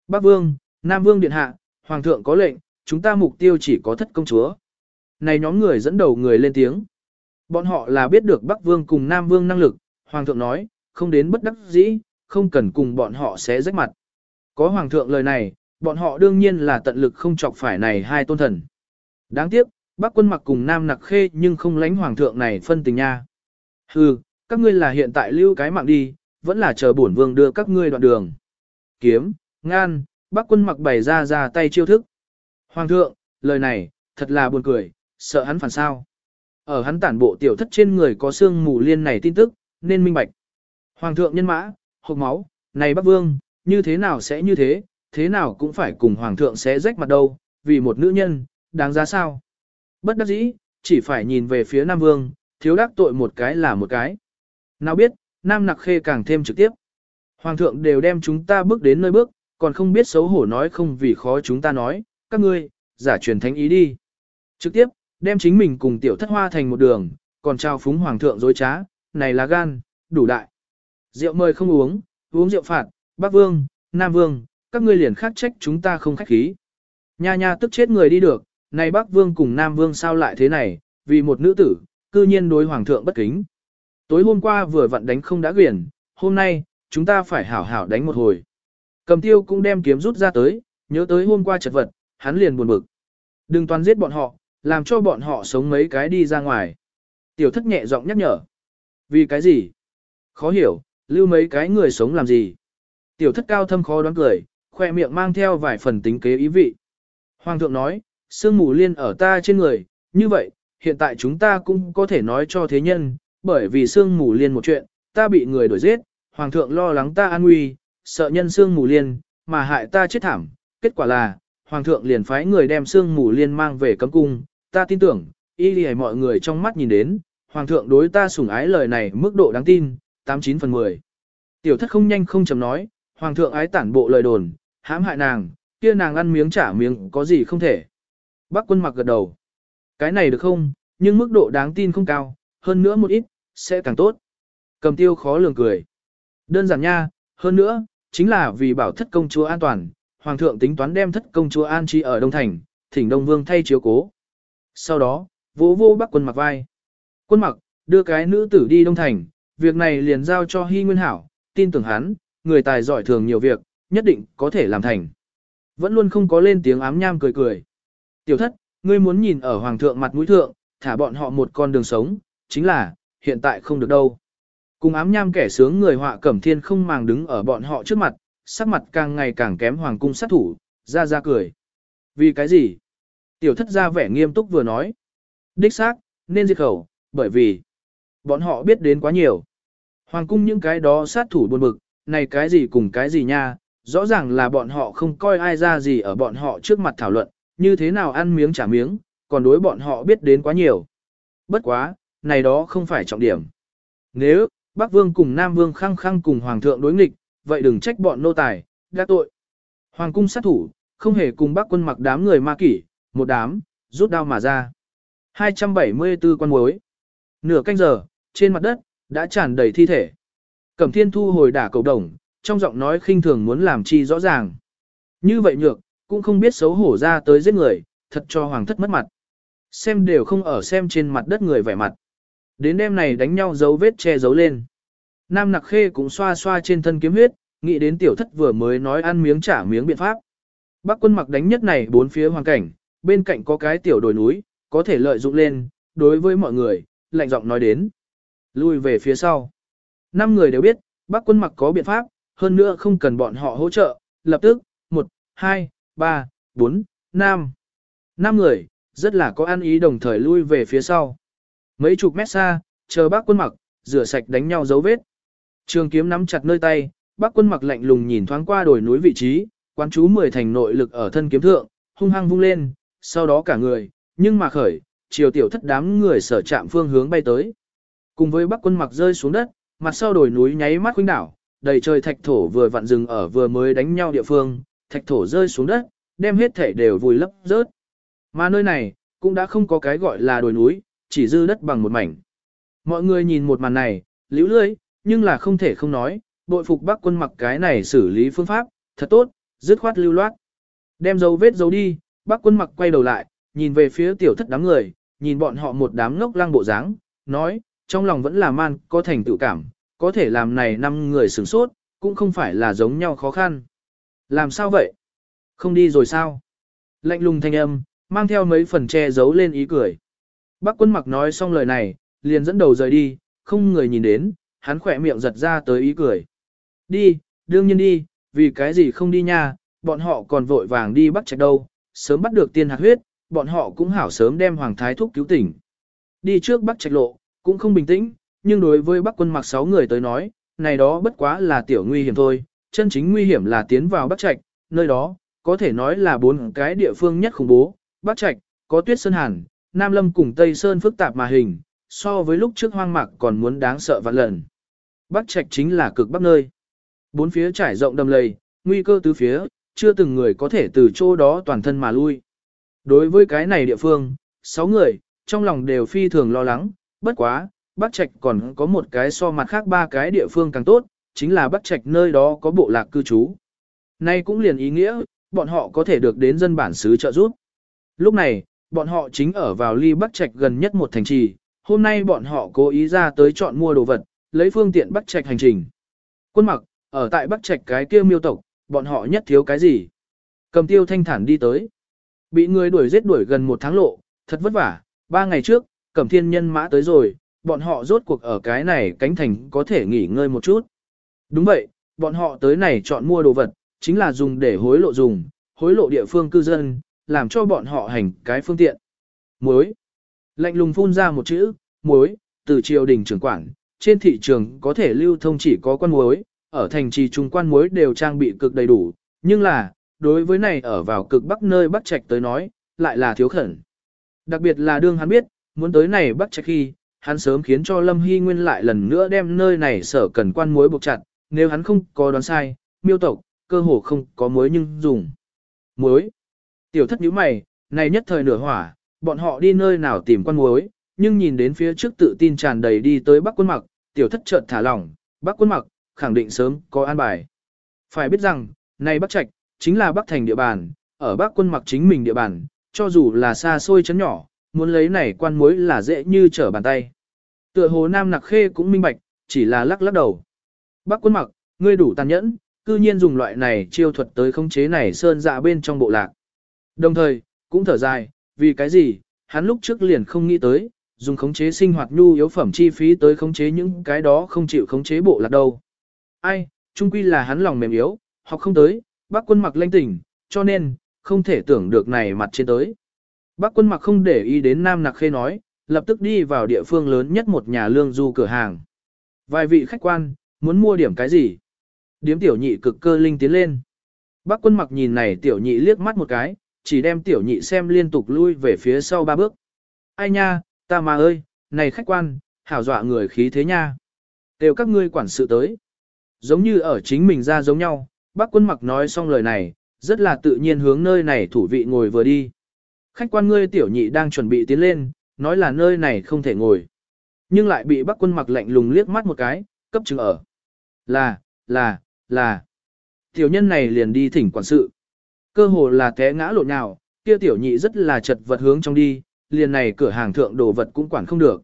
Bắc Vương, Nam Vương Điện Hạ, Hoàng thượng có lệnh, chúng ta mục tiêu chỉ có thất công chúa. Này nhóm người dẫn đầu người lên tiếng. Bọn họ là biết được Bắc Vương cùng Nam Vương năng lực, Hoàng thượng nói, không đến bất đắc dĩ, không cần cùng bọn họ sẽ rách mặt. Có Hoàng thượng lời này, bọn họ đương nhiên là tận lực không chọc phải này hai tôn thần. Đáng tiếc, Bắc quân mặc cùng Nam nặc khê nhưng không lánh Hoàng thượng này phân tình nha. Hừ, các ngươi là hiện tại lưu cái mạng đi, vẫn là chờ bổn vương đưa các ngươi đoạn đường. Kiếm, ngan, Bắc quân mặc bày ra ra tay chiêu thức. Hoàng thượng, lời này, thật là buồn cười, sợ hắn phản sao. Ở hắn tản bộ tiểu thất trên người có xương mù liên này tin tức, nên minh bạch. Hoàng thượng nhân mã, hộp máu, này Bắc Vương, như thế nào sẽ như thế, thế nào cũng phải cùng Hoàng thượng sẽ rách mặt đâu, vì một nữ nhân, đáng giá sao. Bất đắc dĩ, chỉ phải nhìn về phía Nam Vương, thiếu đắc tội một cái là một cái. Nào biết, Nam Nặc Khê càng thêm trực tiếp. Hoàng thượng đều đem chúng ta bước đến nơi bước, còn không biết xấu hổ nói không vì khó chúng ta nói, các ngươi, giả truyền thánh ý đi. Trực tiếp, đem chính mình cùng tiểu thất hoa thành một đường, còn trao phúng hoàng thượng dối trá, này là gan, đủ đại. Rượu mời không uống, uống rượu phạt, Bắc Vương, Nam Vương, các ngươi liền khác trách chúng ta không khách khí. Nha nha tức chết người đi được, này Bắc Vương cùng Nam Vương sao lại thế này, vì một nữ tử, cư nhiên đối hoàng thượng bất kính. Tối hôm qua vừa vặn đánh không đã quyển, hôm nay, chúng ta phải hảo hảo đánh một hồi. Cầm tiêu cũng đem kiếm rút ra tới, nhớ tới hôm qua chật vật, hắn liền buồn bực. Đừng toàn giết bọn họ, làm cho bọn họ sống mấy cái đi ra ngoài. Tiểu thất nhẹ giọng nhắc nhở. Vì cái gì? Khó hiểu, lưu mấy cái người sống làm gì? Tiểu thất cao thâm khó đoán cười, khoe miệng mang theo vài phần tính kế ý vị. Hoàng thượng nói, sương mù liên ở ta trên người, như vậy, hiện tại chúng ta cũng có thể nói cho thế nhân, bởi vì sương mù liên một chuyện, ta bị người đuổi giết, hoàng thượng lo lắng ta an nguy, sợ nhân sương mù liên, mà hại ta chết thảm, kết quả là, hoàng thượng liền phái người đem sương mù liên mang về cấm cung, ta tin tưởng, y lì mọi người trong mắt nhìn đến, hoàng thượng đối ta sủng ái lời này mức độ đáng tin, 89 phần 10. Tiểu thất không nhanh không chậm nói, hoàng thượng ái tản bộ lời đồn, hãm hại nàng, kia nàng ăn miếng trả miếng có gì không thể. Bác quân mặc gật đầu. Cái này được không, nhưng mức độ đáng tin không cao, hơn nữa một ít, sẽ càng tốt. Cầm tiêu khó lường cười. Đơn giản nha, hơn nữa, chính là vì bảo thất công chúa an toàn, hoàng thượng tính toán đem thất công chúa an trí ở Đông Thành, thỉnh Đông Vương thay chiếu cố. Sau đó, vỗ vô bắc quân mặc vai. Quân mặc, đưa cái nữ tử đi Đông Thành, việc này liền giao cho Hy Nguyên Hảo, tin tưởng hắn, người tài giỏi thường nhiều việc, nhất định có thể làm thành. Vẫn luôn không có lên tiếng ám nham cười cười. Tiểu thất, ngươi muốn nhìn ở hoàng thượng mặt mũi thượng, thả bọn họ một con đường sống, chính là, hiện tại không được đâu. Cùng ám nham kẻ sướng người họa cẩm thiên không màng đứng ở bọn họ trước mặt, sắc mặt càng ngày càng kém hoàng cung sát thủ, ra ra cười. Vì cái gì? Tiểu thất ra vẻ nghiêm túc vừa nói. Đích xác, nên diệt khẩu, bởi vì bọn họ biết đến quá nhiều. Hoàng cung những cái đó sát thủ buồn bực, này cái gì cùng cái gì nha, rõ ràng là bọn họ không coi ai ra gì ở bọn họ trước mặt thảo luận, như thế nào ăn miếng trả miếng, còn đối bọn họ biết đến quá nhiều. Bất quá, này đó không phải trọng điểm. Nếu, Bắc Vương cùng Nam Vương khăng khăng cùng Hoàng thượng đối nghịch, vậy đừng trách bọn nô tài, đã tội. Hoàng cung sát thủ, không hề cùng Bắc quân mặc đám người ma kỷ, một đám, rút đao mà ra. 274 quan mối. Nửa canh giờ, trên mặt đất, đã tràn đầy thi thể. Cẩm thiên thu hồi đả cầu đồng, trong giọng nói khinh thường muốn làm chi rõ ràng. Như vậy nhược, cũng không biết xấu hổ ra tới giết người, thật cho hoàng thất mất mặt. Xem đều không ở xem trên mặt đất người vẻ mặt. Đến đêm này đánh nhau dấu vết che giấu lên. Nam nặc khê cũng xoa xoa trên thân kiếm huyết, nghĩ đến tiểu thất vừa mới nói ăn miếng trả miếng biện pháp. Bác quân mặc đánh nhất này bốn phía hoàn cảnh, bên cạnh có cái tiểu đồi núi, có thể lợi dụng lên, đối với mọi người, lạnh giọng nói đến. Lui về phía sau. Năm người đều biết, bác quân mặc có biện pháp, hơn nữa không cần bọn họ hỗ trợ, lập tức, một, hai, ba, bốn, năm. Năm người, rất là có ăn ý đồng thời lui về phía sau. Mấy chục mét xa, chờ bác quân mặc, rửa sạch đánh nhau dấu vết. Trường kiếm nắm chặt nơi tay, bác quân mặc lạnh lùng nhìn thoáng qua đồi núi vị trí, quán chú mười thành nội lực ở thân kiếm thượng, hung hăng vung lên, sau đó cả người, nhưng mà khởi, chiều tiểu thất đám người sở chạm phương hướng bay tới. Cùng với bắc quân mặc rơi xuống đất, mặt sau đồi núi nháy mắt khuynh đảo, đầy trời thạch thổ vừa vặn dừng ở vừa mới đánh nhau địa phương, thạch thổ rơi xuống đất, đem hết thể đều vùi lấp rớt. Mà nơi này, cũng đã không có cái gọi là đồi núi, chỉ dư đất bằng một mảnh. Mọi người nhìn một màn này, liễu lưới, nhưng là không thể không nói, bội phục bác quân mặc cái này xử lý phương pháp, thật tốt, dứt khoát lưu loát. Đem dấu vết dấu đi, bác quân mặc quay đầu lại, nhìn về phía tiểu thất đám người, nhìn bọn họ một đám ngốc lăng bộ dáng, nói, trong lòng vẫn là man, có thành tự cảm, có thể làm này năm người sửng sốt, cũng không phải là giống nhau khó khăn. Làm sao vậy? Không đi rồi sao? Lạnh lùng thanh âm, mang theo mấy phần che giấu lên ý cười. Bác quân mặc nói xong lời này, liền dẫn đầu rời đi, không người nhìn đến, hắn khỏe miệng giật ra tới ý cười. Đi, đương nhiên đi, vì cái gì không đi nha, bọn họ còn vội vàng đi bắt trạch đâu, sớm bắt được tiên hạt huyết, bọn họ cũng hảo sớm đem hoàng thái thúc cứu tỉnh. Đi trước bắc trạch lộ, cũng không bình tĩnh, nhưng đối với bắc quân mặc 6 người tới nói, này đó bất quá là tiểu nguy hiểm thôi, chân chính nguy hiểm là tiến vào bắc trạch, nơi đó, có thể nói là bốn cái địa phương nhất khủng bố, bắc trạch, có tuyết sơn hàn, Nam Lâm cùng Tây Sơn phức tạp mà hình, so với lúc trước hoang mạc còn muốn đáng sợ vạn lần. Bắc Trạch chính là cực bắc nơi. Bốn phía trải rộng đầm lầy, nguy cơ tứ phía, chưa từng người có thể từ chỗ đó toàn thân mà lui. Đối với cái này địa phương, sáu người, trong lòng đều phi thường lo lắng, bất quá, Bắc Trạch còn có một cái so mặt khác ba cái địa phương càng tốt, chính là Bắc Trạch nơi đó có bộ lạc cư trú. Nay cũng liền ý nghĩa, bọn họ có thể được đến dân bản xứ trợ giúp. Lúc này, bọn họ chính ở vào ly Bắc Trạch gần nhất một thành trì, hôm nay bọn họ cố ý ra tới chọn mua đồ vật, lấy phương tiện Bắc Trạch hành trình. Quân mặc, ở tại Bắc Trạch cái kia miêu tộc, bọn họ nhất thiếu cái gì? Cầm tiêu thanh thản đi tới. Bị người đuổi giết đuổi gần một tháng lộ, thật vất vả, ba ngày trước, cẩm thiên nhân mã tới rồi, bọn họ rốt cuộc ở cái này cánh thành có thể nghỉ ngơi một chút. Đúng vậy, bọn họ tới này chọn mua đồ vật, chính là dùng để hối lộ dùng, hối lộ địa phương cư dân, làm cho bọn họ hành cái phương tiện. Muối. Lạnh lùng phun ra một chữ, muối, từ triều đình trưởng quản, trên thị trường có thể lưu thông chỉ có quan muối, ở thành trì trung quan muối đều trang bị cực đầy đủ, nhưng là, đối với này ở vào cực bắc nơi bắc trạch tới nói, lại là thiếu khẩn. Đặc biệt là đương hắn biết, muốn tới này bắc trạch khi, hắn sớm khiến cho Lâm Hy Nguyên lại lần nữa đem nơi này sở cần quan muối buộc chặt, nếu hắn không có đoán sai, miêu tộc, cơ hồ không có muối nhưng dùng. Muối. Tiểu thất nhíu mày, này nhất thời nửa hỏa, bọn họ đi nơi nào tìm quan muối, nhưng nhìn đến phía trước tự tin tràn đầy đi tới Bắc quân mặc, tiểu thất chợt thả lỏng, Bắc quân mặc, khẳng định sớm có an bài. Phải biết rằng, này Bắc Trạch, chính là Bắc Thành địa bàn, ở Bắc quân mặc chính mình địa bàn, cho dù là xa xôi chấn nhỏ, muốn lấy này quan mối là dễ như trở bàn tay. Tựa hồ Nam Nặc Khê cũng minh bạch, chỉ là lắc lắc đầu. Bắc quân mặc, ngươi đủ tàn nhẫn, cư nhiên dùng loại này chiêu thuật tới khống chế này sơn dạ bên trong bộ lạc. Đồng thời, cũng thở dài, vì cái gì, hắn lúc trước liền không nghĩ tới, dùng khống chế sinh hoạt nhu yếu phẩm chi phí tới khống chế những cái đó không chịu khống chế bộ lạc đâu. Ai, chung quy là hắn lòng mềm yếu, hoặc không tới, bác quân mặc lanh tỉnh, cho nên, không thể tưởng được này mặt trên tới. Bác quân mặc không để ý đến Nam Nặc Khê nói, lập tức đi vào địa phương lớn nhất một nhà lương du cửa hàng. Vài vị khách quan, muốn mua điểm cái gì? Điếm tiểu nhị cực cơ linh tiến lên. Bác quân mặc nhìn này tiểu nhị liếc mắt một cái, chỉ đem tiểu nhị xem liên tục lui về phía sau ba bước. Ai nha, ta mà ơi, này khách quan, hảo dọa người khí thế nha. Đều các ngươi quản sự tới. Giống như ở chính mình ra giống nhau, bác quân mặc nói xong lời này, rất là tự nhiên hướng nơi này thủ vị ngồi vừa đi. Khách quan ngươi tiểu nhị đang chuẩn bị tiến lên, nói là nơi này không thể ngồi. Nhưng lại bị bác quân mặc lạnh lùng liếc mắt một cái, cấp chứng ở. Là, là, là. Tiểu nhân này liền đi thỉnh quản sự. Cơ hồ là té ngã lộn nhào, kia tiểu nhị rất là chật vật hướng trong đi, liền này cửa hàng thượng đồ vật cũng quản không được.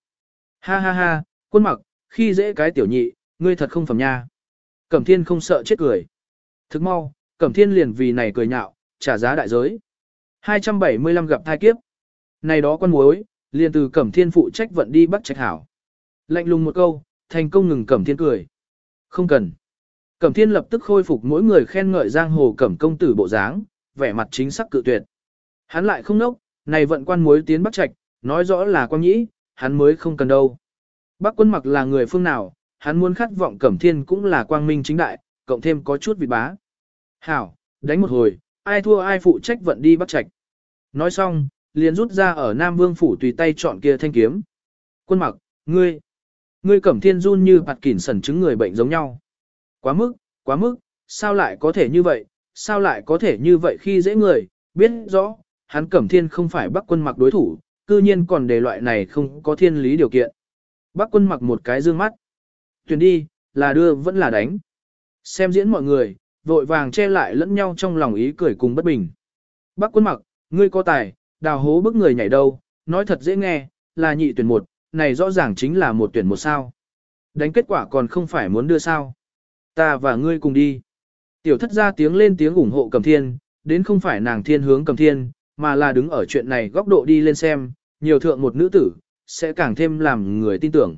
Ha ha ha, quân mặc, khi dễ cái tiểu nhị, ngươi thật không phẩm nha. Cẩm thiên không sợ chết cười. Thức mau, Cẩm thiên liền vì này cười nhạo, trả giá đại giới. 275 gặp thai kiếp. Này đó con muối, liền từ Cẩm thiên phụ trách vận đi bắt trạch hảo. Lạnh lùng một câu, thành công ngừng Cẩm thiên cười. Không cần. Cẩm thiên lập tức khôi phục mỗi người khen ngợi giang hồ Cẩm công tử bộ dáng, vẻ mặt chính xác cự tuyệt. Hắn lại không nốc, này vận quan muối tiến bắt trạch, nói rõ là quan nhĩ, hắn mới không cần đâu. Bác quân mặc là người phương nào, hắn muốn khát vọng cẩm thiên cũng là quang minh chính đại, cộng thêm có chút vị bá. Hảo, đánh một hồi, ai thua ai phụ trách vận đi bắt trạch. Nói xong, liền rút ra ở Nam Vương phủ tùy tay chọn kia thanh kiếm. Quân mặc, ngươi, ngươi cẩm thiên run như bạt kỉn sẩn chứng người bệnh giống nhau. Quá mức, quá mức, sao lại có thể như vậy, sao lại có thể như vậy khi dễ người, biết rõ, hắn cẩm thiên không phải bắc quân mặc đối thủ, cư nhiên còn đề loại này không có thiên lý điều kiện. Bắc quân mặc một cái dương mắt. Tuyển đi, là đưa vẫn là đánh. Xem diễn mọi người, vội vàng che lại lẫn nhau trong lòng ý cười cùng bất bình. Bắc quân mặc, ngươi có tài, đào hố bức người nhảy đâu, nói thật dễ nghe, là nhị tuyển một, này rõ ràng chính là một tuyển một sao. Đánh kết quả còn không phải muốn đưa sao. Ta và ngươi cùng đi. Tiểu thất ra tiếng lên tiếng ủng hộ cầm thiên, đến không phải nàng thiên hướng cầm thiên, mà là đứng ở chuyện này góc độ đi lên xem, nhiều thượng một nữ tử, sẽ càng thêm làm người tin tưởng.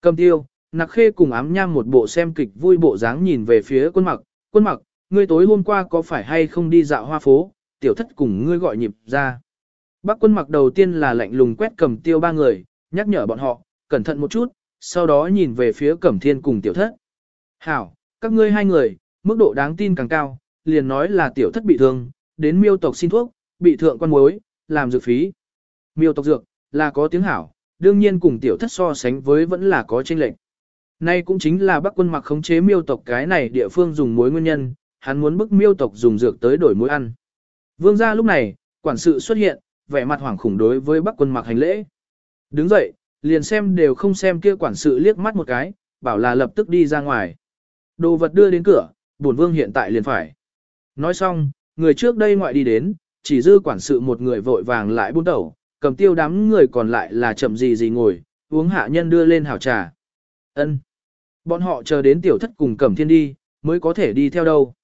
Cầm tiêu, nặc khê cùng ám nham một bộ xem kịch vui bộ dáng nhìn về phía quân mặc, quân mặc, ngươi tối hôm qua có phải hay không đi dạo hoa phố, tiểu thất cùng ngươi gọi nhịp ra. Bác quân mặc đầu tiên là lạnh lùng quét cầm tiêu ba người, nhắc nhở bọn họ, cẩn thận một chút, sau đó nhìn về phía cẩm thiên cùng tiểu thất. Hảo, các ngươi hai người, mức độ đáng tin càng cao, liền nói là tiểu thất bị thương, đến miêu tộc xin thuốc, bị thượng quan mối, làm dược phí. Miêu tộc dược, là có tiếng hảo, đương nhiên cùng tiểu thất so sánh với vẫn là có chênh lệch. Nay cũng chính là bắc quân mặc khống chế miêu tộc cái này địa phương dùng muối nguyên nhân, hắn muốn bức miêu tộc dùng dược tới đổi muối ăn. Vương gia lúc này, quản sự xuất hiện, vẻ mặt hoảng khủng đối với bắc quân mặc hành lễ. Đứng dậy, liền xem đều không xem kia quản sự liếc mắt một cái, bảo là lập tức đi ra ngoài. Đồ vật đưa đến cửa, bổn vương hiện tại liền phải. Nói xong, người trước đây ngoại đi đến, chỉ dư quản sự một người vội vàng lại buôn tẩu, cầm tiêu đám người còn lại là chậm gì gì ngồi, uống hạ nhân đưa lên hảo trà. ân Bọn họ chờ đến tiểu thất cùng cẩm thiên đi, mới có thể đi theo đâu.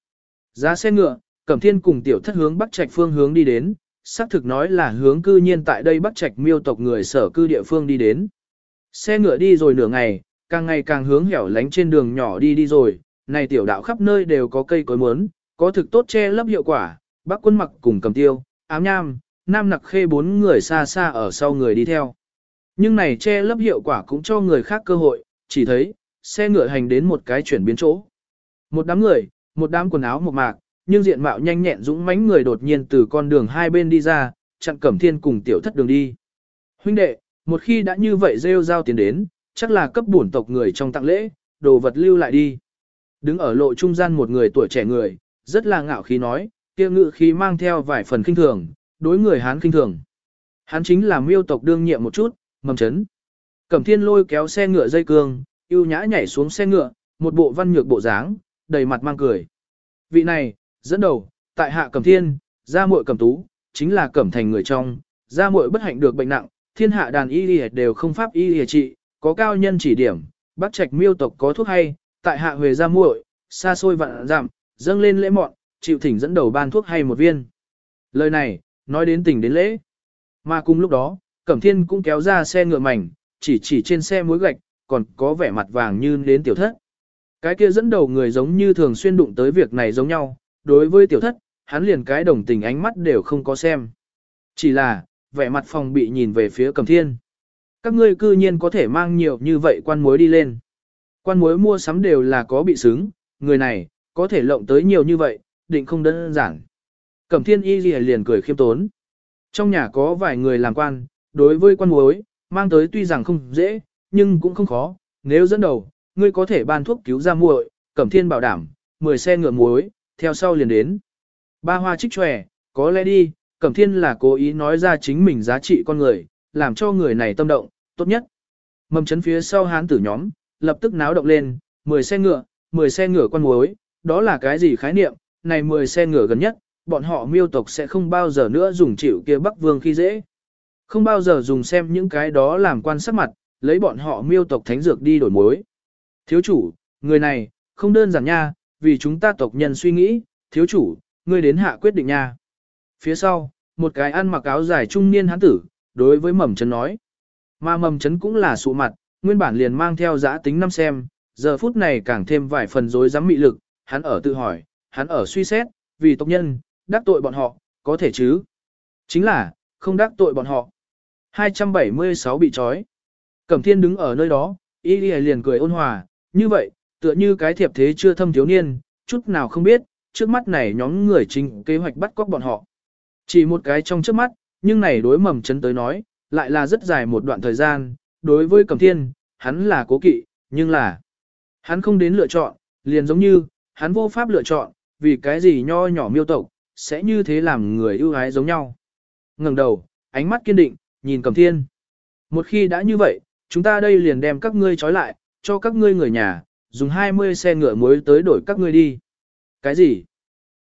Giá xe ngựa, cẩm thiên cùng tiểu thất hướng bắc trạch phương hướng đi đến, xác thực nói là hướng cư nhiên tại đây bắc trạch miêu tộc người sở cư địa phương đi đến. Xe ngựa đi rồi nửa ngày, càng ngày càng hướng hẻo lánh trên đường nhỏ đi đi rồi, này tiểu đạo khắp nơi đều có cây cối mướn, có thực tốt che lấp hiệu quả, bác quân mặc cùng cầm tiêu, ám nham, nam nặc khê bốn người xa xa ở sau người đi theo. Nhưng này che lấp hiệu quả cũng cho người khác cơ hội, chỉ thấy, xe ngựa hành đến một cái chuyển biến chỗ. Một đám người, một đám quần áo một mạc, nhưng diện mạo nhanh nhẹn dũng mãnh người đột nhiên từ con đường hai bên đi ra, chặn cẩm thiên cùng tiểu thất đường đi. Huynh đệ, một khi đã như vậy rêu giao tiến đến, chắc là cấp bổn tộc người trong tặng lễ, đồ vật lưu lại đi. Đứng ở lộ trung gian một người tuổi trẻ người, rất là ngạo khí nói, kia ngự khí mang theo vài phần kinh thường, đối người Hán kinh thường. hán chính là miêu tộc đương nhiệm một chút, mầm chấn. Cẩm thiên lôi kéo xe ngựa dây cương, yêu nhã nhảy xuống xe ngựa, một bộ văn nhược bộ dáng, đầy mặt mang cười. Vị này, dẫn đầu, tại hạ cẩm thiên, gia muội cẩm tú, chính là cẩm thành người trong, gia muội bất hạnh được bệnh nặng, thiên hạ đàn y y đều không pháp y y trị, có cao nhân chỉ điểm, bác trạch miêu tộc có thuốc hay, tại hạ về gia muội, xa xôi vạn giảm, dâng lên lễ mọn, chịu thỉnh dẫn đầu ban thuốc hay một viên. Lời này, nói đến tình đến lễ. Mà cùng lúc đó, Cẩm Thiên cũng kéo ra xe ngựa mảnh, chỉ chỉ trên xe muối gạch, còn có vẻ mặt vàng như đến tiểu thất. Cái kia dẫn đầu người giống như thường xuyên đụng tới việc này giống nhau, đối với tiểu thất, hắn liền cái đồng tình ánh mắt đều không có xem. Chỉ là, vẻ mặt phòng bị nhìn về phía Cẩm Thiên. Các ngươi cư nhiên có thể mang nhiều như vậy quan muối đi lên. Quan muối mua sắm đều là có bị xứng, người này, có thể lộng tới nhiều như vậy, định không đơn giản. Cẩm Thiên Y liền cười khiêm tốn. Trong nhà có vài người làm quan, đối với quan muối, mang tới tuy rằng không dễ, nhưng cũng không khó. Nếu dẫn đầu, ngươi có thể ban thuốc cứu ra muội, Cẩm Thiên bảo đảm, 10 xe ngựa muối, theo sau liền đến. Ba hoa trích tròe, có lẽ đi, Cẩm Thiên là cố ý nói ra chính mình giá trị con người, làm cho người này tâm động, tốt nhất. Mầm chấn phía sau hán tử nhóm, lập tức náo động lên, 10 xe ngựa, 10 xe ngựa con muối, đó là cái gì khái niệm, này 10 xe ngựa gần nhất, bọn họ miêu tộc sẽ không bao giờ nữa dùng chịu kia Bắc Vương khi dễ. Không bao giờ dùng xem những cái đó làm quan sát mặt, lấy bọn họ miêu tộc thánh dược đi đổi mối. Thiếu chủ, người này, không đơn giản nha, vì chúng ta tộc nhân suy nghĩ, thiếu chủ, ngươi đến hạ quyết định nha. Phía sau, một cái ăn mặc áo dài trung niên hán tử, đối với mầm chấn nói. Mà mầm chấn cũng là sụ mặt, nguyên bản liền mang theo giã tính năm xem, giờ phút này càng thêm vài phần rối rắm mị lực, hắn ở tự hỏi, hắn ở suy xét, vì tộc nhân, đắc tội bọn họ, có thể chứ. Chính là, không đắc tội bọn họ. 276 bị trói. Cẩm thiên đứng ở nơi đó, y liền cười ôn hòa, như vậy, tựa như cái thiệp thế chưa thâm thiếu niên, chút nào không biết, trước mắt này nhóm người chính kế hoạch bắt cóc bọn họ. Chỉ một cái trong trước mắt, nhưng này đối mầm chấn tới nói, lại là rất dài một đoạn thời gian, đối với Cẩm Thiên, hắn là cố kỵ, nhưng là hắn không đến lựa chọn, liền giống như, hắn vô pháp lựa chọn, vì cái gì nho nhỏ miêu tộc, sẽ như thế làm người ưu ái giống nhau. ngẩng đầu, ánh mắt kiên định, nhìn Cẩm Thiên. Một khi đã như vậy, chúng ta đây liền đem các ngươi trói lại, cho các ngươi người nhà, dùng 20 xe ngựa muối tới đổi các ngươi đi. Cái gì?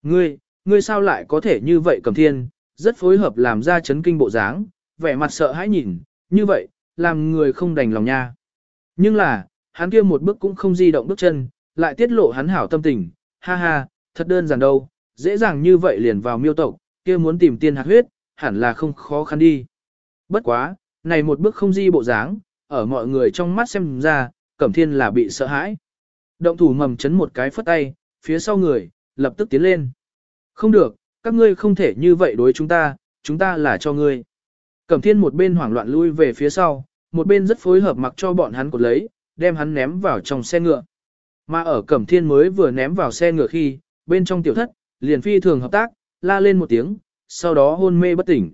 Ngươi, ngươi sao lại có thể như vậy cầm Thiên, rất phối hợp làm ra chấn kinh bộ dáng, vẻ mặt sợ hãi nhìn, như vậy, làm người không đành lòng nha. Nhưng là, hắn kia một bước cũng không di động bước chân, lại tiết lộ hắn hảo tâm tình, ha ha, thật đơn giản đâu, dễ dàng như vậy liền vào miêu tộc, kia muốn tìm tiên hạt huyết, hẳn là không khó khăn đi. Bất quá, này một bước không di bộ dáng, ở mọi người trong mắt xem ra, Cẩm Thiên là bị sợ hãi. Động thủ mầm chấn một cái phất tay, phía sau người, lập tức tiến lên. Không được, các ngươi không thể như vậy đối chúng ta, chúng ta là cho ngươi. Cẩm Thiên một bên hoảng loạn lui về phía sau, một bên rất phối hợp mặc cho bọn hắn cột lấy, đem hắn ném vào trong xe ngựa. Mà ở Cẩm Thiên mới vừa ném vào xe ngựa khi, bên trong tiểu thất, liền phi thường hợp tác, la lên một tiếng, sau đó hôn mê bất tỉnh.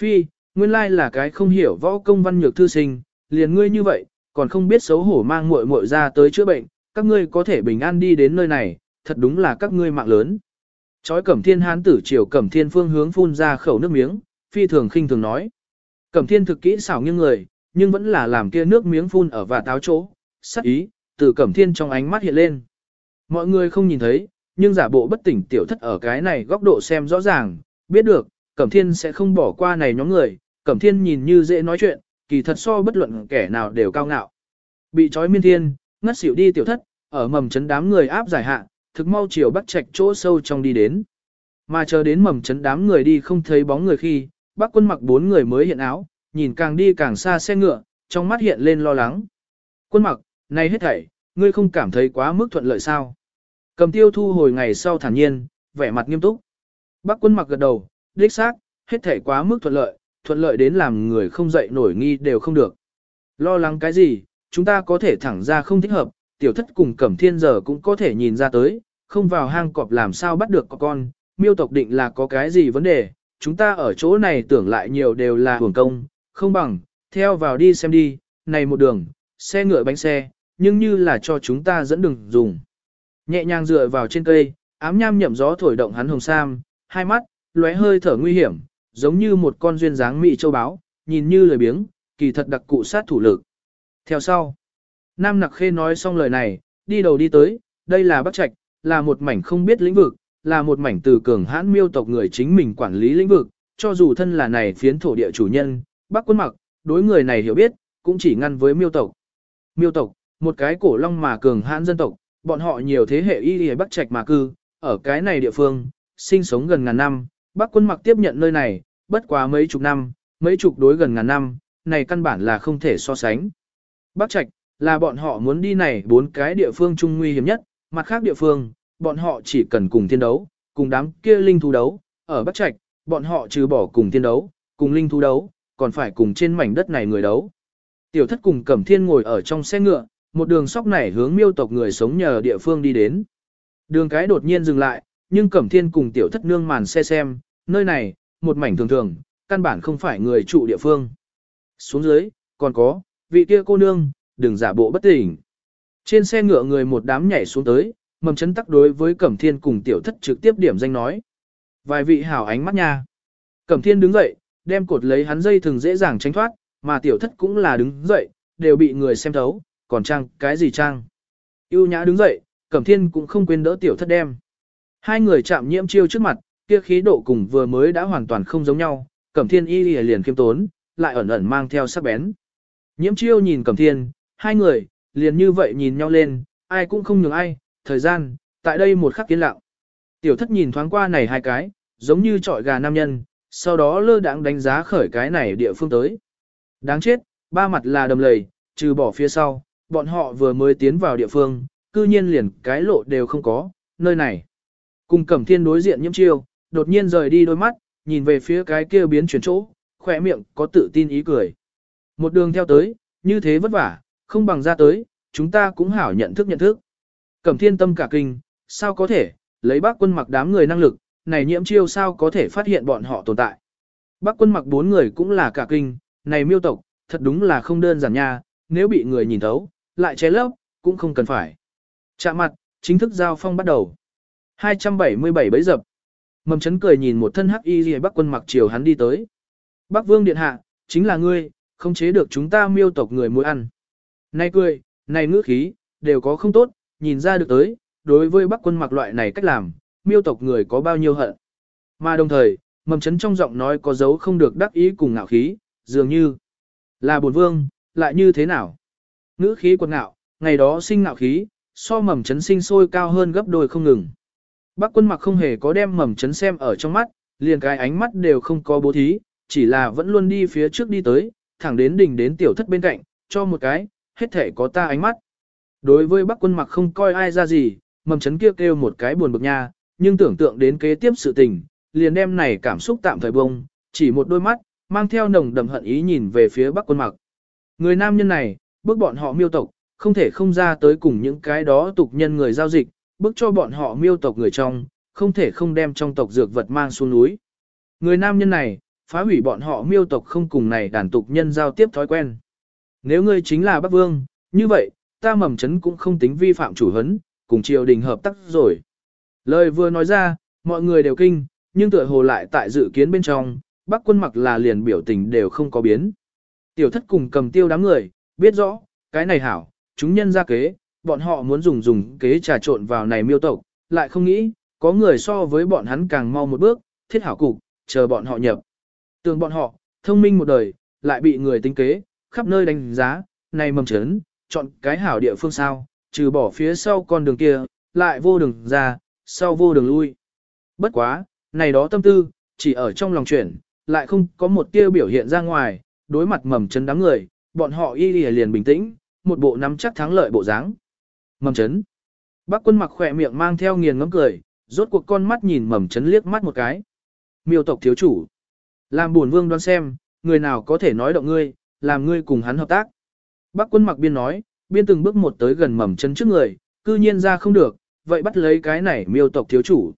Phi, nguyên lai là cái không hiểu võ công văn nhược thư sinh, liền ngươi như vậy, còn không biết xấu hổ mang muội muội ra tới chữa bệnh, các ngươi có thể bình an đi đến nơi này, thật đúng là các ngươi mạng lớn. Chói Cẩm Thiên hán tử chiều Cẩm Thiên phương hướng phun ra khẩu nước miếng, phi thường khinh thường nói. Cẩm Thiên thực kỹ xảo nghiêng người, nhưng vẫn là làm kia nước miếng phun ở và táo chỗ, sắc ý, từ Cẩm Thiên trong ánh mắt hiện lên. Mọi người không nhìn thấy, nhưng giả bộ bất tỉnh tiểu thất ở cái này góc độ xem rõ ràng, biết được, Cẩm Thiên sẽ không bỏ qua này nhóm người, Cẩm Thiên nhìn như dễ nói chuyện, kỳ thật so bất luận kẻ nào đều cao ngạo. Bị trói miên thiên, ngất xỉu đi tiểu thất, ở mầm chấn đám người áp giải hạ, thực mau chiều bắt trạch chỗ sâu trong đi đến. Mà chờ đến mầm chấn đám người đi không thấy bóng người khi, bác quân mặc bốn người mới hiện áo, nhìn càng đi càng xa xe ngựa, trong mắt hiện lên lo lắng. Quân mặc, này hết thảy, ngươi không cảm thấy quá mức thuận lợi sao? Cầm tiêu thu hồi ngày sau thản nhiên, vẻ mặt nghiêm túc. Bác quân mặc gật đầu, đích xác, hết thảy quá mức thuận lợi, thuận lợi đến làm người không dậy nổi nghi đều không được. Lo lắng cái gì, chúng ta có thể thẳng ra không thích hợp, tiểu thất cùng cẩm thiên giờ cũng có thể nhìn ra tới, không vào hang cọp làm sao bắt được con, miêu tộc định là có cái gì vấn đề, chúng ta ở chỗ này tưởng lại nhiều đều là hưởng công, không bằng, theo vào đi xem đi, này một đường, xe ngựa bánh xe, nhưng như là cho chúng ta dẫn đường dùng. Nhẹ nhàng dựa vào trên cây, ám nham nhậm gió thổi động hắn hồng sam, hai mắt, lóe hơi thở nguy hiểm, giống như một con duyên dáng mị châu báo, nhìn như lời biếng, kỳ thật đặc cụ sát thủ lực. Theo sau, Nam Nặc Khê nói xong lời này, đi đầu đi tới, đây là Bắc Trạch, là một mảnh không biết lĩnh vực, là một mảnh từ cường hãn miêu tộc người chính mình quản lý lĩnh vực, cho dù thân là này phiến thổ địa chủ nhân, Bắc quân mặc, đối người này hiểu biết, cũng chỉ ngăn với miêu tộc. Miêu tộc, một cái cổ long mà cường hãn dân tộc, bọn họ nhiều thế hệ y y Bắc Trạch mà cư, ở cái này địa phương, sinh sống gần ngàn năm, Bắc quân mặc tiếp nhận nơi này, bất quá mấy chục năm, mấy chục đối gần ngàn năm, này căn bản là không thể so sánh. Bắc Trạch, là bọn họ muốn đi này bốn cái địa phương chung nguy hiểm nhất, mặt khác địa phương, bọn họ chỉ cần cùng thiên đấu, cùng đám kia linh thú đấu, ở Bắc Trạch, bọn họ trừ bỏ cùng thiên đấu, cùng linh thú đấu, còn phải cùng trên mảnh đất này người đấu. Tiểu thất cùng Cẩm Thiên ngồi ở trong xe ngựa, một đường sóc này hướng miêu tộc người sống nhờ địa phương đi đến. Đường cái đột nhiên dừng lại, nhưng Cẩm Thiên cùng tiểu thất nương màn xe xem, nơi này, một mảnh thường thường, căn bản không phải người trụ địa phương. Xuống dưới, còn có, vị kia cô nương, đừng giả bộ bất tỉnh. Trên xe ngựa người một đám nhảy xuống tới, mầm chấn tắc đối với Cẩm Thiên cùng tiểu thất trực tiếp điểm danh nói. Vài vị hảo ánh mắt nha. Cẩm Thiên đứng dậy, đem cột lấy hắn dây thường dễ dàng tránh thoát, mà tiểu thất cũng là đứng dậy, đều bị người xem thấu, còn trang, cái gì trang. Yêu nhã đứng dậy, Cẩm Thiên cũng không quên đỡ tiểu thất đem. Hai người chạm nhiễm chiêu trước mặt, kia khí độ cùng vừa mới đã hoàn toàn không giống nhau, Cẩm Thiên y liền khiêm tốn, lại ẩn ẩn mang theo sắc bén. Nhiễm chiêu nhìn Cẩm Thiên, hai người, liền như vậy nhìn nhau lên, ai cũng không nhường ai, thời gian, tại đây một khắc yên lặng. Tiểu thất nhìn thoáng qua này hai cái, giống như trọi gà nam nhân, sau đó lơ đãng đánh giá khởi cái này địa phương tới. Đáng chết, ba mặt là đầm lầy, trừ bỏ phía sau, bọn họ vừa mới tiến vào địa phương, cư nhiên liền cái lộ đều không có, nơi này. Cùng cẩm thiên đối diện nhiễm chiêu, đột nhiên rời đi đôi mắt, nhìn về phía cái kia biến chuyển chỗ, khỏe miệng có tự tin ý cười. Một đường theo tới, như thế vất vả, không bằng ra tới, chúng ta cũng hảo nhận thức nhận thức. Cẩm thiên tâm cả kinh, sao có thể, lấy bác quân mặc đám người năng lực, này nhiễm chiêu sao có thể phát hiện bọn họ tồn tại. Bác quân mặc bốn người cũng là cả kinh, này miêu tộc, thật đúng là không đơn giản nha, nếu bị người nhìn thấu, lại che lấp, cũng không cần phải. Chạm mặt, chính thức giao phong bắt đầu. 277 bấy dập. Mầm chấn cười nhìn một thân hắc y rìa Bắc quân mặc chiều hắn đi tới. Bắc vương điện hạ, chính là ngươi, không chế được chúng ta miêu tộc người muối ăn. Này cười, này ngữ khí, đều có không tốt, nhìn ra được tới, đối với Bắc quân mặc loại này cách làm, miêu tộc người có bao nhiêu hận. Mà đồng thời, mầm chấn trong giọng nói có dấu không được đắc ý cùng ngạo khí, dường như là bổn vương, lại như thế nào. Ngữ khí quần ngạo, ngày đó sinh ngạo khí, so mầm chấn sinh sôi cao hơn gấp đôi không ngừng. Bác quân mặc không hề có đem mầm chấn xem ở trong mắt, liền cái ánh mắt đều không có bố thí, chỉ là vẫn luôn đi phía trước đi tới, thẳng đến đỉnh đến tiểu thất bên cạnh, cho một cái, hết thể có ta ánh mắt. Đối với bác quân mặc không coi ai ra gì, mầm chấn kia kêu, kêu một cái buồn bực nha, nhưng tưởng tượng đến kế tiếp sự tình, liền đem này cảm xúc tạm thời bông, chỉ một đôi mắt, mang theo nồng đậm hận ý nhìn về phía bắc quân mặc. Người nam nhân này, bước bọn họ miêu tộc, không thể không ra tới cùng những cái đó tục nhân người giao dịch, bước cho bọn họ miêu tộc người trong, không thể không đem trong tộc dược vật mang xuống núi. Người nam nhân này, phá hủy bọn họ miêu tộc không cùng này đàn tục nhân giao tiếp thói quen. Nếu ngươi chính là Bắc Vương, như vậy, ta mầm chấn cũng không tính vi phạm chủ hấn, cùng triều đình hợp tác rồi. Lời vừa nói ra, mọi người đều kinh, nhưng tựa hồ lại tại dự kiến bên trong, Bắc quân mặc là liền biểu tình đều không có biến. Tiểu thất cùng cầm tiêu đám người, biết rõ, cái này hảo, chúng nhân ra kế, bọn họ muốn dùng dùng kế trà trộn vào này miêu tộc, lại không nghĩ, có người so với bọn hắn càng mau một bước, thiết hảo cục, chờ bọn họ nhập. Tường bọn họ, thông minh một đời, lại bị người tính kế, khắp nơi đánh giá, này mầm chấn, chọn cái hảo địa phương sao, trừ bỏ phía sau con đường kia, lại vô đường ra, sau vô đường lui. Bất quá, này đó tâm tư, chỉ ở trong lòng chuyển, lại không có một tia biểu hiện ra ngoài, đối mặt mầm chấn đám người, bọn họ y liền bình tĩnh, một bộ nắm chắc thắng lợi bộ dáng. Mầm chấn. Bác quân mặc khỏe miệng mang theo nghiền ngấm cười, rốt cuộc con mắt nhìn mầm chấn liếc mắt một cái. Miêu tộc thiếu chủ. Làm buồn vương đoán xem, người nào có thể nói động ngươi, làm ngươi cùng hắn hợp tác. Bác quân mặc biên nói, biên từng bước một tới gần mầm chấn trước người, cư nhiên ra không được, vậy bắt lấy cái này miêu tộc thiếu chủ.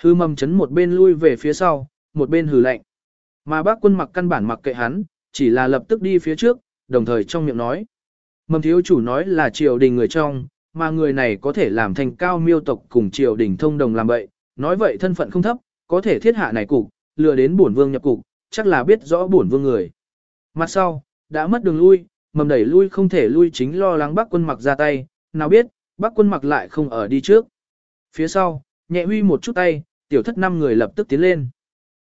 Hư mầm chấn một bên lui về phía sau, một bên hừ lạnh. Mà bác quân mặc căn bản mặc kệ hắn, chỉ là lập tức đi phía trước, đồng thời trong miệng nói. Mầm thiếu chủ nói là triều đình người trong, mà người này có thể làm thành cao miêu tộc cùng triều đình thông đồng làm vậy, nói vậy thân phận không thấp, có thể thiết hạ này cục, lừa đến bổn vương nhập cục, chắc là biết rõ bổn vương người. Mặt sau, đã mất đường lui, mầm đẩy lui không thể lui chính lo lắng bác quân mặc ra tay, nào biết, bác quân mặc lại không ở đi trước. Phía sau, nhẹ huy một chút tay, tiểu thất năm người lập tức tiến lên.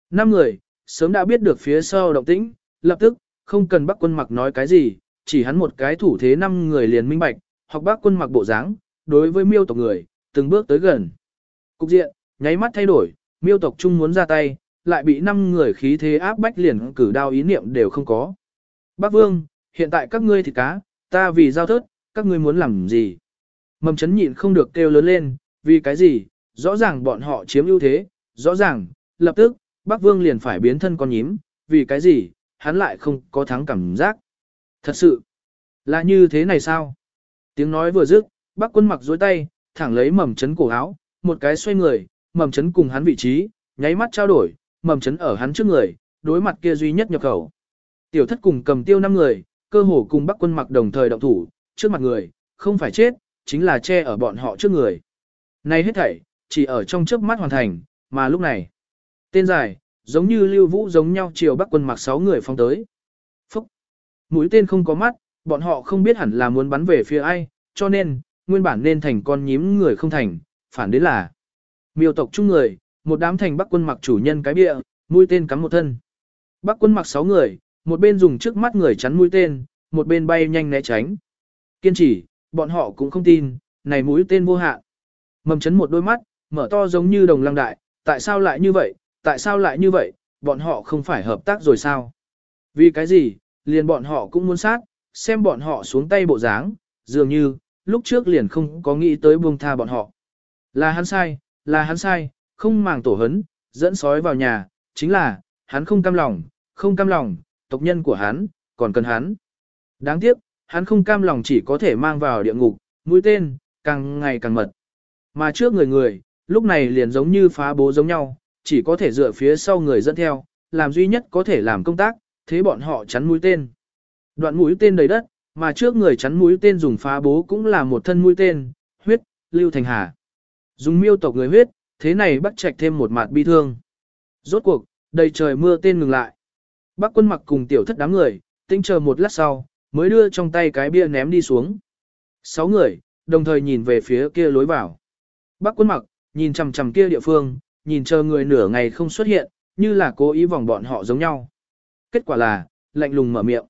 Năm người, sớm đã biết được phía sau động tĩnh, lập tức, không cần bác quân mặc nói cái gì, chỉ hắn một cái thủ thế năm người liền minh bạch, học bác quân mặc bộ dáng, đối với miêu tộc người, từng bước tới gần. Cục diện, nháy mắt thay đổi, miêu tộc chung muốn ra tay, lại bị năm người khí thế áp bách liền cử đao ý niệm đều không có. Bác Vương, hiện tại các ngươi thịt cá, ta vì giao thớt, các ngươi muốn làm gì? Mầm chấn nhịn không được kêu lớn lên, vì cái gì? Rõ ràng bọn họ chiếm ưu thế, rõ ràng, lập tức, Bác Vương liền phải biến thân con nhím, vì cái gì? Hắn lại không có thắng cảm giác. Thật sự, là như thế này sao? Tiếng nói vừa dứt, bác quân mặc dối tay, thẳng lấy mầm chấn cổ áo, một cái xoay người, mầm chấn cùng hắn vị trí, nháy mắt trao đổi, mầm chấn ở hắn trước người, đối mặt kia duy nhất nhập khẩu. Tiểu thất cùng cầm tiêu năm người, cơ hồ cùng bắc quân mặc đồng thời động thủ, trước mặt người, không phải chết, chính là che ở bọn họ trước người. Này hết thảy, chỉ ở trong trước mắt hoàn thành, mà lúc này, tên dài, giống như lưu vũ giống nhau chiều bắc quân mặc sáu người phong tới. Phúc! Mũi tên không có mắt, bọn họ không biết hẳn là muốn bắn về phía ai, cho nên, nguyên bản nên thành con nhím người không thành, phản đến là miêu tộc chung người, một đám thành bắc quân mặc chủ nhân cái bịa, mũi tên cắm một thân. Bắc quân mặc sáu người, một bên dùng trước mắt người chắn mũi tên, một bên bay nhanh né tránh. Kiên trì, bọn họ cũng không tin, này mũi tên vô hạn. Mầm chấn một đôi mắt, mở to giống như đồng lăng đại, tại sao lại như vậy, tại sao lại như vậy, bọn họ không phải hợp tác rồi sao? Vì cái gì, liền bọn họ cũng muốn sát, xem bọn họ xuống tay bộ dáng, dường như, lúc trước liền không có nghĩ tới buông tha bọn họ. Là hắn sai, là hắn sai, không màng tổ hấn, dẫn sói vào nhà, chính là, hắn không cam lòng, không cam lòng, tộc nhân của hắn, còn cần hắn. Đáng tiếc, hắn không cam lòng chỉ có thể mang vào địa ngục, mũi tên, càng ngày càng mật. Mà trước người người, lúc này liền giống như phá bố giống nhau, chỉ có thể dựa phía sau người dẫn theo, làm duy nhất có thể làm công tác, thế bọn họ chắn mũi tên. Đoạn mũi tên đầy đất, mà trước người chắn mũi tên dùng phá bố cũng là một thân mũi tên, huyết, lưu thành hà. Dùng miêu tộc người huyết, thế này bắt trạch thêm một mặt bi thương. Rốt cuộc, đầy trời mưa tên ngừng lại. Bác quân mặc cùng tiểu thất đám người, tinh chờ một lát sau, mới đưa trong tay cái bia ném đi xuống. Sáu người, đồng thời nhìn về phía kia lối vào. Bác quân mặc, nhìn chằm chằm kia địa phương, nhìn chờ người nửa ngày không xuất hiện, như là cố ý vòng bọn họ giống nhau. Kết quả là, lạnh lùng mở miệng.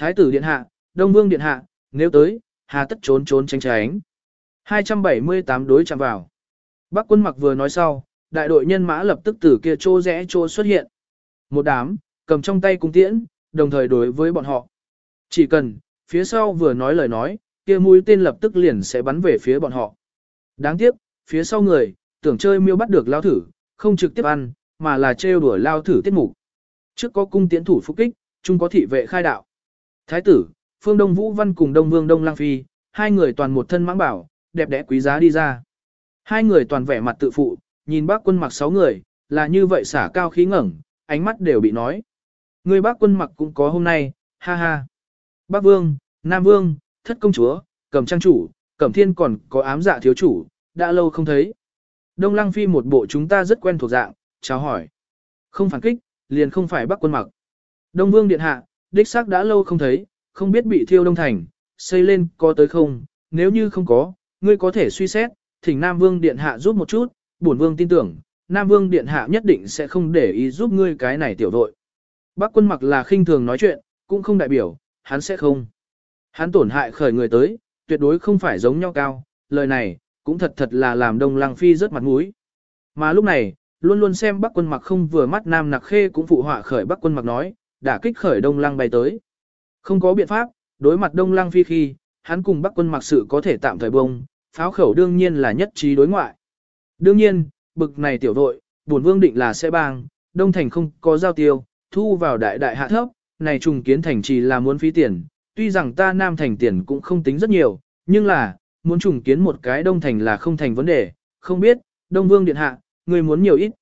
Thái tử điện hạ, Đông Vương điện hạ, nếu tới, hà tất trốn trốn tránh tránh. 278 đối chạm vào. Bác quân mặc vừa nói sau, đại đội nhân mã lập tức từ kia chỗ rẽ chỗ xuất hiện. Một đám, cầm trong tay cung tiễn, đồng thời đối với bọn họ. Chỉ cần, phía sau vừa nói lời nói, kia mũi tên lập tức liền sẽ bắn về phía bọn họ. Đáng tiếc, phía sau người, tưởng chơi miêu bắt được lao thử, không trực tiếp ăn, mà là trêu đuổi lao thử tiết mục. Trước có cung tiễn thủ phục kích, chung có thị vệ khai đạo. Thái tử, Phương Đông Vũ Văn cùng Đông Vương Đông Lang Phi, hai người toàn một thân mãng bảo, đẹp đẽ quý giá đi ra. Hai người toàn vẻ mặt tự phụ, nhìn bác quân mặc sáu người, là như vậy xả cao khí ngẩng, ánh mắt đều bị nói. Người bác quân mặc cũng có hôm nay, ha ha. Bác Vương, Nam Vương, Thất Công Chúa, Cẩm Trang Chủ, Cẩm Thiên còn có ám dạ thiếu chủ, đã lâu không thấy. Đông Lăng Phi một bộ chúng ta rất quen thuộc dạng, chào hỏi. Không phản kích, liền không phải bác quân mặc. Đông Vương Điện Hạ, đích xác đã lâu không thấy, không biết bị thiêu đông thành, xây lên có tới không, nếu như không có, ngươi có thể suy xét, thỉnh Nam Vương Điện Hạ giúp một chút, bổn Vương tin tưởng, Nam Vương Điện Hạ nhất định sẽ không để ý giúp ngươi cái này tiểu đội. Bác quân mặc là khinh thường nói chuyện, cũng không đại biểu, hắn sẽ không. Hắn tổn hại khởi người tới, tuyệt đối không phải giống nhau cao, lời này, cũng thật thật là làm Đông Lăng Phi rất mặt mũi. Mà lúc này, luôn luôn xem Bắc quân mặc không vừa mắt Nam Nặc Khê cũng phụ họa khởi Bắc quân mặc nói, đã kích khởi Đông Lăng bay tới. Không có biện pháp, đối mặt Đông Lăng Phi khi, hắn cùng Bắc quân mặc sự có thể tạm thời bông, pháo khẩu đương nhiên là nhất trí đối ngoại. Đương nhiên, bực này tiểu đội, buồn vương định là sẽ bang, Đông Thành không có giao tiêu, thu vào đại đại hạ thấp, này trùng kiến thành chỉ là muốn phí tiền, tuy rằng ta Nam Thành tiền cũng không tính rất nhiều, nhưng là, muốn trùng kiến một cái Đông Thành là không thành vấn đề, không biết, Đông Vương Điện Hạ, người muốn nhiều ít.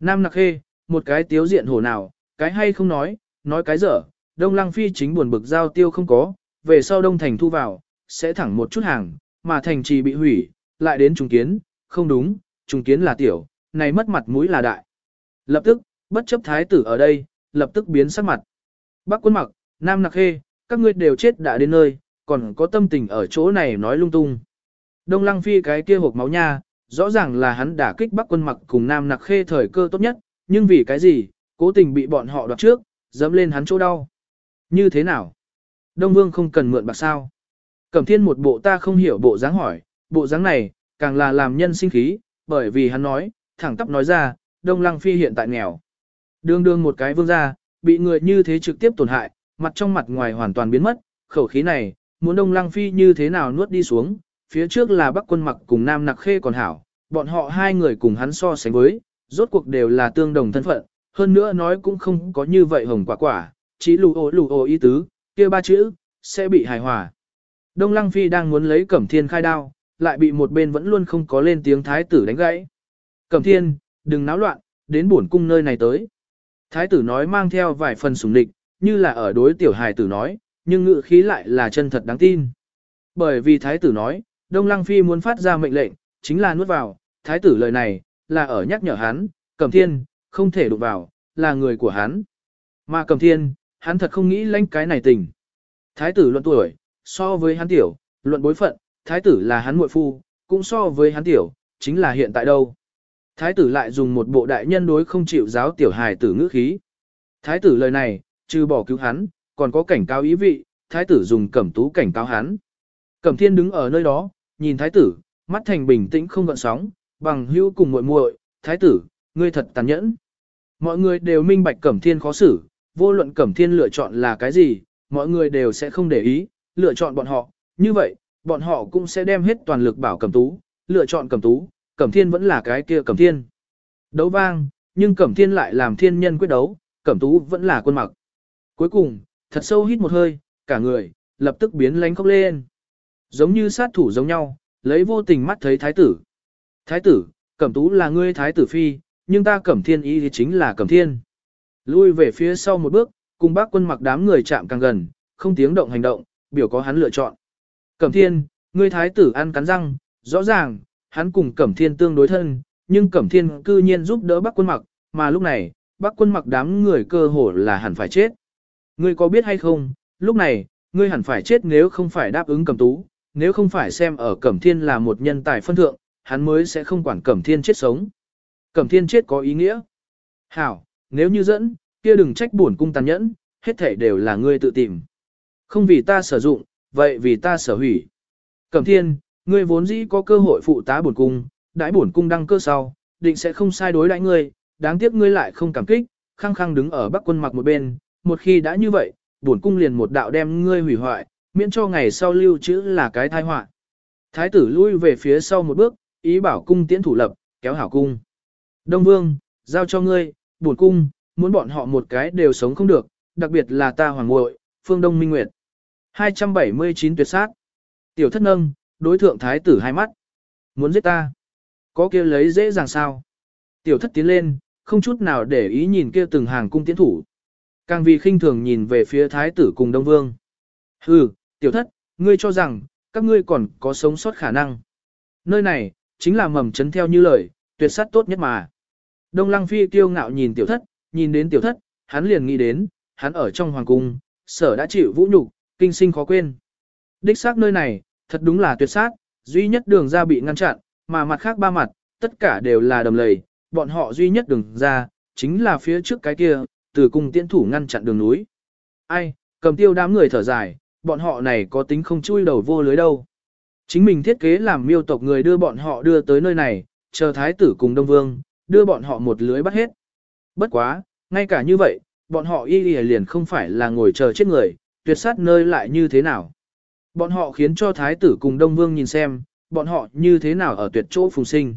Nam Nặc Khê, một cái tiếu diện hổ nào, cái hay không nói, nói cái dở, Đông Lăng Phi chính buồn bực giao tiêu không có, về sau Đông Thành thu vào, sẽ thẳng một chút hàng, mà thành trì bị hủy, lại đến trùng kiến, không đúng, trùng kiến là tiểu, này mất mặt mũi là đại. Lập tức, bất chấp thái tử ở đây, lập tức biến sắc mặt. Bắc quân mặc, Nam Nặc Khê, các ngươi đều chết đã đến nơi, còn có tâm tình ở chỗ này nói lung tung. Đông Lăng Phi cái kia hộp máu nha, rõ ràng là hắn đả kích Bắc quân mặc cùng Nam Nặc Khê thời cơ tốt nhất, nhưng vì cái gì, cố tình bị bọn họ đoạt trước, dẫm lên hắn chỗ đau. Như thế nào? Đông Vương không cần mượn bạc sao? Cẩm Thiên một bộ ta không hiểu bộ dáng hỏi, bộ dáng này, càng là làm nhân sinh khí, bởi vì hắn nói, thẳng tắp nói ra, Đông Lăng Phi hiện tại nghèo. Đương đương một cái vương gia, bị người như thế trực tiếp tổn hại, mặt trong mặt ngoài hoàn toàn biến mất, khẩu khí này, muốn Đông Lăng Phi như thế nào nuốt đi xuống, phía trước là Bắc quân mặc cùng Nam Nặc Khê còn hảo, bọn họ hai người cùng hắn so sánh với, rốt cuộc đều là tương đồng thân phận, hơn nữa nói cũng không có như vậy hồng quả quả, chỉ lù ô lù ô ý tứ, kia ba chữ, sẽ bị hài hòa. Đông Lăng Phi đang muốn lấy Cẩm Thiên khai đao, lại bị một bên vẫn luôn không có lên tiếng thái tử đánh gãy. Cẩm Thiên, đừng náo loạn, đến bổn cung nơi này tới. Thái tử nói mang theo vài phần sủng địch, như là ở đối tiểu hài tử nói, nhưng ngữ khí lại là chân thật đáng tin. Bởi vì thái tử nói, Đông Lăng Phi muốn phát ra mệnh lệnh, chính là nuốt vào, thái tử lời này, là ở nhắc nhở hắn, Cẩm Thiên, không thể đụng vào, là người của hắn. Mà Cẩm Thiên, hắn thật không nghĩ lãnh cái này tình. Thái tử luận tuổi, so với hắn tiểu, luận bối phận, thái tử là hắn muội phu, cũng so với hắn tiểu, chính là hiện tại đâu. Thái tử lại dùng một bộ đại nhân đối không chịu giáo tiểu hài tử ngữ khí. Thái tử lời này, trừ bỏ cứu hắn, còn có cảnh cáo ý vị, thái tử dùng cẩm tú cảnh cáo hắn. Cẩm thiên đứng ở nơi đó, nhìn thái tử, mắt thành bình tĩnh không gợn sóng, bằng hữu cùng muội muội, thái tử, ngươi thật tàn nhẫn. Mọi người đều minh bạch cẩm thiên khó xử, vô luận cẩm thiên lựa chọn là cái gì, mọi người đều sẽ không để ý, lựa chọn bọn họ, như vậy, bọn họ cũng sẽ đem hết toàn lực bảo cẩm tú, lựa chọn cẩm tú, cẩm thiên vẫn là cái kia cẩm thiên. Đấu vang, nhưng cẩm thiên lại làm thiên nhân quyết đấu, cẩm tú vẫn là quân mặc. Cuối cùng, thật sâu hít một hơi, cả người, lập tức biến lánh khóc lên. Giống như sát thủ giống nhau, lấy vô tình mắt thấy thái tử. Thái tử, cẩm tú là ngươi thái tử phi, nhưng ta cẩm thiên ý thì chính là cẩm thiên. Lui về phía sau một bước, cùng bác quân mặc đám người chạm càng gần, không tiếng động hành động, biểu có hắn lựa chọn. Cẩm thiên, ngươi thái tử ăn cắn răng, rõ ràng, hắn cùng cẩm thiên tương đối thân, nhưng cẩm thiên cư nhiên giúp đỡ bác quân mặc, mà lúc này, bác quân mặc đám người cơ hồ là hẳn phải chết. Ngươi có biết hay không, lúc này, ngươi hẳn phải chết nếu không phải đáp ứng cẩm tú, nếu không phải xem ở cẩm thiên là một nhân tài phân thượng, hắn mới sẽ không quản cẩm thiên chết sống. Cẩm thiên chết có ý nghĩa. Hảo, nếu như dẫn, kia đừng trách buồn cung tàn nhẫn, hết thể đều là ngươi tự tìm. Không vì ta sử dụng, vậy vì ta sở hủy. Cẩm thiên, ngươi vốn dĩ có cơ hội phụ tá buồn cung, đãi buồn cung đăng cơ sau, định sẽ không sai đối đãi ngươi, đáng tiếc ngươi lại không cảm kích, khăng khăng đứng ở bắc quân mặc một bên, một khi đã như vậy, buồn cung liền một đạo đem ngươi hủy hoại, miễn cho ngày sau lưu trữ là cái tai họa. Thái tử lui về phía sau một bước, ý bảo cung tiễn thủ lập, kéo hảo cung. Đông Vương, giao cho ngươi, bổn cung, muốn bọn họ một cái đều sống không được, đặc biệt là ta hoàng muội, Phương Đông Minh Nguyệt. 279 tuyệt sát. Tiểu thất nâng, đối thượng thái tử hai mắt. Muốn giết ta. Có kia lấy dễ dàng sao. Tiểu thất tiến lên, không chút nào để ý nhìn kia từng hàng cung tiến thủ. Càng vì khinh thường nhìn về phía thái tử cùng Đông Vương. Hừ, tiểu thất, ngươi cho rằng, các ngươi còn có sống sót khả năng. Nơi này, chính là mầm chấn theo như lời, tuyệt sát tốt nhất mà. Đông Lăng Phi kiêu ngạo nhìn tiểu thất, nhìn đến tiểu thất, hắn liền nghĩ đến, hắn ở trong hoàng cung, sở đã chịu vũ nhục, kinh sinh khó quên. Đích xác nơi này, thật đúng là tuyệt sát, duy nhất đường ra bị ngăn chặn, mà mặt khác ba mặt, tất cả đều là đầm lầy, bọn họ duy nhất đường ra, chính là phía trước cái kia, từ cung tiễn thủ ngăn chặn đường núi. Ai, cầm tiêu đám người thở dài, bọn họ này có tính không chui đầu vô lưới đâu. Chính mình thiết kế làm miêu tộc người đưa bọn họ đưa tới nơi này, chờ thái tử cùng Đông Vương, đưa bọn họ một lưới bắt hết. Bất quá, ngay cả như vậy, bọn họ y liền không phải là ngồi chờ chết người, tuyệt sát nơi lại như thế nào. Bọn họ khiến cho thái tử cùng Đông Vương nhìn xem, bọn họ như thế nào ở tuyệt chỗ phùng sinh.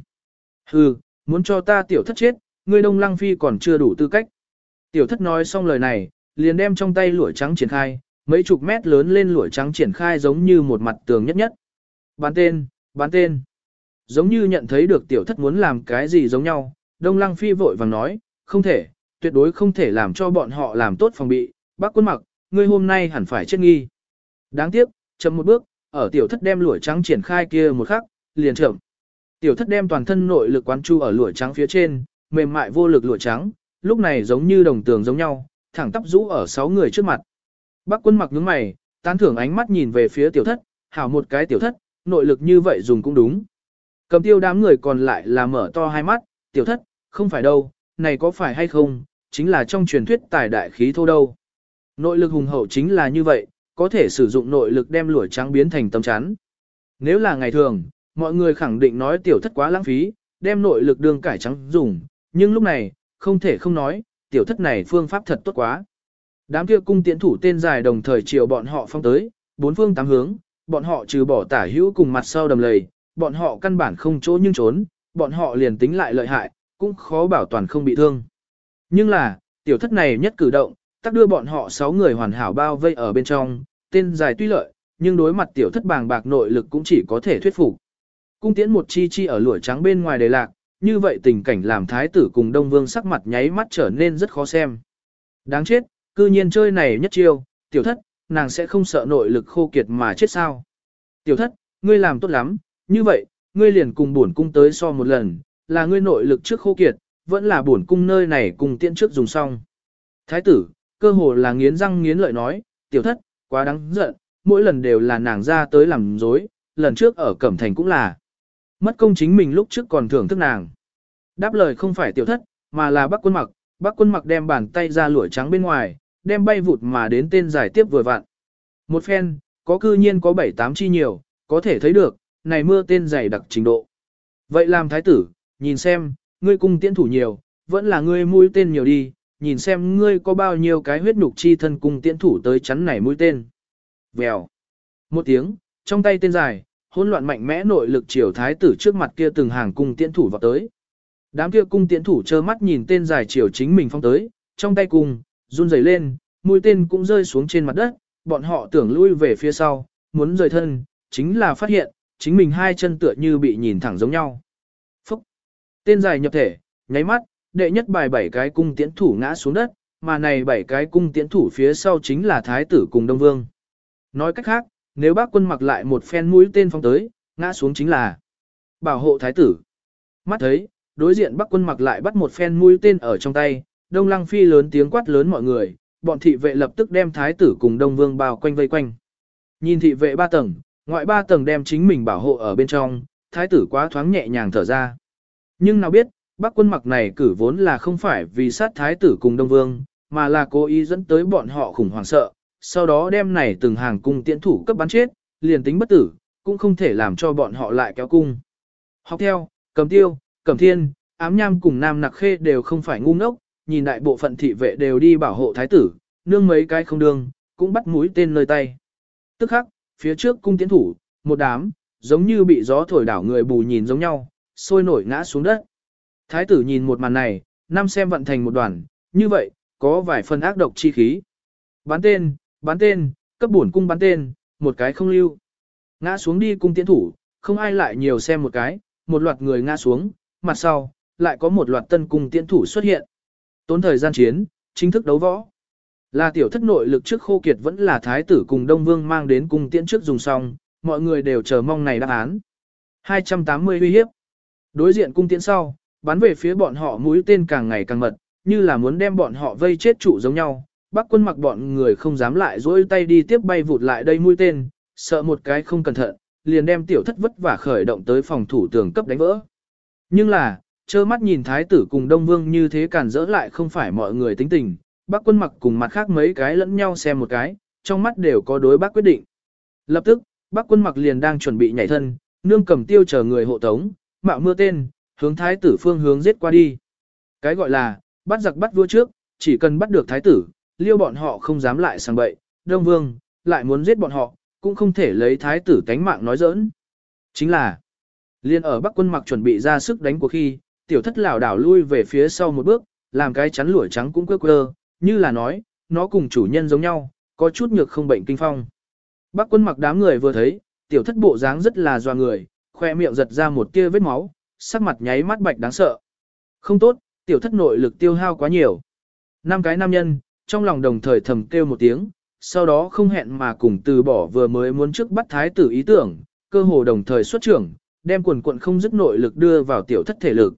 Hừ, muốn cho ta tiểu thất chết, ngươi Đông Lăng Phi còn chưa đủ tư cách. Tiểu thất nói xong lời này, liền đem trong tay lũa trắng triển khai, mấy chục mét lớn lên lũa trắng triển khai giống như một mặt tường nhất nhất. Bán tên, bán tên. Giống như nhận thấy được tiểu thất muốn làm cái gì giống nhau, Đông Lăng Phi vội vàng nói, không thể, tuyệt đối không thể làm cho bọn họ làm tốt phòng bị, bác quân mặc, ngươi hôm nay hẳn phải chết nghi. Đáng tiếc, chậm một bước, ở tiểu thất đem lũa trắng triển khai kia một khắc, liền chậm. Tiểu thất đem toàn thân nội lực quán chu ở lũa trắng phía trên, mềm mại vô lực lụa trắng, lúc này giống như đồng tường giống nhau, thẳng tắp rũ ở sáu người trước mặt. Bác quân mặc nhướng mày, tán thưởng ánh mắt nhìn về phía tiểu thất, hảo một cái tiểu thất, nội lực như vậy dùng cũng đúng. Cầm tiêu đám người còn lại là mở to hai mắt, tiểu thất, không phải đâu, này có phải hay không, chính là trong truyền thuyết tài đại khí thô đâu. Nội lực hùng hậu chính là như vậy, có thể sử dụng nội lực đem lũa trắng biến thành tấm chắn. Nếu là ngày thường, mọi người khẳng định nói tiểu thất quá lãng phí, đem nội lực đường cải trắng dùng, nhưng lúc này, không thể không nói, tiểu thất này phương pháp thật tốt quá. Đám kia cung tiễn thủ tên dài đồng thời chiều bọn họ phong tới, bốn phương tám hướng, bọn họ trừ bỏ tả hữu cùng mặt sau đầm lầy, bọn họ căn bản không chỗ nhưng trốn, bọn họ liền tính lại lợi hại, cũng khó bảo toàn không bị thương. Nhưng là, tiểu thất này nhất cử động, tác đưa bọn họ 6 người hoàn hảo bao vây ở bên trong, tên dài tuy lợi, nhưng đối mặt tiểu thất bàng bạc nội lực cũng chỉ có thể thuyết phục. Cung tiễn một chi chi ở lũa trắng bên ngoài đề lạc, như vậy tình cảnh làm thái tử cùng đông vương sắc mặt nháy mắt trở nên rất khó xem. Đáng chết, cư nhiên chơi này nhất chiêu, tiểu thất, nàng sẽ không sợ nội lực khô kiệt mà chết sao. Tiểu thất, ngươi làm tốt lắm, như vậy, ngươi liền cùng bổn cung tới so một lần, là ngươi nội lực trước khô kiệt, vẫn là bổn cung nơi này cùng tiễn trước dùng xong. Thái tử, cơ hồ là nghiến răng nghiến lợi nói, tiểu thất, quá đáng giận, mỗi lần đều là nàng ra tới làm dối, lần trước ở Cẩm Thành cũng là. Mất công chính mình lúc trước còn thưởng thức nàng. Đáp lời không phải tiểu thất, mà là bác quân mặc, bác quân mặc đem bàn tay ra lũa trắng bên ngoài, đem bay vụt mà đến tên giải tiếp vừa vặn. Một phen, có cư nhiên có 7-8 chi nhiều, có thể thấy được, này mưa tên dày đặc trình độ. Vậy làm thái tử, nhìn xem, ngươi cung tiễn thủ nhiều, vẫn là ngươi mũi tên nhiều đi, nhìn xem ngươi có bao nhiêu cái huyết nhục chi thân cung tiễn thủ tới chắn này mũi tên. Vèo. Một tiếng, trong tay tên dài, hỗn loạn mạnh mẽ nội lực chiều thái tử trước mặt kia từng hàng cung tiễn thủ vào tới. Đám kia cung tiễn thủ trơ mắt nhìn tên dài chiều chính mình phong tới, trong tay cung, run rẩy lên, mũi tên cũng rơi xuống trên mặt đất, bọn họ tưởng lui về phía sau, muốn rời thân, chính là phát hiện, chính mình hai chân tựa như bị nhìn thẳng giống nhau. Phúc! Tên dài nhập thể, nháy mắt, đệ nhất bài bảy cái cung tiễn thủ ngã xuống đất, mà này bảy cái cung tiễn thủ phía sau chính là thái tử cùng đông vương. Nói cách khác, nếu bác quân mặc lại một phen mũi tên phong tới, ngã xuống chính là bảo hộ thái tử. Mắt thấy, đối diện bác quân mặc lại bắt một phen mũi tên ở trong tay, đông lăng phi lớn tiếng quát lớn mọi người, bọn thị vệ lập tức đem thái tử cùng đông vương bao quanh vây quanh. Nhìn thị vệ ba tầng, ngoại ba tầng đem chính mình bảo hộ ở bên trong, thái tử quá thoáng nhẹ nhàng thở ra. Nhưng nào biết, bác quân mặc này cử vốn là không phải vì sát thái tử cùng đông vương, mà là cố ý dẫn tới bọn họ khủng hoảng sợ, sau đó đem này từng hàng cung tiễn thủ cấp bắn chết, liền tính bất tử, cũng không thể làm cho bọn họ lại kéo cung. Học theo, cầm tiêu, cầm thiên, ám nham cùng nam nặc khê đều không phải ngu ngốc, nhìn đại bộ phận thị vệ đều đi bảo hộ thái tử, nương mấy cái không đương, cũng bắt mũi tên nơi tay. Tức khắc, phía trước cung tiến thủ, một đám, giống như bị gió thổi đảo người bù nhìn giống nhau, sôi nổi ngã xuống đất. Thái tử nhìn một màn này, năm xem vận thành một đoàn, như vậy, có vài phần ác độc chi khí. Bán tên, bán tên, cấp bổn cung bán tên, một cái không lưu. Ngã xuống đi cung tiến thủ, không ai lại nhiều xem một cái, một loạt người ngã xuống, mặt sau, lại có một loạt tân cung tiến thủ xuất hiện. Tốn thời gian chiến, chính thức đấu võ. Là tiểu thất nội lực trước khô kiệt vẫn là thái tử cùng Đông Vương mang đến cung tiễn trước dùng xong, mọi người đều chờ mong này đáp án. 280 uy hiếp. Đối diện cung tiễn sau, bắn về phía bọn họ mũi tên càng ngày càng mật, như là muốn đem bọn họ vây chết trụ giống nhau. Bác quân mặc bọn người không dám lại dỗi tay đi tiếp bay vụt lại đây mũi tên, sợ một cái không cẩn thận, liền đem tiểu thất vất vả khởi động tới phòng thủ tường cấp đánh vỡ. Nhưng là, trơ mắt nhìn thái tử cùng Đông Vương như thế cản dỡ lại không phải mọi người tính tình, bác quân mặc cùng mặt khác mấy cái lẫn nhau xem một cái, trong mắt đều có đối bác quyết định. Lập tức, bác quân mặc liền đang chuẩn bị nhảy thân, nương cầm tiêu chờ người hộ tống, mạo mưa tên, hướng thái tử phương hướng giết qua đi. Cái gọi là, bắt giặc bắt vua trước, chỉ cần bắt được thái tử, liêu bọn họ không dám lại sang bậy, đông vương, lại muốn giết bọn họ, cũng không thể lấy thái tử tánh mạng nói giỡn. Chính là, liên ở bắc quân mặc chuẩn bị ra sức đánh cuộc khi, tiểu thất lảo đảo lui về phía sau một bước, làm cái chắn lũi trắng cũng quơ quơ, như là nói, nó cùng chủ nhân giống nhau, có chút nhược không bệnh kinh phong. Bác quân mặc đám người vừa thấy, tiểu thất bộ dáng rất là doa người, khoe miệng giật ra một tia vết máu, sắc mặt nháy mắt bạch đáng sợ. Không tốt, tiểu thất nội lực tiêu hao quá nhiều. Năm cái nam nhân, trong lòng đồng thời thầm kêu một tiếng, sau đó không hẹn mà cùng từ bỏ vừa mới muốn trước bắt thái tử ý tưởng, cơ hồ đồng thời xuất trưởng, đem quần quận không dứt nội lực đưa vào tiểu thất thể lực.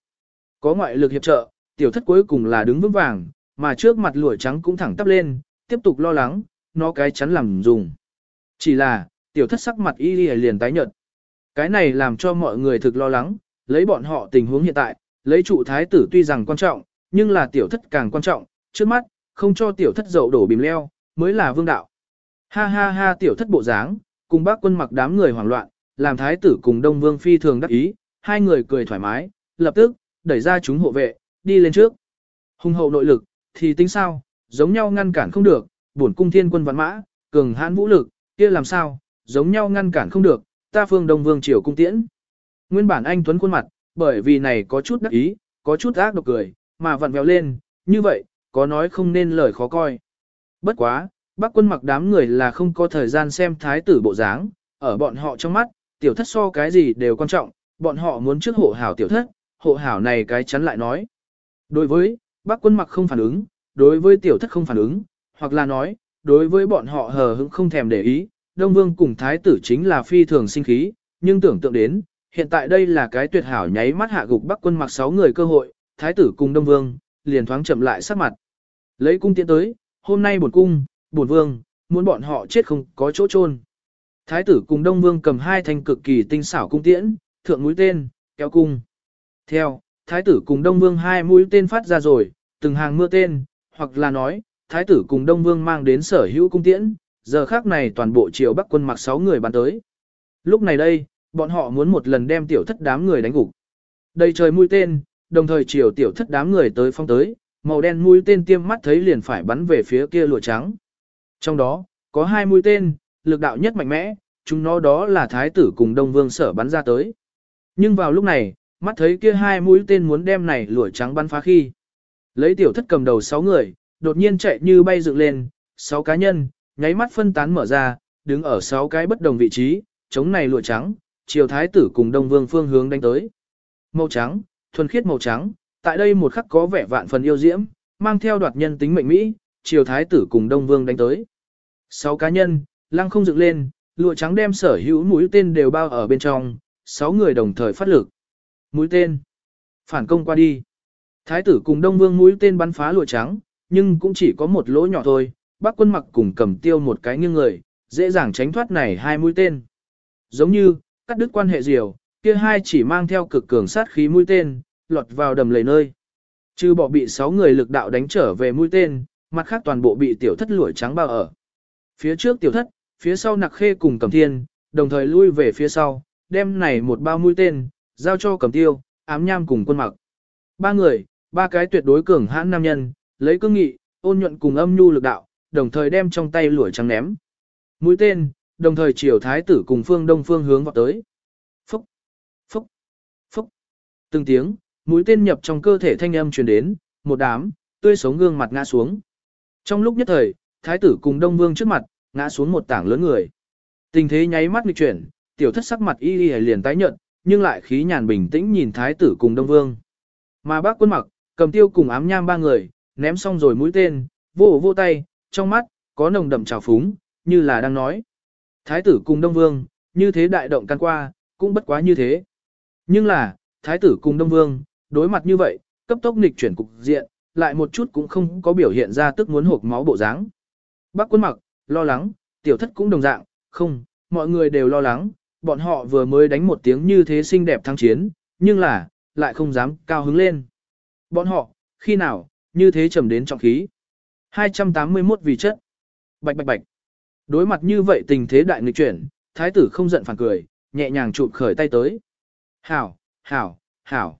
Có ngoại lực hiệp trợ, tiểu thất cuối cùng là đứng vững vàng, mà trước mặt lụa trắng cũng thẳng tắp lên, tiếp tục lo lắng, nó cái chắn làm dùng. Chỉ là, tiểu thất sắc mặt y liền tái nhợt. Cái này làm cho mọi người thực lo lắng, lấy bọn họ tình huống hiện tại, lấy trụ thái tử tuy rằng quan trọng, nhưng là tiểu thất càng quan trọng, trước mắt, không cho tiểu thất dậu đổ bìm leo, mới là vương đạo. Ha ha ha tiểu thất bộ dáng, cùng bác quân mặc đám người hoảng loạn, làm thái tử cùng đông vương phi thường đắc ý, hai người cười thoải mái, lập tức, đẩy ra chúng hộ vệ, đi lên trước. Hùng hậu nội lực, thì tính sao, giống nhau ngăn cản không được, bổn cung thiên quân vạn mã, cường hãn vũ lực, kia làm sao, giống nhau ngăn cản không được, ta phương đông vương triều cung tiễn. Nguyên bản anh tuấn khuôn mặt, bởi vì này có chút đắc ý, có chút ác độc cười, mà vặn vẹo lên, như vậy, có nói không nên lời khó coi. Bất quá, bác quân mặc đám người là không có thời gian xem thái tử bộ dáng, ở bọn họ trong mắt, tiểu thất so cái gì đều quan trọng, bọn họ muốn trước hộ hảo tiểu thất, hộ hảo này cái chắn lại nói. Đối với, bác quân mặc không phản ứng, đối với tiểu thất không phản ứng, hoặc là nói, đối với bọn họ hờ hững không thèm để ý, Đông Vương cùng thái tử chính là phi thường sinh khí, nhưng tưởng tượng đến, hiện tại đây là cái tuyệt hảo nháy mắt hạ gục bắc quân mặc 6 người cơ hội, thái tử cùng Đông Vương, liền thoáng chậm lại sắc mặt. Lấy cung tiến tới, hôm nay bổn cung, bổn vương, muốn bọn họ chết không có chỗ chôn. Thái tử cùng Đông Vương cầm hai thanh cực kỳ tinh xảo cung tiễn, thượng mũi tên, kéo cung. Theo, thái tử cùng Đông Vương hai mũi tên phát ra rồi, từng hàng mưa tên, hoặc là nói, thái tử cùng Đông Vương mang đến sở hữu cung tiễn, giờ khác này toàn bộ triều Bắc quân mặc 6 người bắn tới. Lúc này đây, bọn họ muốn một lần đem tiểu thất đám người đánh gục. Đây trời mũi tên, đồng thời chiều tiểu thất đám người tới phong tới, màu đen mũi tên tiêm mắt thấy liền phải bắn về phía kia lụa trắng. Trong đó, có hai mũi tên, lực đạo nhất mạnh mẽ, chúng nó đó là thái tử cùng đông vương sở bắn ra tới. Nhưng vào lúc này, mắt thấy kia hai mũi tên muốn đem này lụa trắng bắn phá khi. Lấy tiểu thất cầm đầu sáu người, đột nhiên chạy như bay dựng lên, sáu cá nhân, nháy mắt phân tán mở ra, đứng ở sáu cái bất đồng vị trí, chống này lụa trắng, chiều thái tử cùng đông vương phương hướng đánh tới. Màu trắng, thuần khiết màu trắng, tại đây một khắc có vẻ vạn phần yêu diễm, mang theo đoạt nhân tính mệnh Mỹ, chiều thái tử cùng đông vương đánh tới. Sáu cá nhân, lăng không dựng lên, lụa trắng đem sở hữu mũi tên đều bao ở bên trong, sáu người đồng thời phát lực. Mũi tên. Phản công qua đi. Thái tử cùng đông vương mũi tên bắn phá lụa trắng, nhưng cũng chỉ có một lỗ nhỏ thôi, bác quân mặc cùng cầm tiêu một cái nghiêng người, dễ dàng tránh thoát này hai mũi tên. Giống như, cắt đứt quan hệ diều, kia hai chỉ mang theo cực cường sát khí mũi tên, lọt vào đầm lầy nơi. Chứ bỏ bị sáu người lực đạo đánh trở về mũi tên, mặt khác toàn bộ bị tiểu thất lụa trắng bao ở. Phía trước tiểu thất, phía sau nặc khê cùng cầm thiên, đồng thời lui về phía sau, đem này một bao mũi tên, giao cho cầm tiêu, ám nham cùng quân mặc. Ba người, ba cái tuyệt đối cường hãn nam nhân, lấy cương nghị, ôn nhuận cùng âm nhu lực đạo, đồng thời đem trong tay lũi trắng ném. Mũi tên, đồng thời chiều thái tử cùng phương đông phương hướng vào tới. Phúc, phúc, phúc. Từng tiếng, mũi tên nhập trong cơ thể thanh âm truyền đến, một đám, tươi sống gương mặt ngã xuống. Trong lúc nhất thời, thái tử cùng đông vương trước mặt, ngã xuống một tảng lớn người. Tình thế nháy mắt nghịch chuyển, tiểu thất sắc mặt y y liền tái nhợt, nhưng lại khí nhàn bình tĩnh nhìn thái tử cùng đông vương. Mà bác quân mặc, cầm tiêu cùng ám nham ba người, ném xong rồi mũi tên, vô vô tay, trong mắt, có nồng đậm trào phúng, như là đang nói. Thái tử cùng Đông Vương, như thế đại động can qua, cũng bất quá như thế. Nhưng là, Thái tử cùng Đông Vương, đối mặt như vậy, cấp tốc nghịch chuyển cục diện, lại một chút cũng không có biểu hiện ra tức muốn hộp máu bộ dáng. Bác quân mặc, lo lắng, tiểu thất cũng đồng dạng, không, mọi người đều lo lắng, bọn họ vừa mới đánh một tiếng như thế xinh đẹp thắng chiến, nhưng là, lại không dám cao hứng lên. Bọn họ, khi nào, như thế trầm đến trọng khí. 281 vì chất. Bạch bạch bạch. Đối mặt như vậy tình thế đại nghịch chuyển, thái tử không giận phản cười, nhẹ nhàng chụp khởi tay tới. Hảo, hảo, hảo.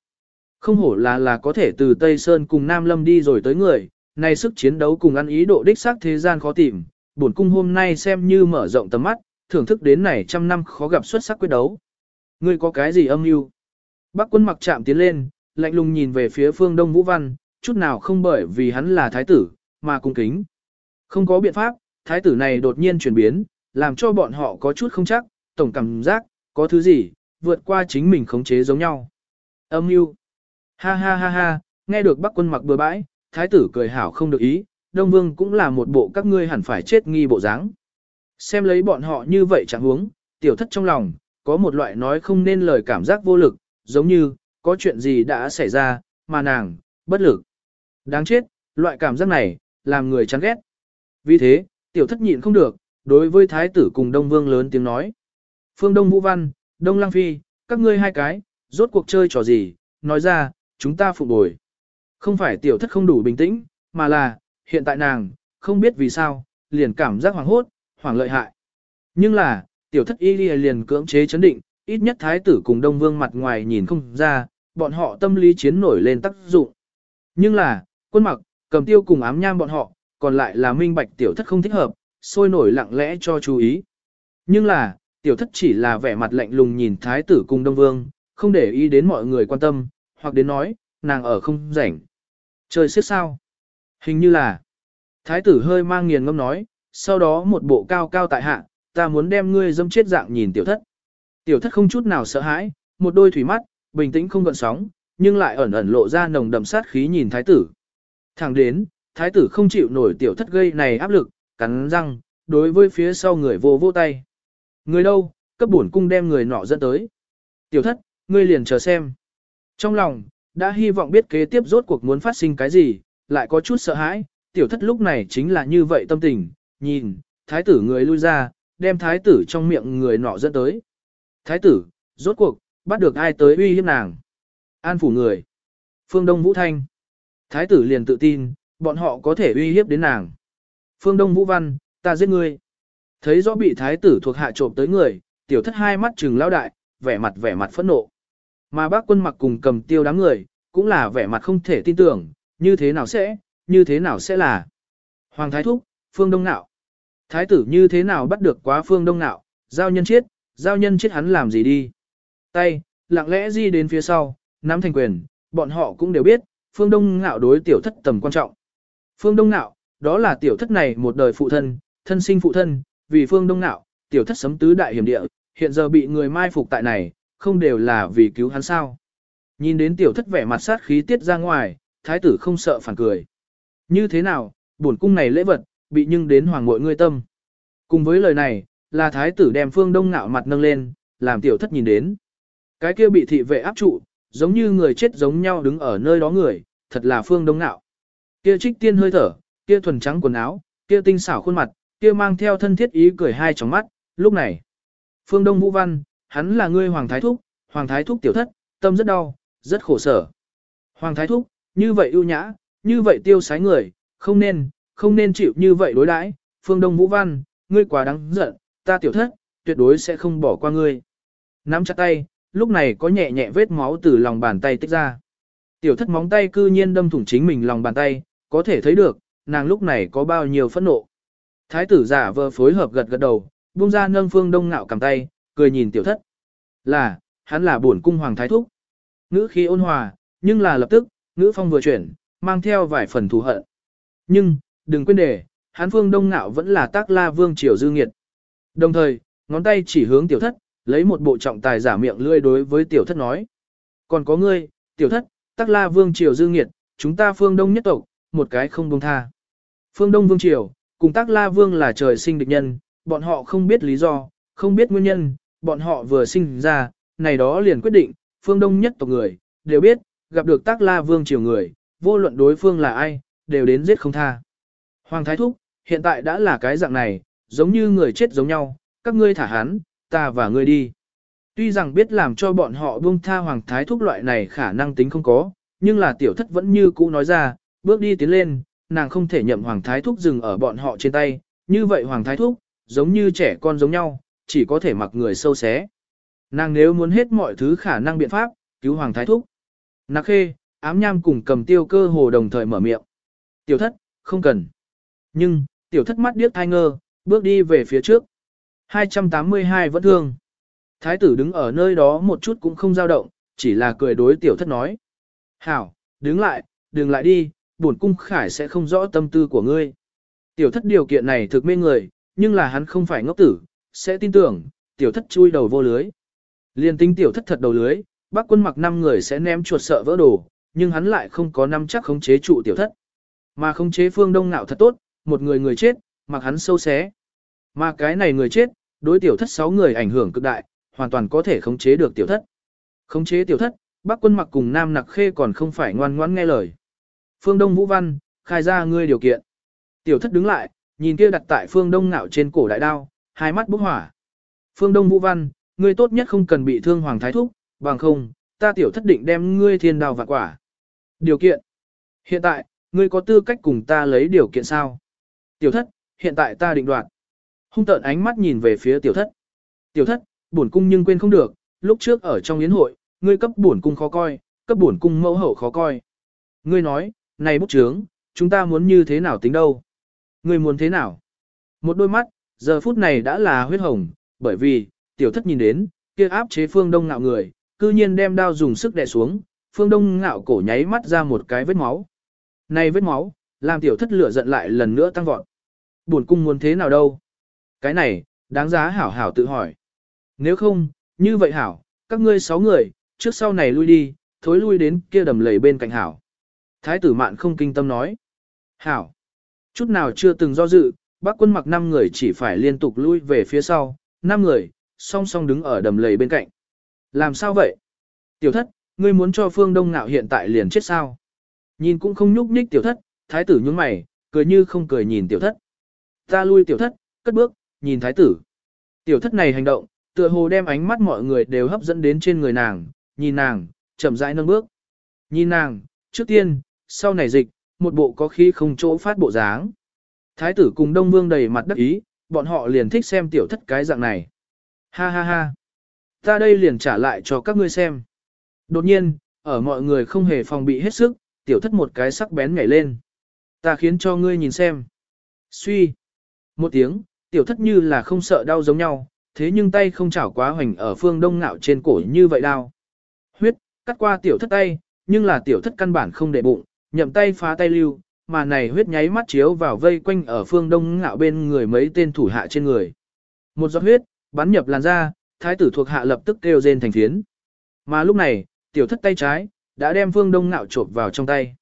Không hổ là là có thể từ Tây Sơn cùng Nam Lâm đi rồi tới người, nay sức chiến đấu cùng ăn ý độ đích xác thế gian khó tìm, bổn cung hôm nay xem như mở rộng tầm mắt, thưởng thức đến này trăm năm khó gặp xuất sắc quyết đấu. Ngươi có cái gì âm mưu? Bác quân mặc chạm tiến lên, lạnh lùng nhìn về phía phương Đông Vũ Văn, chút nào không bởi vì hắn là thái tử, mà cung kính. Không có biện pháp, thái tử này đột nhiên chuyển biến, làm cho bọn họ có chút không chắc, tổng cảm giác, có thứ gì, vượt qua chính mình khống chế giống nhau. Âm mưu Ha ha ha ha, nghe được bắc quân mặc bừa bãi, thái tử cười hảo không được ý, Đông Vương cũng là một bộ các ngươi hẳn phải chết nghi bộ dáng. Xem lấy bọn họ như vậy chẳng huống, tiểu thất trong lòng, có một loại nói không nên lời cảm giác vô lực, giống như, có chuyện gì đã xảy ra, mà nàng, bất lực. Đáng chết, loại cảm giác này, làm người chán ghét. Vì thế, tiểu thất nhịn không được, đối với thái tử cùng Đông Vương lớn tiếng nói. Phương Đông Vũ Văn, Đông Lăng Phi, các ngươi hai cái, rốt cuộc chơi trò gì, nói ra, chúng ta phụ bồi. Không phải tiểu thất không đủ bình tĩnh, mà là, hiện tại nàng, không biết vì sao, liền cảm giác hoảng hốt, hoảng lợi hại. Nhưng là, tiểu thất y liền cưỡng chế chấn định, ít nhất thái tử cùng đông vương mặt ngoài nhìn không ra, bọn họ tâm lý chiến nổi lên tác dụng. Nhưng là, quân mặc, cầm tiêu cùng ám nham bọn họ, còn lại là minh bạch tiểu thất không thích hợp, sôi nổi lặng lẽ cho chú ý. Nhưng là, tiểu thất chỉ là vẻ mặt lạnh lùng nhìn thái tử cùng đông vương, không để ý đến mọi người quan tâm, hoặc đến nói, nàng ở không rảnh. Chơi siết sao? Hình như là, thái tử hơi mang nghiền ngâm nói, sau đó một bộ cao cao tại hạ, ta muốn đem ngươi dâm chết dạng nhìn tiểu thất. Tiểu thất không chút nào sợ hãi, một đôi thủy mắt, bình tĩnh không gợn sóng, nhưng lại ẩn ẩn lộ ra nồng đậm sát khí nhìn thái tử. Thẳng đến, thái tử không chịu nổi tiểu thất gây này áp lực, cắn răng, đối với phía sau người vô vô tay. Người đâu, cấp bổn cung đem người nọ dẫn tới. Tiểu thất, ngươi liền chờ xem. Trong lòng, đã hy vọng biết kế tiếp rốt cuộc muốn phát sinh cái gì, lại có chút sợ hãi, tiểu thất lúc này chính là như vậy tâm tình, nhìn, thái tử người lui ra, đem thái tử trong miệng người nọ dẫn tới. Thái tử, rốt cuộc, bắt được ai tới uy hiếp nàng. An phủ người. Phương Đông Vũ Thanh. Thái tử liền tự tin, bọn họ có thể uy hiếp đến nàng. Phương Đông Vũ Văn, ta giết ngươi. Thấy rõ bị thái tử thuộc hạ trộm tới người, tiểu thất hai mắt trừng lao đại, vẻ mặt vẻ mặt phẫn nộ. Mà bác quân mặc cùng cầm tiêu đám người, cũng là vẻ mặt không thể tin tưởng, như thế nào sẽ, như thế nào sẽ là. Hoàng Thái Thúc, Phương Đông Nạo. Thái tử như thế nào bắt được quá Phương Đông Nạo, giao nhân chết, giao nhân chết hắn làm gì đi. Tay, lặng lẽ di đến phía sau, nắm thành quyền, bọn họ cũng đều biết, Phương Đông Nạo đối tiểu thất tầm quan trọng. Phương Đông Nạo, đó là tiểu thất này một đời phụ thân, thân sinh phụ thân, vì Phương Đông Nạo, tiểu thất sấm tứ đại hiểm địa, hiện giờ bị người mai phục tại này, không đều là vì cứu hắn sao. Nhìn đến tiểu thất vẻ mặt sát khí tiết ra ngoài, thái tử không sợ phản cười. Như thế nào, bổn cung này lễ vật, bị nhưng đến hoàng mội ngươi tâm. Cùng với lời này, là thái tử đem phương đông ngạo mặt nâng lên, làm tiểu thất nhìn đến. Cái kia bị thị vệ áp trụ, giống như người chết giống nhau đứng ở nơi đó người, thật là phương đông nạo. Kia trích tiên hơi thở, kia thuần trắng quần áo, kia tinh xảo khuôn mặt, kia mang theo thân thiết ý cười hai tròng mắt, lúc này. Phương Đông Vũ Văn, hắn là ngươi Hoàng Thái Thúc, Hoàng Thái Thúc tiểu thất, tâm rất đau, rất khổ sở. Hoàng Thái Thúc, như vậy ưu nhã, như vậy tiêu sái người, không nên, không nên chịu như vậy đối đãi. Phương Đông Vũ Văn, ngươi quá đáng giận, ta tiểu thất, tuyệt đối sẽ không bỏ qua ngươi. Nắm chặt tay, lúc này có nhẹ nhẹ vết máu từ lòng bàn tay tích ra. Tiểu thất móng tay cư nhiên đâm thủng chính mình lòng bàn tay, có thể thấy được, nàng lúc này có bao nhiêu phẫn nộ. Thái tử giả vờ phối hợp gật gật đầu, buông ra nâng phương đông ngạo cầm tay, cười nhìn tiểu thất. Là, hắn là bổn cung hoàng thái thúc. Ngữ khí ôn hòa, nhưng là lập tức, ngữ phong vừa chuyển, mang theo vài phần thù hận. Nhưng, đừng quên để, hắn phương đông ngạo vẫn là tác la vương triều dư nghiệt. Đồng thời, ngón tay chỉ hướng tiểu thất, lấy một bộ trọng tài giả miệng lươi đối với tiểu thất nói. Còn có ngươi, tiểu thất, tắc la vương triều dư nghiệt, chúng ta phương đông nhất tộc, một cái không buông tha. Phương đông vương triều, cùng tắc la vương là trời sinh địch nhân, bọn họ không biết lý do, không biết nguyên nhân, bọn họ vừa sinh ra, này đó liền quyết định, phương đông nhất tộc người, đều biết, gặp được tác la vương triều người, vô luận đối phương là ai, đều đến giết không tha. Hoàng Thái Thúc, hiện tại đã là cái dạng này, giống như người chết giống nhau, các ngươi thả hắn, ta và ngươi đi. Tuy rằng biết làm cho bọn họ buông tha Hoàng Thái Thúc loại này khả năng tính không có, nhưng là tiểu thất vẫn như cũ nói ra, bước đi tiến lên, nàng không thể nhậm Hoàng Thái Thúc dừng ở bọn họ trên tay, như vậy Hoàng Thái Thúc, giống như trẻ con giống nhau, chỉ có thể mặc người sâu xé. Nàng nếu muốn hết mọi thứ khả năng biện pháp, cứu Hoàng Thái Thúc. Nạc khê, ám nham cùng cầm tiêu cơ hồ đồng thời mở miệng. Tiểu thất, không cần. Nhưng, tiểu thất mắt điếc thai ngơ, bước đi về phía trước. 282 vẫn thương. Thái tử đứng ở nơi đó một chút cũng không dao động, chỉ là cười đối tiểu thất nói. Hảo, đứng lại, đừng lại đi, bổn cung khải sẽ không rõ tâm tư của ngươi. Tiểu thất điều kiện này thực mê người, nhưng là hắn không phải ngốc tử, sẽ tin tưởng, tiểu thất chui đầu vô lưới. Liên tinh tiểu thất thật đầu lưới, bác quân mặc năm người sẽ ném chuột sợ vỡ đồ, nhưng hắn lại không có năm chắc khống chế trụ tiểu thất. Mà khống chế phương đông nạo thật tốt, một người người chết, mặc hắn sâu xé. Mà cái này người chết, đối tiểu thất sáu người ảnh hưởng cực đại, hoàn toàn có thể khống chế được tiểu thất. Khống chế tiểu thất, bác quân mặc cùng nam nặc khê còn không phải ngoan ngoãn nghe lời. Phương Đông Vũ Văn, khai ra ngươi điều kiện. Tiểu thất đứng lại, nhìn kia đặt tại phương Đông ngạo trên cổ đại đao, hai mắt bốc hỏa. Phương Đông Vũ Văn, ngươi tốt nhất không cần bị thương hoàng thái thúc, bằng không, ta tiểu thất định đem ngươi thiên đào vạn quả. Điều kiện. Hiện tại, ngươi có tư cách cùng ta lấy điều kiện sao? Tiểu thất, hiện tại ta định đoạt. Hung tợn ánh mắt nhìn về phía tiểu thất. Tiểu thất, bổn cung nhưng quên không được, lúc trước ở trong yến hội, ngươi cấp bổn cung khó coi, cấp bổn cung mẫu hậu khó coi. Ngươi nói, này bút trướng, chúng ta muốn như thế nào tính đâu? Ngươi muốn thế nào? Một đôi mắt, giờ phút này đã là huyết hồng, bởi vì, tiểu thất nhìn đến, kia áp chế phương đông ngạo người, cư nhiên đem đao dùng sức đè xuống, phương đông ngạo cổ nháy mắt ra một cái vết máu. Này vết máu, làm tiểu thất lửa giận lại lần nữa tăng vọt. Buồn cung muốn thế nào đâu? Cái này, đáng giá hảo hảo tự hỏi. Nếu không, như vậy hảo, các ngươi sáu người, trước sau này lui đi, thối lui đến kia đầm lầy bên cạnh hảo. Thái tử mạn không kinh tâm nói. Hảo. Chút nào chưa từng do dự, bác quân mặc năm người chỉ phải liên tục lui về phía sau, năm người, song song đứng ở đầm lầy bên cạnh. Làm sao vậy? Tiểu thất, ngươi muốn cho phương đông ngạo hiện tại liền chết sao? Nhìn cũng không nhúc nhích tiểu thất, thái tử nhướng mày, cười như không cười nhìn tiểu thất. Ta lui tiểu thất, cất bước, nhìn thái tử. Tiểu thất này hành động, tựa hồ đem ánh mắt mọi người đều hấp dẫn đến trên người nàng, nhìn nàng, chậm rãi nâng bước. Nhìn nàng, trước tiên, sau này dịch, một bộ có khí không chỗ phát bộ dáng. Thái tử cùng Đông Vương đầy mặt đắc ý, bọn họ liền thích xem tiểu thất cái dạng này. Ha ha ha. Ta đây liền trả lại cho các ngươi xem. Đột nhiên, ở mọi người không hề phòng bị hết sức, tiểu thất một cái sắc bén nhảy lên. Ta khiến cho ngươi nhìn xem. Suy. Một tiếng, tiểu thất như là không sợ đau giống nhau, thế nhưng tay không chảo quá hoành ở phương đông ngạo trên cổ như vậy đau. Huyết, cắt qua tiểu thất tay, nhưng là tiểu thất căn bản không để bụng, nhậm tay phá tay lưu, mà này huyết nháy mắt chiếu vào vây quanh ở phương đông ngạo bên người mấy tên thủ hạ trên người. Một giọt huyết, bắn nhập làn da, thái tử thuộc hạ lập tức kêu rên thành phiến. Mà lúc này, tiểu thất tay trái, đã đem phương đông ngạo trộm vào trong tay.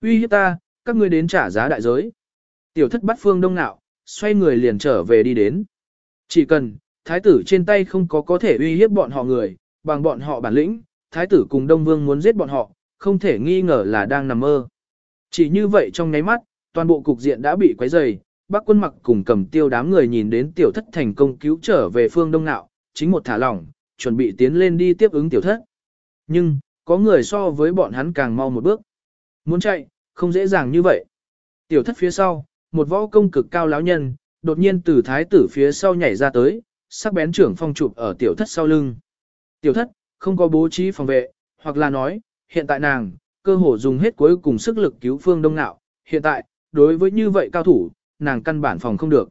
Uy hiếp ta, các ngươi đến trả giá đại giới. Tiểu thất bắt phương đông ngạo, xoay người liền trở về đi đến. Chỉ cần, thái tử trên tay không có có thể uy hiếp bọn họ người, bằng bọn họ bản lĩnh, thái tử cùng đông vương muốn giết bọn họ, không thể nghi ngờ là đang nằm mơ. Chỉ như vậy trong nháy mắt, toàn bộ cục diện đã bị quấy rầy, bác quân mặc cùng cầm tiêu đám người nhìn đến tiểu thất thành công cứu trở về phương đông nạo, chính một thả lỏng, chuẩn bị tiến lên đi tiếp ứng tiểu thất. Nhưng, có người so với bọn hắn càng mau một bước. Muốn chạy, không dễ dàng như vậy. Tiểu thất phía sau, một võ công cực cao lão nhân, đột nhiên từ thái tử phía sau nhảy ra tới, sắc bén trưởng phong chụp ở tiểu thất sau lưng. Tiểu thất, không có bố trí phòng vệ, hoặc là nói, hiện tại nàng, cơ hồ dùng hết cuối cùng sức lực cứu phương đông nạo, hiện tại, đối với như vậy cao thủ, nàng căn bản phòng không được.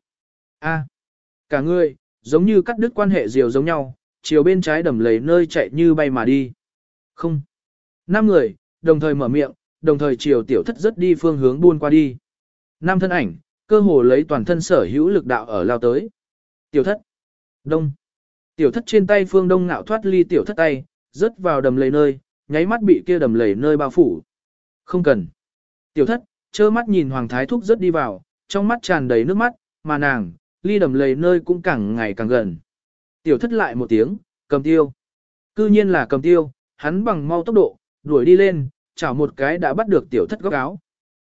A, cả người, giống như cắt đứt quan hệ diều giống nhau, chiều bên trái đầm lầy nơi chạy như bay mà đi. Không. Năm người, đồng thời mở miệng, đồng thời chiều tiểu thất rất đi phương hướng buôn qua đi. Nam thân ảnh, cơ hồ lấy toàn thân sở hữu lực đạo ở lao tới. Tiểu thất. Đông. Tiểu thất trên tay phương đông ngạo thoát ly tiểu thất tay, rớt vào đầm lầy nơi, nháy mắt bị kia đầm lầy nơi bao phủ. Không cần. Tiểu thất, trơ mắt nhìn Hoàng Thái Thúc rớt đi vào, trong mắt tràn đầy nước mắt, mà nàng, ly đầm lầy nơi cũng càng ngày càng gần. Tiểu thất lại một tiếng, cầm tiêu. Cư nhiên là cầm tiêu, hắn bằng mau tốc độ, đuổi đi lên, chảo một cái đã bắt được tiểu thất góc áo.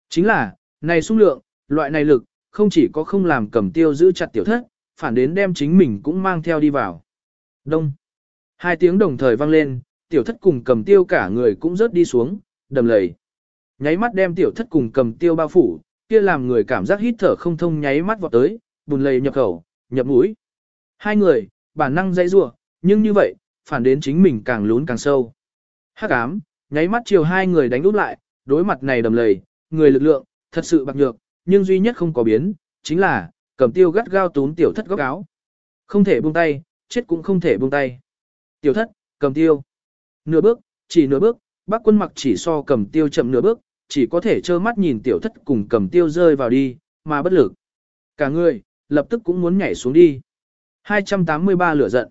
Chính là, này sung lượng, loại này lực, không chỉ có không làm cầm tiêu giữ chặt tiểu thất, phản đến đem chính mình cũng mang theo đi vào. Đông. Hai tiếng đồng thời vang lên, tiểu thất cùng cầm tiêu cả người cũng rớt đi xuống, đầm lầy. Nháy mắt đem tiểu thất cùng cầm tiêu bao phủ, kia làm người cảm giác hít thở không thông nháy mắt vọt tới, bùn lầy nhập khẩu, nhập mũi. Hai người, bản năng dãy rủa, nhưng như vậy, phản đến chính mình càng lún càng sâu. Hắc ám, nháy mắt chiều hai người đánh úp lại, đối mặt này đầm lầy, người lực lượng, thật sự bạc nhược, nhưng duy nhất không có biến, chính là, cầm tiêu gắt gao tún tiểu thất góc áo. Không thể buông tay, chết cũng không thể buông tay. Tiểu thất, cầm tiêu. Nửa bước, chỉ nửa bước, bác quân mặc chỉ so cầm tiêu chậm nửa bước, chỉ có thể trơ mắt nhìn tiểu thất cùng cầm tiêu rơi vào đi, mà bất lực. Cả người, lập tức cũng muốn nhảy xuống đi. 283 lửa giận.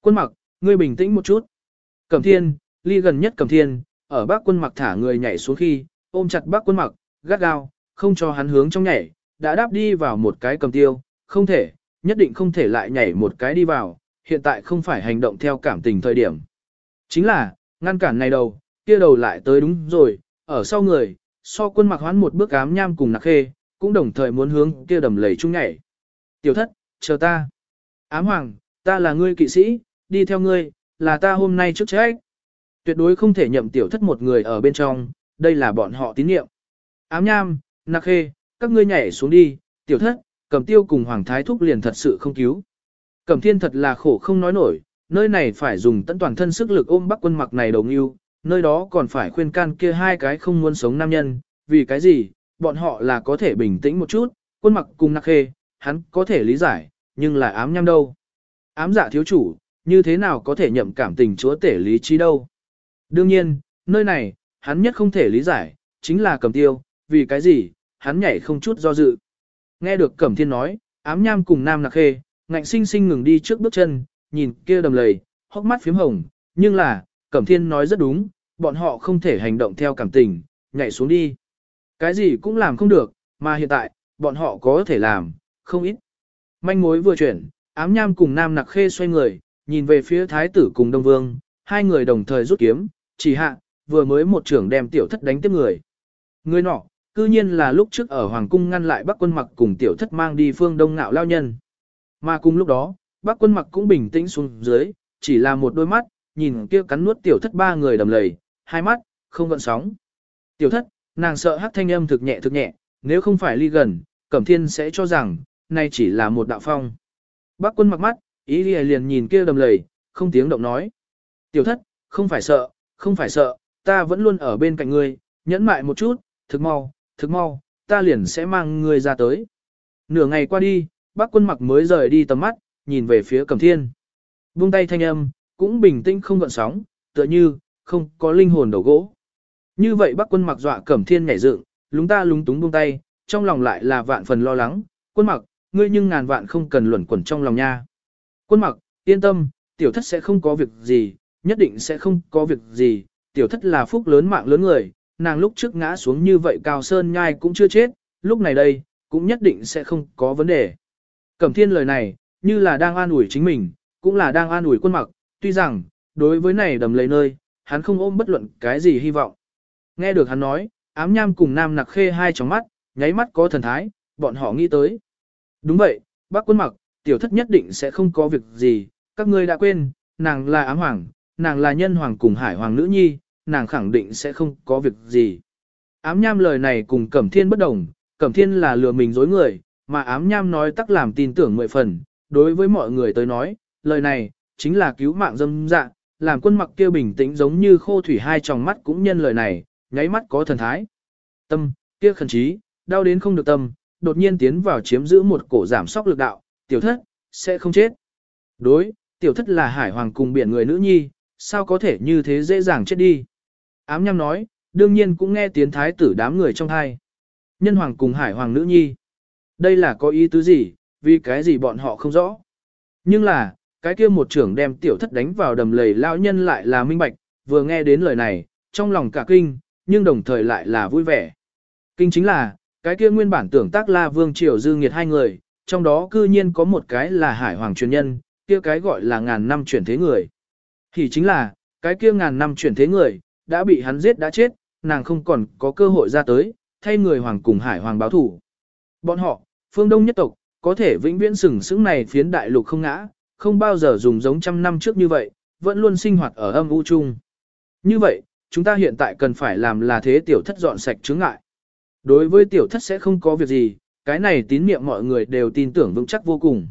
Quân mặc, ngươi bình tĩnh một chút. Cầm thiên, ly gần nhất cầm thiên, ở bác quân mặc thả người nhảy xuống khi, ôm chặt bác quân mặc, gắt gao, không cho hắn hướng trong nhảy, đã đáp đi vào một cái cầm tiêu, không thể, nhất định không thể lại nhảy một cái đi vào, hiện tại không phải hành động theo cảm tình thời điểm. Chính là, ngăn cản này đầu, kia đầu lại tới đúng rồi, ở sau người, so quân mặc hoán một bước ám nham cùng nặc khê, cũng đồng thời muốn hướng kia đầm lầy chung nhảy. Tiểu thất, chờ ta. Ám hoàng, ta là ngươi kỵ sĩ, đi theo ngươi, là ta hôm nay trước trách. Tuyệt đối không thể nhậm tiểu thất một người ở bên trong, đây là bọn họ tín nhiệm. Ám nham, nạc khê, các ngươi nhảy xuống đi, tiểu thất, cầm tiêu cùng hoàng thái thúc liền thật sự không cứu. Cẩm thiên thật là khổ không nói nổi, nơi này phải dùng tận toàn thân sức lực ôm bắc quân mặc này đồng yêu, nơi đó còn phải khuyên can kia hai cái không muốn sống nam nhân, vì cái gì, bọn họ là có thể bình tĩnh một chút, quân mặc cùng nạc khê, hắn có thể lý giải, nhưng là ám nham đâu. Ám dạ thiếu chủ, như thế nào có thể nhậm cảm tình chúa tể lý trí đâu. Đương nhiên, nơi này, hắn nhất không thể lý giải, chính là cầm tiêu, vì cái gì, hắn nhảy không chút do dự. Nghe được Cẩm Thiên nói, ám nham cùng Nam Nặc Khê, ngạnh sinh sinh ngừng đi trước bước chân, nhìn kia đầm lầy, hốc mắt phím hồng, nhưng là, Cẩm Thiên nói rất đúng, bọn họ không thể hành động theo cảm tình, nhảy xuống đi. Cái gì cũng làm không được, mà hiện tại, bọn họ có thể làm, không ít. Manh mối vừa chuyển, ám nham cùng Nam Nặc Khê xoay người, nhìn về phía Thái tử cùng Đông Vương, hai người đồng thời rút kiếm, chỉ hạ, vừa mới một trưởng đem tiểu thất đánh tiếp người. Người nọ, cư nhiên là lúc trước ở Hoàng cung ngăn lại Bắc quân mặc cùng tiểu thất mang đi phương đông ngạo lao nhân. Mà cùng lúc đó, Bắc quân mặc cũng bình tĩnh xuống dưới, chỉ là một đôi mắt, nhìn kia cắn nuốt tiểu thất ba người đầm lầy, hai mắt, không gợn sóng. Tiểu thất, nàng sợ hát thanh âm thực nhẹ thực nhẹ, nếu không phải ly gần, Cẩm Thiên sẽ cho rằng, này chỉ là một đạo phong. Bắc quân mặc mắt, ý liền nhìn kia đầm lầy, không tiếng động nói. Tiểu thất, không phải sợ, không phải sợ, ta vẫn luôn ở bên cạnh ngươi, nhẫn mại một chút, thực mau, thực mau, ta liền sẽ mang ngươi ra tới. Nửa ngày qua đi, bác quân mặc mới rời đi tầm mắt, nhìn về phía Cẩm Thiên. Buông tay thanh âm, cũng bình tĩnh không gợn sóng, tựa như, không có linh hồn đầu gỗ. Như vậy bác quân mặc dọa Cẩm Thiên nhảy dựng, lúng ta lúng túng buông tay, trong lòng lại là vạn phần lo lắng, quân mặc, ngươi nhưng ngàn vạn không cần luẩn quẩn trong lòng nha. Quân mặc, yên tâm, tiểu thất sẽ không có việc gì, nhất định sẽ không có việc gì, tiểu thất là phúc lớn mạng lớn người, nàng lúc trước ngã xuống như vậy cao sơn nhai cũng chưa chết, lúc này đây, cũng nhất định sẽ không có vấn đề. Cẩm thiên lời này, như là đang an ủi chính mình, cũng là đang an ủi quân mặc, tuy rằng, đối với này đầm lấy nơi, hắn không ôm bất luận cái gì hy vọng. Nghe được hắn nói, ám nham cùng nam nặc khê hai tròng mắt, nháy mắt có thần thái, bọn họ nghĩ tới. Đúng vậy, bác quân mặc, tiểu thất nhất định sẽ không có việc gì, các ngươi đã quên, nàng là ám hoàng, nàng là nhân hoàng cùng hải hoàng nữ nhi, nàng khẳng định sẽ không có việc gì. Ám nham lời này cùng Cẩm Thiên bất đồng, Cẩm Thiên là lừa mình dối người, mà ám nham nói tắc làm tin tưởng mười phần, đối với mọi người tới nói, lời này, chính là cứu mạng dâm dạ, làm quân mặc kia bình tĩnh giống như khô thủy hai tròng mắt cũng nhân lời này, nháy mắt có thần thái. Tâm, kia khẩn trí, đau đến không được tâm, đột nhiên tiến vào chiếm giữ một cổ giảm sóc lực đạo, tiểu thất, sẽ không chết. Đối, tiểu thất là hải hoàng cùng biển người nữ nhi, sao có thể như thế dễ dàng chết đi. Ám nhăm nói, đương nhiên cũng nghe tiếng thái tử đám người trong hai. Nhân hoàng cùng hải hoàng nữ nhi. Đây là có ý tứ gì, vì cái gì bọn họ không rõ. Nhưng là, cái kia một trưởng đem tiểu thất đánh vào đầm lầy lao nhân lại là minh bạch, vừa nghe đến lời này, trong lòng cả kinh, nhưng đồng thời lại là vui vẻ. Kinh chính là, cái kia nguyên bản tưởng tác la vương triều dư nghiệt hai người, trong đó cư nhiên có một cái là hải hoàng truyền nhân, kia cái gọi là ngàn năm chuyển thế người. Thì chính là, cái kia ngàn năm chuyển thế người, đã bị hắn giết đã chết, nàng không còn có cơ hội ra tới, thay người hoàng cùng hải hoàng báo thủ. Bọn họ, phương đông nhất tộc, có thể vĩnh viễn sừng sững này phiến đại lục không ngã, không bao giờ dùng giống trăm năm trước như vậy, vẫn luôn sinh hoạt ở âm u chung. Như vậy, chúng ta hiện tại cần phải làm là thế tiểu thất dọn sạch chướng ngại. Đối với tiểu thất sẽ không có việc gì, cái này tín niệm mọi người đều tin tưởng vững chắc vô cùng.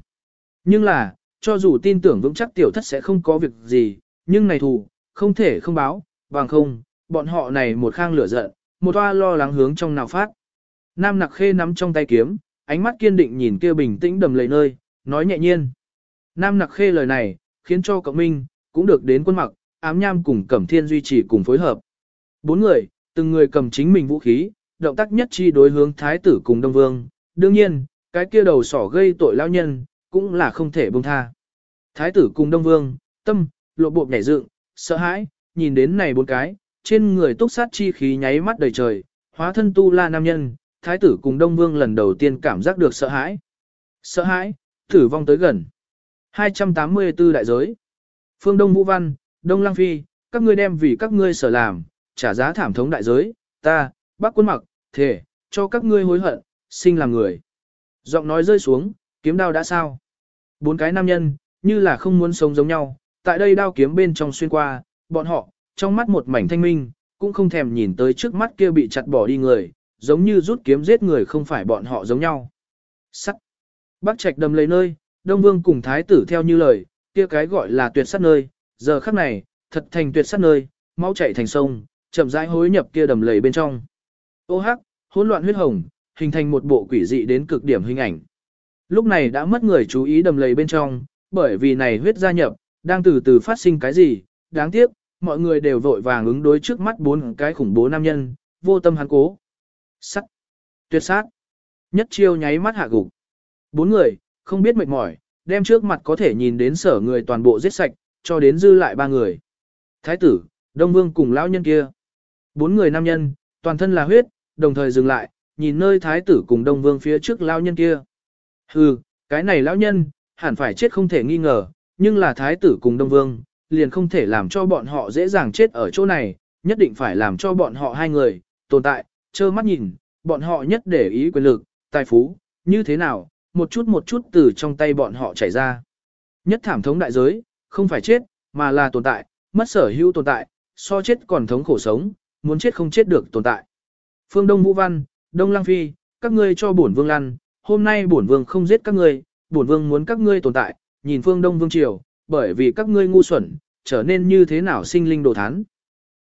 Nhưng là, cho dù tin tưởng vững chắc tiểu thất sẽ không có việc gì, nhưng này thù, không thể không báo, bằng không, bọn họ này một khang lửa giận, một toa lo lắng hướng trong nào phát. Nam nặc khê nắm trong tay kiếm, ánh mắt kiên định nhìn kia bình tĩnh đầm lầy nơi, nói nhẹ nhiên. Nam nặc khê lời này, khiến cho cậu Minh, cũng được đến quân mặc, ám nham cùng cẩm thiên duy trì cùng phối hợp. Bốn người, từng người cầm chính mình vũ khí, động tác nhất chi đối hướng thái tử cùng đông vương. Đương nhiên, cái kia đầu sỏ gây tội lao nhân, cũng là không thể buông tha. Thái tử cùng đông vương, tâm, lộ bộ nhảy dựng, sợ hãi, nhìn đến này bốn cái, trên người túc sát chi khí nháy mắt đầy trời, hóa thân tu la nam nhân, thái tử cùng đông vương lần đầu tiên cảm giác được sợ hãi. Sợ hãi, tử vong tới gần. 284 đại giới. Phương Đông Vũ Văn, Đông Lăng Phi, các ngươi đem vì các ngươi sở làm, trả giá thảm thống đại giới, ta, bác quân mặc, thể, cho các ngươi hối hận, sinh làm người. Giọng nói rơi xuống, kiếm đao đã sao. Bốn cái nam nhân, như là không muốn sống giống nhau, tại đây đao kiếm bên trong xuyên qua, bọn họ, trong mắt một mảnh thanh minh, cũng không thèm nhìn tới trước mắt kia bị chặt bỏ đi người, giống như rút kiếm giết người không phải bọn họ giống nhau. Sắt. Bắc Trạch đầm lấy nơi, Đông Vương cùng thái tử theo như lời, kia cái gọi là tuyệt sát nơi, giờ khắc này, thật thành tuyệt sát nơi, máu chảy thành sông, chậm rãi hối nhập kia đầm lầy bên trong. Ô hắc, hỗn loạn huyết hồng, hình thành một bộ quỷ dị đến cực điểm hình ảnh. Lúc này đã mất người chú ý đầm lầy bên trong, bởi vì này huyết gia nhập, đang từ từ phát sinh cái gì, đáng tiếc, mọi người đều vội vàng ứng đối trước mắt bốn cái khủng bố nam nhân, vô tâm hắn cố. Sắt. Tuyệt sát. Nhất chiêu nháy mắt hạ gục. Bốn người, không biết mệt mỏi, đem trước mặt có thể nhìn đến sở người toàn bộ giết sạch, cho đến dư lại ba người. Thái tử, Đông Vương cùng lão nhân kia. Bốn người nam nhân, toàn thân là huyết, đồng thời dừng lại, nhìn nơi thái tử cùng Đông Vương phía trước lão nhân kia. Hừ, cái này lão nhân, hẳn phải chết không thể nghi ngờ, nhưng là thái tử cùng Đông Vương, liền không thể làm cho bọn họ dễ dàng chết ở chỗ này, nhất định phải làm cho bọn họ hai người, tồn tại, trơ mắt nhìn, bọn họ nhất để ý quyền lực, tài phú, như thế nào, một chút một chút từ trong tay bọn họ chảy ra. Nhất thảm thống đại giới, không phải chết, mà là tồn tại, mất sở hữu tồn tại, so chết còn thống khổ sống, muốn chết không chết được tồn tại. Phương Đông Vũ Văn, Đông Lăng Phi, các ngươi cho bổn vương lăn, hôm nay bổn vương không giết các ngươi, bổn vương muốn các ngươi tồn tại, nhìn Phương Đông Vương Triều, bởi vì các ngươi ngu xuẩn, trở nên như thế nào sinh linh đồ thán.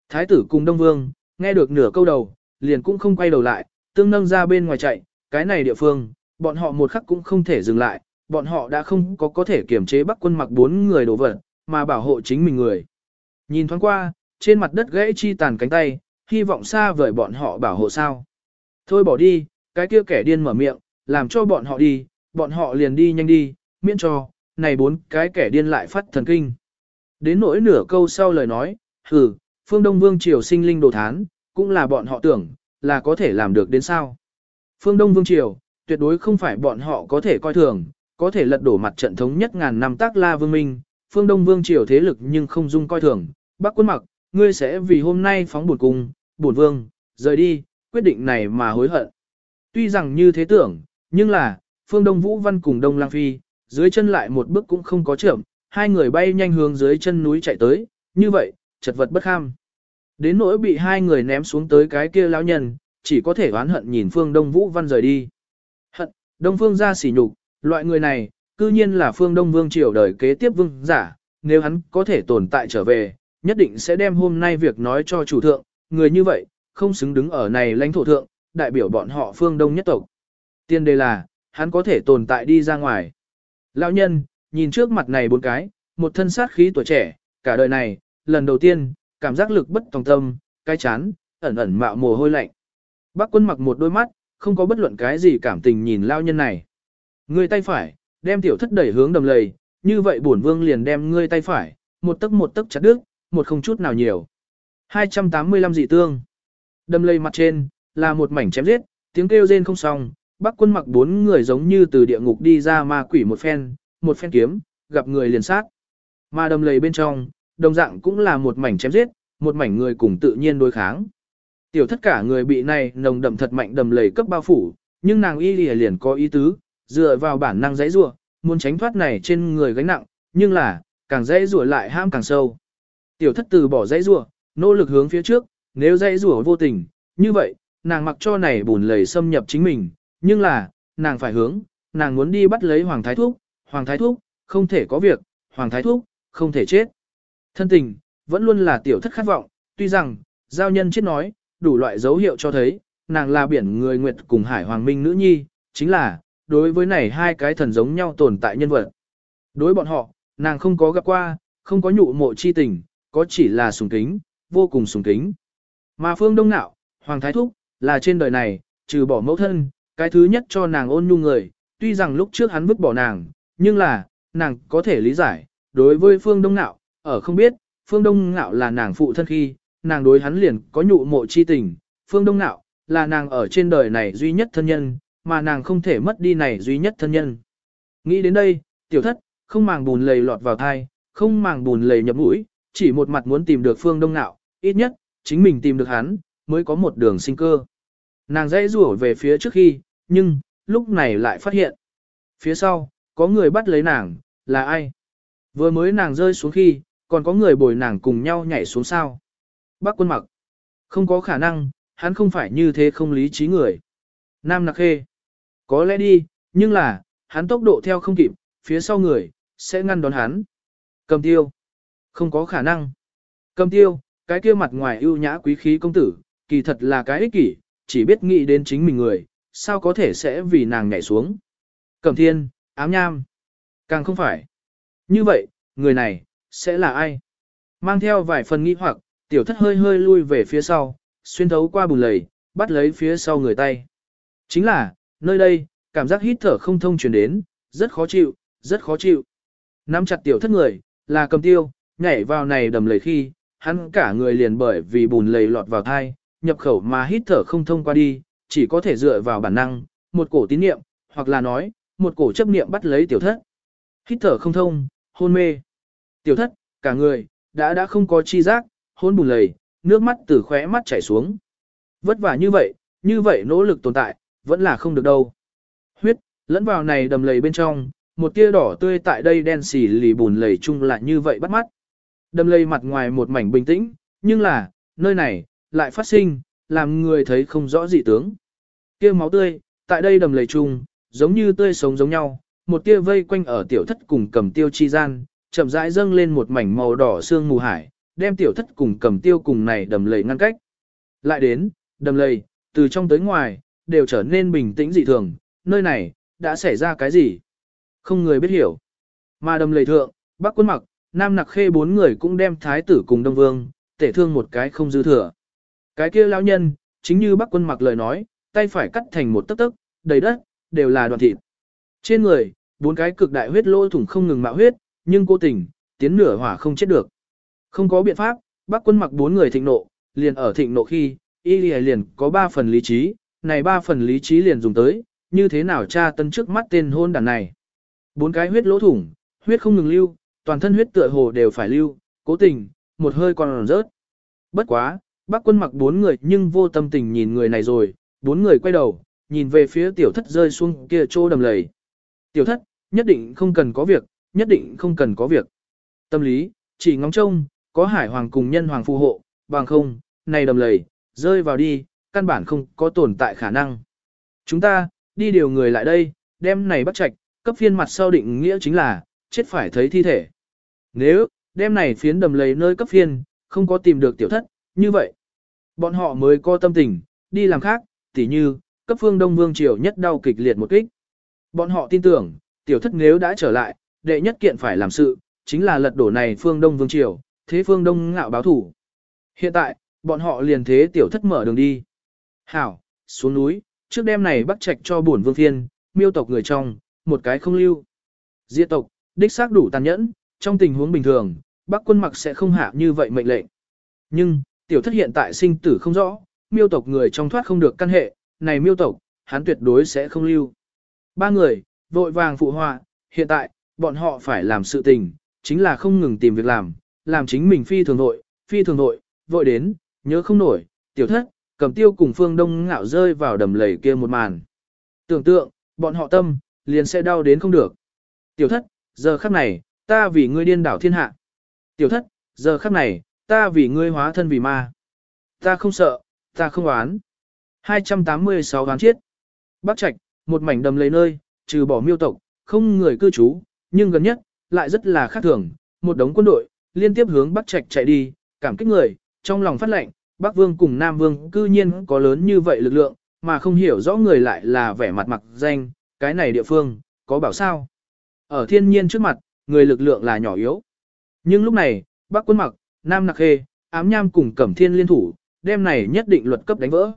Thái tử cùng Đông Vương, nghe được nửa câu đầu, liền cũng không quay đầu lại, tương nâng ra bên ngoài chạy, cái này địa phương, bọn họ một khắc cũng không thể dừng lại, bọn họ đã không có có thể kiểm chế bắc quân mặc bốn người đổ vật, mà bảo hộ chính mình người. Nhìn thoáng qua, trên mặt đất gãy chi tàn cánh tay, hy vọng xa vời bọn họ bảo hộ sao. Thôi bỏ đi, cái kia kẻ điên mở miệng, làm cho bọn họ đi, bọn họ liền đi nhanh đi, miễn cho, này bốn cái kẻ điên lại phát thần kinh. Đến nỗi nửa câu sau lời nói, hừ, phương Đông Vương Triều sinh linh đồ thán, cũng là bọn họ tưởng, là có thể làm được đến sao. Phương Đông Vương Triều, tuyệt đối không phải bọn họ có thể coi thường, có thể lật đổ mặt trận thống nhất ngàn năm tác la vương minh, phương Đông Vương triều thế lực nhưng không dung coi thường, Bắc quân mặc, ngươi sẽ vì hôm nay phóng buồn cung, buồn vương, rời đi, quyết định này mà hối hận. Tuy rằng như thế tưởng, nhưng là, phương Đông Vũ Văn cùng Đông Lang Phi, dưới chân lại một bước cũng không có trưởng, hai người bay nhanh hướng dưới chân núi chạy tới, như vậy, chật vật bất kham. Đến nỗi bị hai người ném xuống tới cái kia lão nhân, chỉ có thể oán hận nhìn phương Đông Vũ Văn rời đi. Hận, Đông Phương ra sỉ nhục, loại người này, cư nhiên là phương Đông Vương triều đời kế tiếp vương giả, nếu hắn có thể tồn tại trở về, nhất định sẽ đem hôm nay việc nói cho chủ thượng, người như vậy, không xứng đứng ở này lãnh thổ thượng, đại biểu bọn họ phương Đông nhất tộc. Tiên đề là, hắn có thể tồn tại đi ra ngoài. Lão nhân, nhìn trước mặt này bốn cái, một thân sát khí tuổi trẻ, cả đời này, lần đầu tiên, cảm giác lực bất tòng tâm, cái chán, ẩn ẩn mạo mồ hôi lạnh. Bác quân mặc một đôi mắt, không có bất luận cái gì cảm tình nhìn lao nhân này. Ngươi tay phải, đem tiểu thất đẩy hướng đầm lầy, như vậy bổn vương liền đem ngươi tay phải, một tấc một tấc chặt đứt, một không chút nào nhiều. 285 dị tương. Đầm lầy mặt trên, là một mảnh chém giết, tiếng kêu rên không xong, bác quân mặc bốn người giống như từ địa ngục đi ra ma quỷ một phen, một phen kiếm, gặp người liền sát. Mà đầm lầy bên trong, đồng dạng cũng là một mảnh chém giết, một mảnh người cùng tự nhiên đối kháng. Tiểu thất cả người bị này nồng đậm thật mạnh đầm lầy cấp bao phủ, nhưng nàng y lìa liền có ý tứ, dựa vào bản năng dãy rủa, muốn tránh thoát này trên người gánh nặng, nhưng là, càng dãy rủa lại ham càng sâu. Tiểu thất từ bỏ dãy rủa, nỗ lực hướng phía trước, nếu dãy rủa vô tình, như vậy, nàng mặc cho này bùn lầy xâm nhập chính mình, nhưng là, nàng phải hướng, nàng muốn đi bắt lấy Hoàng Thái Thúc, Hoàng Thái Thúc, không thể có việc, Hoàng Thái Thúc, không thể chết. Thân tình, vẫn luôn là tiểu thất khát vọng, tuy rằng, giao nhân chết nói, đủ loại dấu hiệu cho thấy, nàng là biển người nguyệt cùng hải hoàng minh nữ nhi, chính là, đối với này hai cái thần giống nhau tồn tại nhân vật. Đối bọn họ, nàng không có gặp qua, không có nhụ mộ chi tình, có chỉ là sùng kính, vô cùng sùng kính. Mà phương đông nạo, hoàng thái thúc, là trên đời này, trừ bỏ mẫu thân, cái thứ nhất cho nàng ôn nhu người, tuy rằng lúc trước hắn vứt bỏ nàng, nhưng là, nàng có thể lý giải, đối với phương đông nạo, ở không biết, phương đông nạo là nàng phụ thân khi, nàng đối hắn liền có nhụ mộ chi tình, phương đông nạo, là nàng ở trên đời này duy nhất thân nhân, mà nàng không thể mất đi này duy nhất thân nhân. Nghĩ đến đây, tiểu thất, không màng bùn lầy lọt vào thai, không màng bùn lầy nhập mũi, chỉ một mặt muốn tìm được phương đông nạo, ít nhất, chính mình tìm được hắn, mới có một đường sinh cơ. Nàng dãy rủa về phía trước khi, nhưng, lúc này lại phát hiện. Phía sau, có người bắt lấy nàng, là ai? Vừa mới nàng rơi xuống khi, còn có người bồi nàng cùng nhau nhảy xuống sao. Bác quân mặc. Không có khả năng, hắn không phải như thế không lý trí người. Nam nặc khê. Có lẽ đi, nhưng là, hắn tốc độ theo không kịp, phía sau người, sẽ ngăn đón hắn. Cầm tiêu. Không có khả năng. Cầm tiêu, cái kia mặt ngoài ưu nhã quý khí công tử, kỳ thật là cái ích kỷ, chỉ biết nghĩ đến chính mình người, sao có thể sẽ vì nàng nhảy xuống. Cầm thiên, ám nham. Càng không phải. Như vậy, người này, sẽ là ai? Mang theo vài phần nghi hoặc, tiểu thất hơi hơi lui về phía sau, xuyên thấu qua bùn lầy, bắt lấy phía sau người tay. Chính là, nơi đây, cảm giác hít thở không thông truyền đến, rất khó chịu, rất khó chịu. Nắm chặt tiểu thất người, là cầm tiêu, nhảy vào này đầm lầy khi, hắn cả người liền bởi vì bùn lầy lọt vào thai, nhập khẩu mà hít thở không thông qua đi, chỉ có thể dựa vào bản năng, một cổ tín niệm, hoặc là nói, một cổ chấp niệm bắt lấy tiểu thất. Hít thở không thông, hôn mê. Tiểu thất, cả người, đã đã không có chi giác, hôn bùn lầy, nước mắt từ khóe mắt chảy xuống. Vất vả như vậy, như vậy nỗ lực tồn tại, vẫn là không được đâu. Huyết, lẫn vào này đầm lầy bên trong, một tia đỏ tươi tại đây đen xì lì bùn lầy chung lại như vậy bắt mắt. Đầm lầy mặt ngoài một mảnh bình tĩnh, nhưng là, nơi này, lại phát sinh, làm người thấy không rõ dị tướng. Kia máu tươi, tại đây đầm lầy chung, giống như tươi sống giống nhau, một tia vây quanh ở tiểu thất cùng cầm tiêu chi gian, chậm rãi dâng lên một mảnh màu đỏ xương mù hải, đem tiểu thất cùng cầm tiêu cùng này đầm lầy ngăn cách. Lại đến, đầm lầy, từ trong tới ngoài, đều trở nên bình tĩnh dị thường, nơi này, đã xảy ra cái gì? Không người biết hiểu. Mà đầm lầy thượng, bắc quân mặc, nam nặc khê bốn người cũng đem thái tử cùng đông vương, tể thương một cái không dư thừa. Cái kia lão nhân, chính như bắc quân mặc lời nói, tay phải cắt thành một tấc tấc, đầy đất, đều là đoàn thịt. Trên người, bốn cái cực đại huyết lỗ thủng không ngừng mạo huyết, nhưng cố tình, tiến nửa hỏa không chết được. Không có biện pháp, bác quân mặc bốn người thịnh nộ, liền ở thịnh nộ khi, y liền có ba phần lý trí, này ba phần lý trí liền dùng tới, như thế nào cha tân trước mắt tên hôn đàn này. Bốn cái huyết lỗ thủng, huyết không ngừng lưu, toàn thân huyết tựa hồ đều phải lưu, cố tình, một hơi còn rớt. Bất quá, bác quân mặc bốn người nhưng vô tâm tình nhìn người này rồi, bốn người quay đầu, nhìn về phía tiểu thất rơi xuống kia chỗ đầm lầy. Tiểu thất, nhất định không cần có việc, nhất định không cần có việc. Tâm lý, chỉ ngóng trông, có hải hoàng cùng nhân hoàng phù hộ, bằng không, này đầm lầy, rơi vào đi, căn bản không có tồn tại khả năng. Chúng ta, đi điều người lại đây, đem này bắt trạch, cấp phiên mặt sau định nghĩa chính là, chết phải thấy thi thể. Nếu, đem này phiến đầm lầy nơi cấp phiên, không có tìm được tiểu thất, như vậy, bọn họ mới có tâm tình, đi làm khác, tỉ như, cấp phương Đông Vương Triều nhất đau kịch liệt một kích. Bọn họ tin tưởng, tiểu thất nếu đã trở lại, đệ nhất kiện phải làm sự, chính là lật đổ này phương Đông Vương Triều, thế phương Đông ngạo báo thủ. Hiện tại, bọn họ liền thế tiểu thất mở đường đi. Hảo, xuống núi, trước đêm này bắt trạch cho bổn vương phiên, miêu tộc người trong, một cái không lưu. Diệt tộc, đích xác đủ tàn nhẫn, trong tình huống bình thường, bắc quân mặc sẽ không hạ như vậy mệnh lệnh. Nhưng, tiểu thất hiện tại sinh tử không rõ, miêu tộc người trong thoát không được căn hệ, này miêu tộc, hắn tuyệt đối sẽ không lưu. Ba người, vội vàng phụ họa, hiện tại, bọn họ phải làm sự tình, chính là không ngừng tìm việc làm, làm chính mình phi thường nội, phi thường nội, vội đến, nhớ không nổi, tiểu thất, cầm tiêu cùng phương đông ngạo rơi vào đầm lầy kia một màn. Tưởng tượng, bọn họ tâm, liền sẽ đau đến không được. Tiểu thất, giờ khắc này, ta vì ngươi điên đảo thiên hạ. Tiểu thất, giờ khắc này, ta vì ngươi hóa thân vì ma. Ta không sợ, ta không oán. 286 oán chết. Bắc Trạch, một mảnh đầm lấy nơi, trừ bỏ miêu tộc, không người cư trú, nhưng gần nhất, lại rất là khác thường, một đống quân đội, liên tiếp hướng Bắc Trạch chạy đi, cảm kích người, trong lòng phát lệnh, Bắc Vương cùng Nam Vương cư nhiên có lớn như vậy lực lượng, mà không hiểu rõ người lại là vẻ mặt mặc danh, cái này địa phương, có bảo sao. Ở thiên nhiên trước mặt, người lực lượng là nhỏ yếu. Nhưng lúc này, Bắc quân mặc, Nam Nặc Khê, ám nham cùng Cẩm Thiên liên thủ, đêm này nhất định luật cấp đánh vỡ.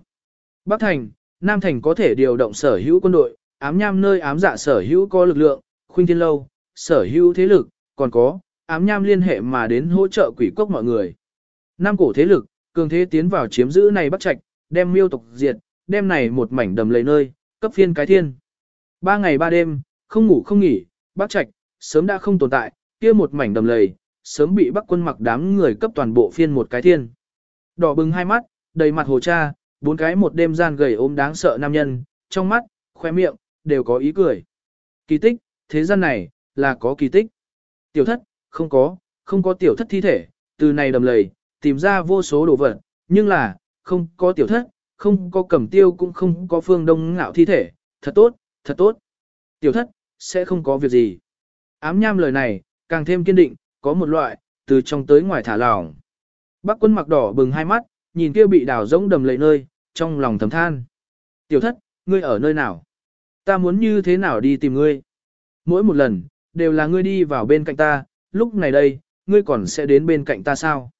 Bắc Thành, Nam Thành có thể điều động sở hữu quân đội, ám nham nơi ám dạ sở hữu có lực lượng, khuynh thiên lâu, sở hữu thế lực, còn có, ám nham liên hệ mà đến hỗ trợ quỷ Quốc mọi người. Nam cổ thế lực, cường thế tiến vào chiếm giữ này Bắc trạch, đem miêu tộc diệt, đem này một mảnh đầm lầy nơi, cấp phiên cái thiên. Ba ngày ba đêm, không ngủ không nghỉ, Bắc trạch, sớm đã không tồn tại, kia một mảnh đầm lầy, sớm bị bắc quân mặc đám người cấp toàn bộ phiên một cái thiên. Đỏ bừng hai mắt, đầy mặt hồ cha, bốn cái một đêm gian gầy ốm đáng sợ nam nhân, trong mắt, khoe miệng, đều có ý cười. Kỳ tích, thế gian này, là có kỳ tích. Tiểu thất, không có, không có tiểu thất thi thể, từ này đầm lầy, tìm ra vô số đồ vật, nhưng là, không có tiểu thất, không có cẩm tiêu cũng không có phương đông ngạo thi thể, thật tốt, thật tốt. Tiểu thất, sẽ không có việc gì. Ám nham lời này, càng thêm kiên định, có một loại, từ trong tới ngoài thả lỏng. Bác quân mặc đỏ bừng hai mắt, nhìn kia bị đào rỗng đầm lầy nơi, trong lòng thầm than. Tiểu thất, ngươi ở nơi nào? Ta muốn như thế nào đi tìm ngươi? Mỗi một lần, đều là ngươi đi vào bên cạnh ta, lúc này đây, ngươi còn sẽ đến bên cạnh ta sao?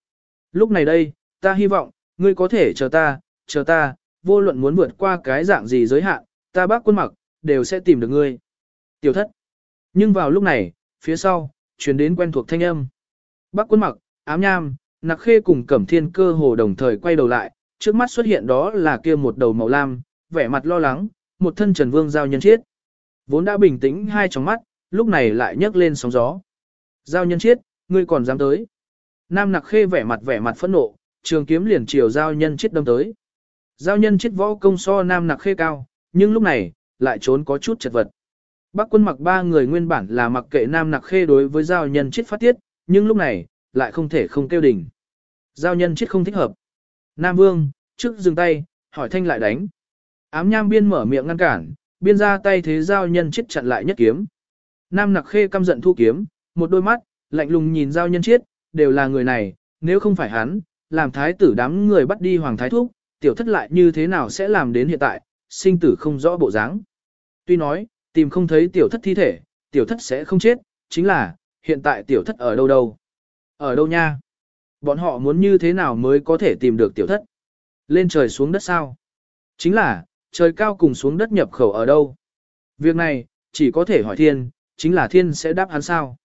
Lúc này đây, ta hy vọng, ngươi có thể chờ ta, chờ ta, vô luận muốn vượt qua cái dạng gì giới hạn, ta bác quân mặc, đều sẽ tìm được ngươi. Tiểu thất. Nhưng vào lúc này, phía sau, truyền đến quen thuộc thanh âm. bắc quân mặc, ám nham, nặc khê cùng cẩm thiên cơ hồ đồng thời quay đầu lại, trước mắt xuất hiện đó là kia một đầu màu lam, vẻ mặt lo lắng, một thân trần vương giao nhân chiết. Vốn đã bình tĩnh hai tròng mắt, lúc này lại nhấc lên sóng gió. Giao nhân chiết, ngươi còn dám tới. Nam nặc khê vẻ mặt vẻ mặt phẫn nộ, trường kiếm liền chiều giao nhân chiết đâm tới. Giao nhân chiết võ công so nam nặc khê cao, nhưng lúc này, lại trốn có chút chật vật. Bác quân mặc ba người nguyên bản là mặc kệ nam nặc khê đối với giao nhân chiết phát tiết, nhưng lúc này, lại không thể không kêu đỉnh. Giao nhân chiết không thích hợp. Nam vương, trước dừng tay, hỏi thanh lại đánh. Ám nham biên mở miệng ngăn cản, biên ra tay thế giao nhân chiết chặn lại nhất kiếm. Nam nặc khê căm giận thu kiếm, một đôi mắt, lạnh lùng nhìn giao nhân chiết, đều là người này, nếu không phải hắn, làm thái tử đám người bắt đi hoàng thái thúc, tiểu thất lại như thế nào sẽ làm đến hiện tại, sinh tử không rõ bộ dáng. Tuy nói, tìm không thấy tiểu thất thi thể, tiểu thất sẽ không chết, chính là, hiện tại tiểu thất ở đâu đâu? Ở đâu nha? Bọn họ muốn như thế nào mới có thể tìm được tiểu thất? Lên trời xuống đất sao? Chính là, trời cao cùng xuống đất nhập khẩu ở đâu? Việc này, chỉ có thể hỏi thiên, chính là thiên sẽ đáp hắn sao?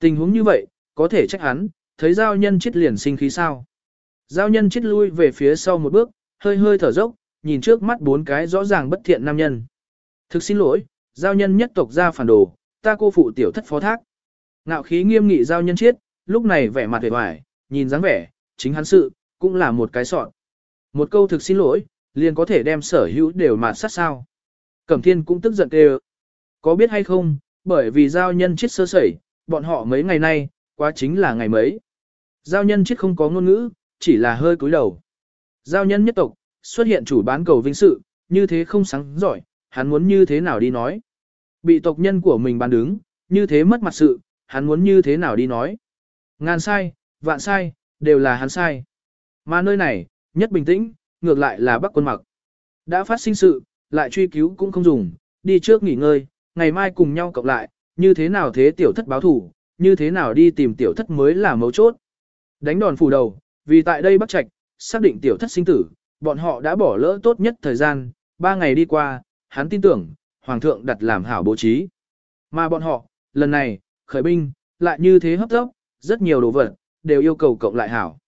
Tình huống như vậy, có thể trách hắn, thấy giao nhân chết liền sinh khí sao? Giao nhân chết lui về phía sau một bước, hơi hơi thở dốc, nhìn trước mắt bốn cái rõ ràng bất thiện nam nhân. Thực xin lỗi, giao nhân nhất tộc ra phản đồ, ta cô phụ tiểu thất phó thác. Ngạo khí nghiêm nghị giao nhân chiết, lúc này vẻ mặt vẻ vải, nhìn dáng vẻ, chính hắn sự, cũng là một cái sọn. Một câu thực xin lỗi, liền có thể đem sở hữu đều mà sát sao. Cẩm thiên cũng tức giận kêu. Có biết hay không, bởi vì giao nhân chết sơ sẩy, bọn họ mấy ngày nay, quá chính là ngày mấy. Giao nhân chết không có ngôn ngữ, chỉ là hơi cúi đầu. Giao nhân nhất tộc, xuất hiện chủ bán cầu vinh sự, như thế không sáng giỏi, hắn muốn như thế nào đi nói. Bị tộc nhân của mình bán đứng, như thế mất mặt sự, hắn muốn như thế nào đi nói. Ngàn sai, vạn sai, đều là hắn sai. Mà nơi này, nhất bình tĩnh, ngược lại là bắc quân mặc. Đã phát sinh sự, lại truy cứu cũng không dùng, đi trước nghỉ ngơi, ngày mai cùng nhau cộng lại, như thế nào thế tiểu thất báo thủ, như thế nào đi tìm tiểu thất mới là mấu chốt. Đánh đòn phủ đầu, vì tại đây bắc trạch, xác định tiểu thất sinh tử, bọn họ đã bỏ lỡ tốt nhất thời gian, ba ngày đi qua, hắn tin tưởng, Hoàng thượng đặt làm hảo bố trí. Mà bọn họ, lần này, khởi binh, lại như thế hấp tốc, rất nhiều đồ vật, đều yêu cầu cộng lại hảo.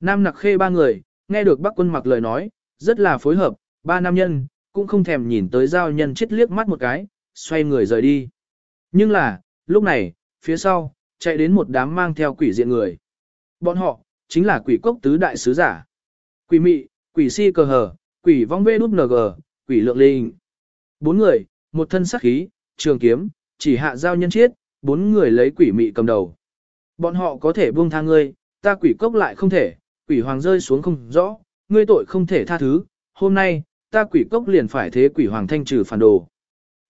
Nam nặc khê ba người, nghe được bác quân mặc lời nói, rất là phối hợp, ba nam nhân, cũng không thèm nhìn tới giao nhân chết liếc mắt một cái, xoay người rời đi. Nhưng là, lúc này, phía sau, chạy đến một đám mang theo quỷ diện người. Bọn họ, chính là quỷ cốc tứ đại sứ giả. Quỷ mị, quỷ si cờ hờ, quỷ vong vê đút ng, quỷ lượng linh. Bốn người, một thân sắc khí, trường kiếm, chỉ hạ giao nhân chiết, bốn người lấy quỷ mị cầm đầu. Bọn họ có thể buông tha ngươi, ta quỷ cốc lại không thể, quỷ hoàng rơi xuống không rõ, ngươi tội không thể tha thứ, hôm nay, ta quỷ cốc liền phải thế quỷ hoàng thanh trừ phản đồ.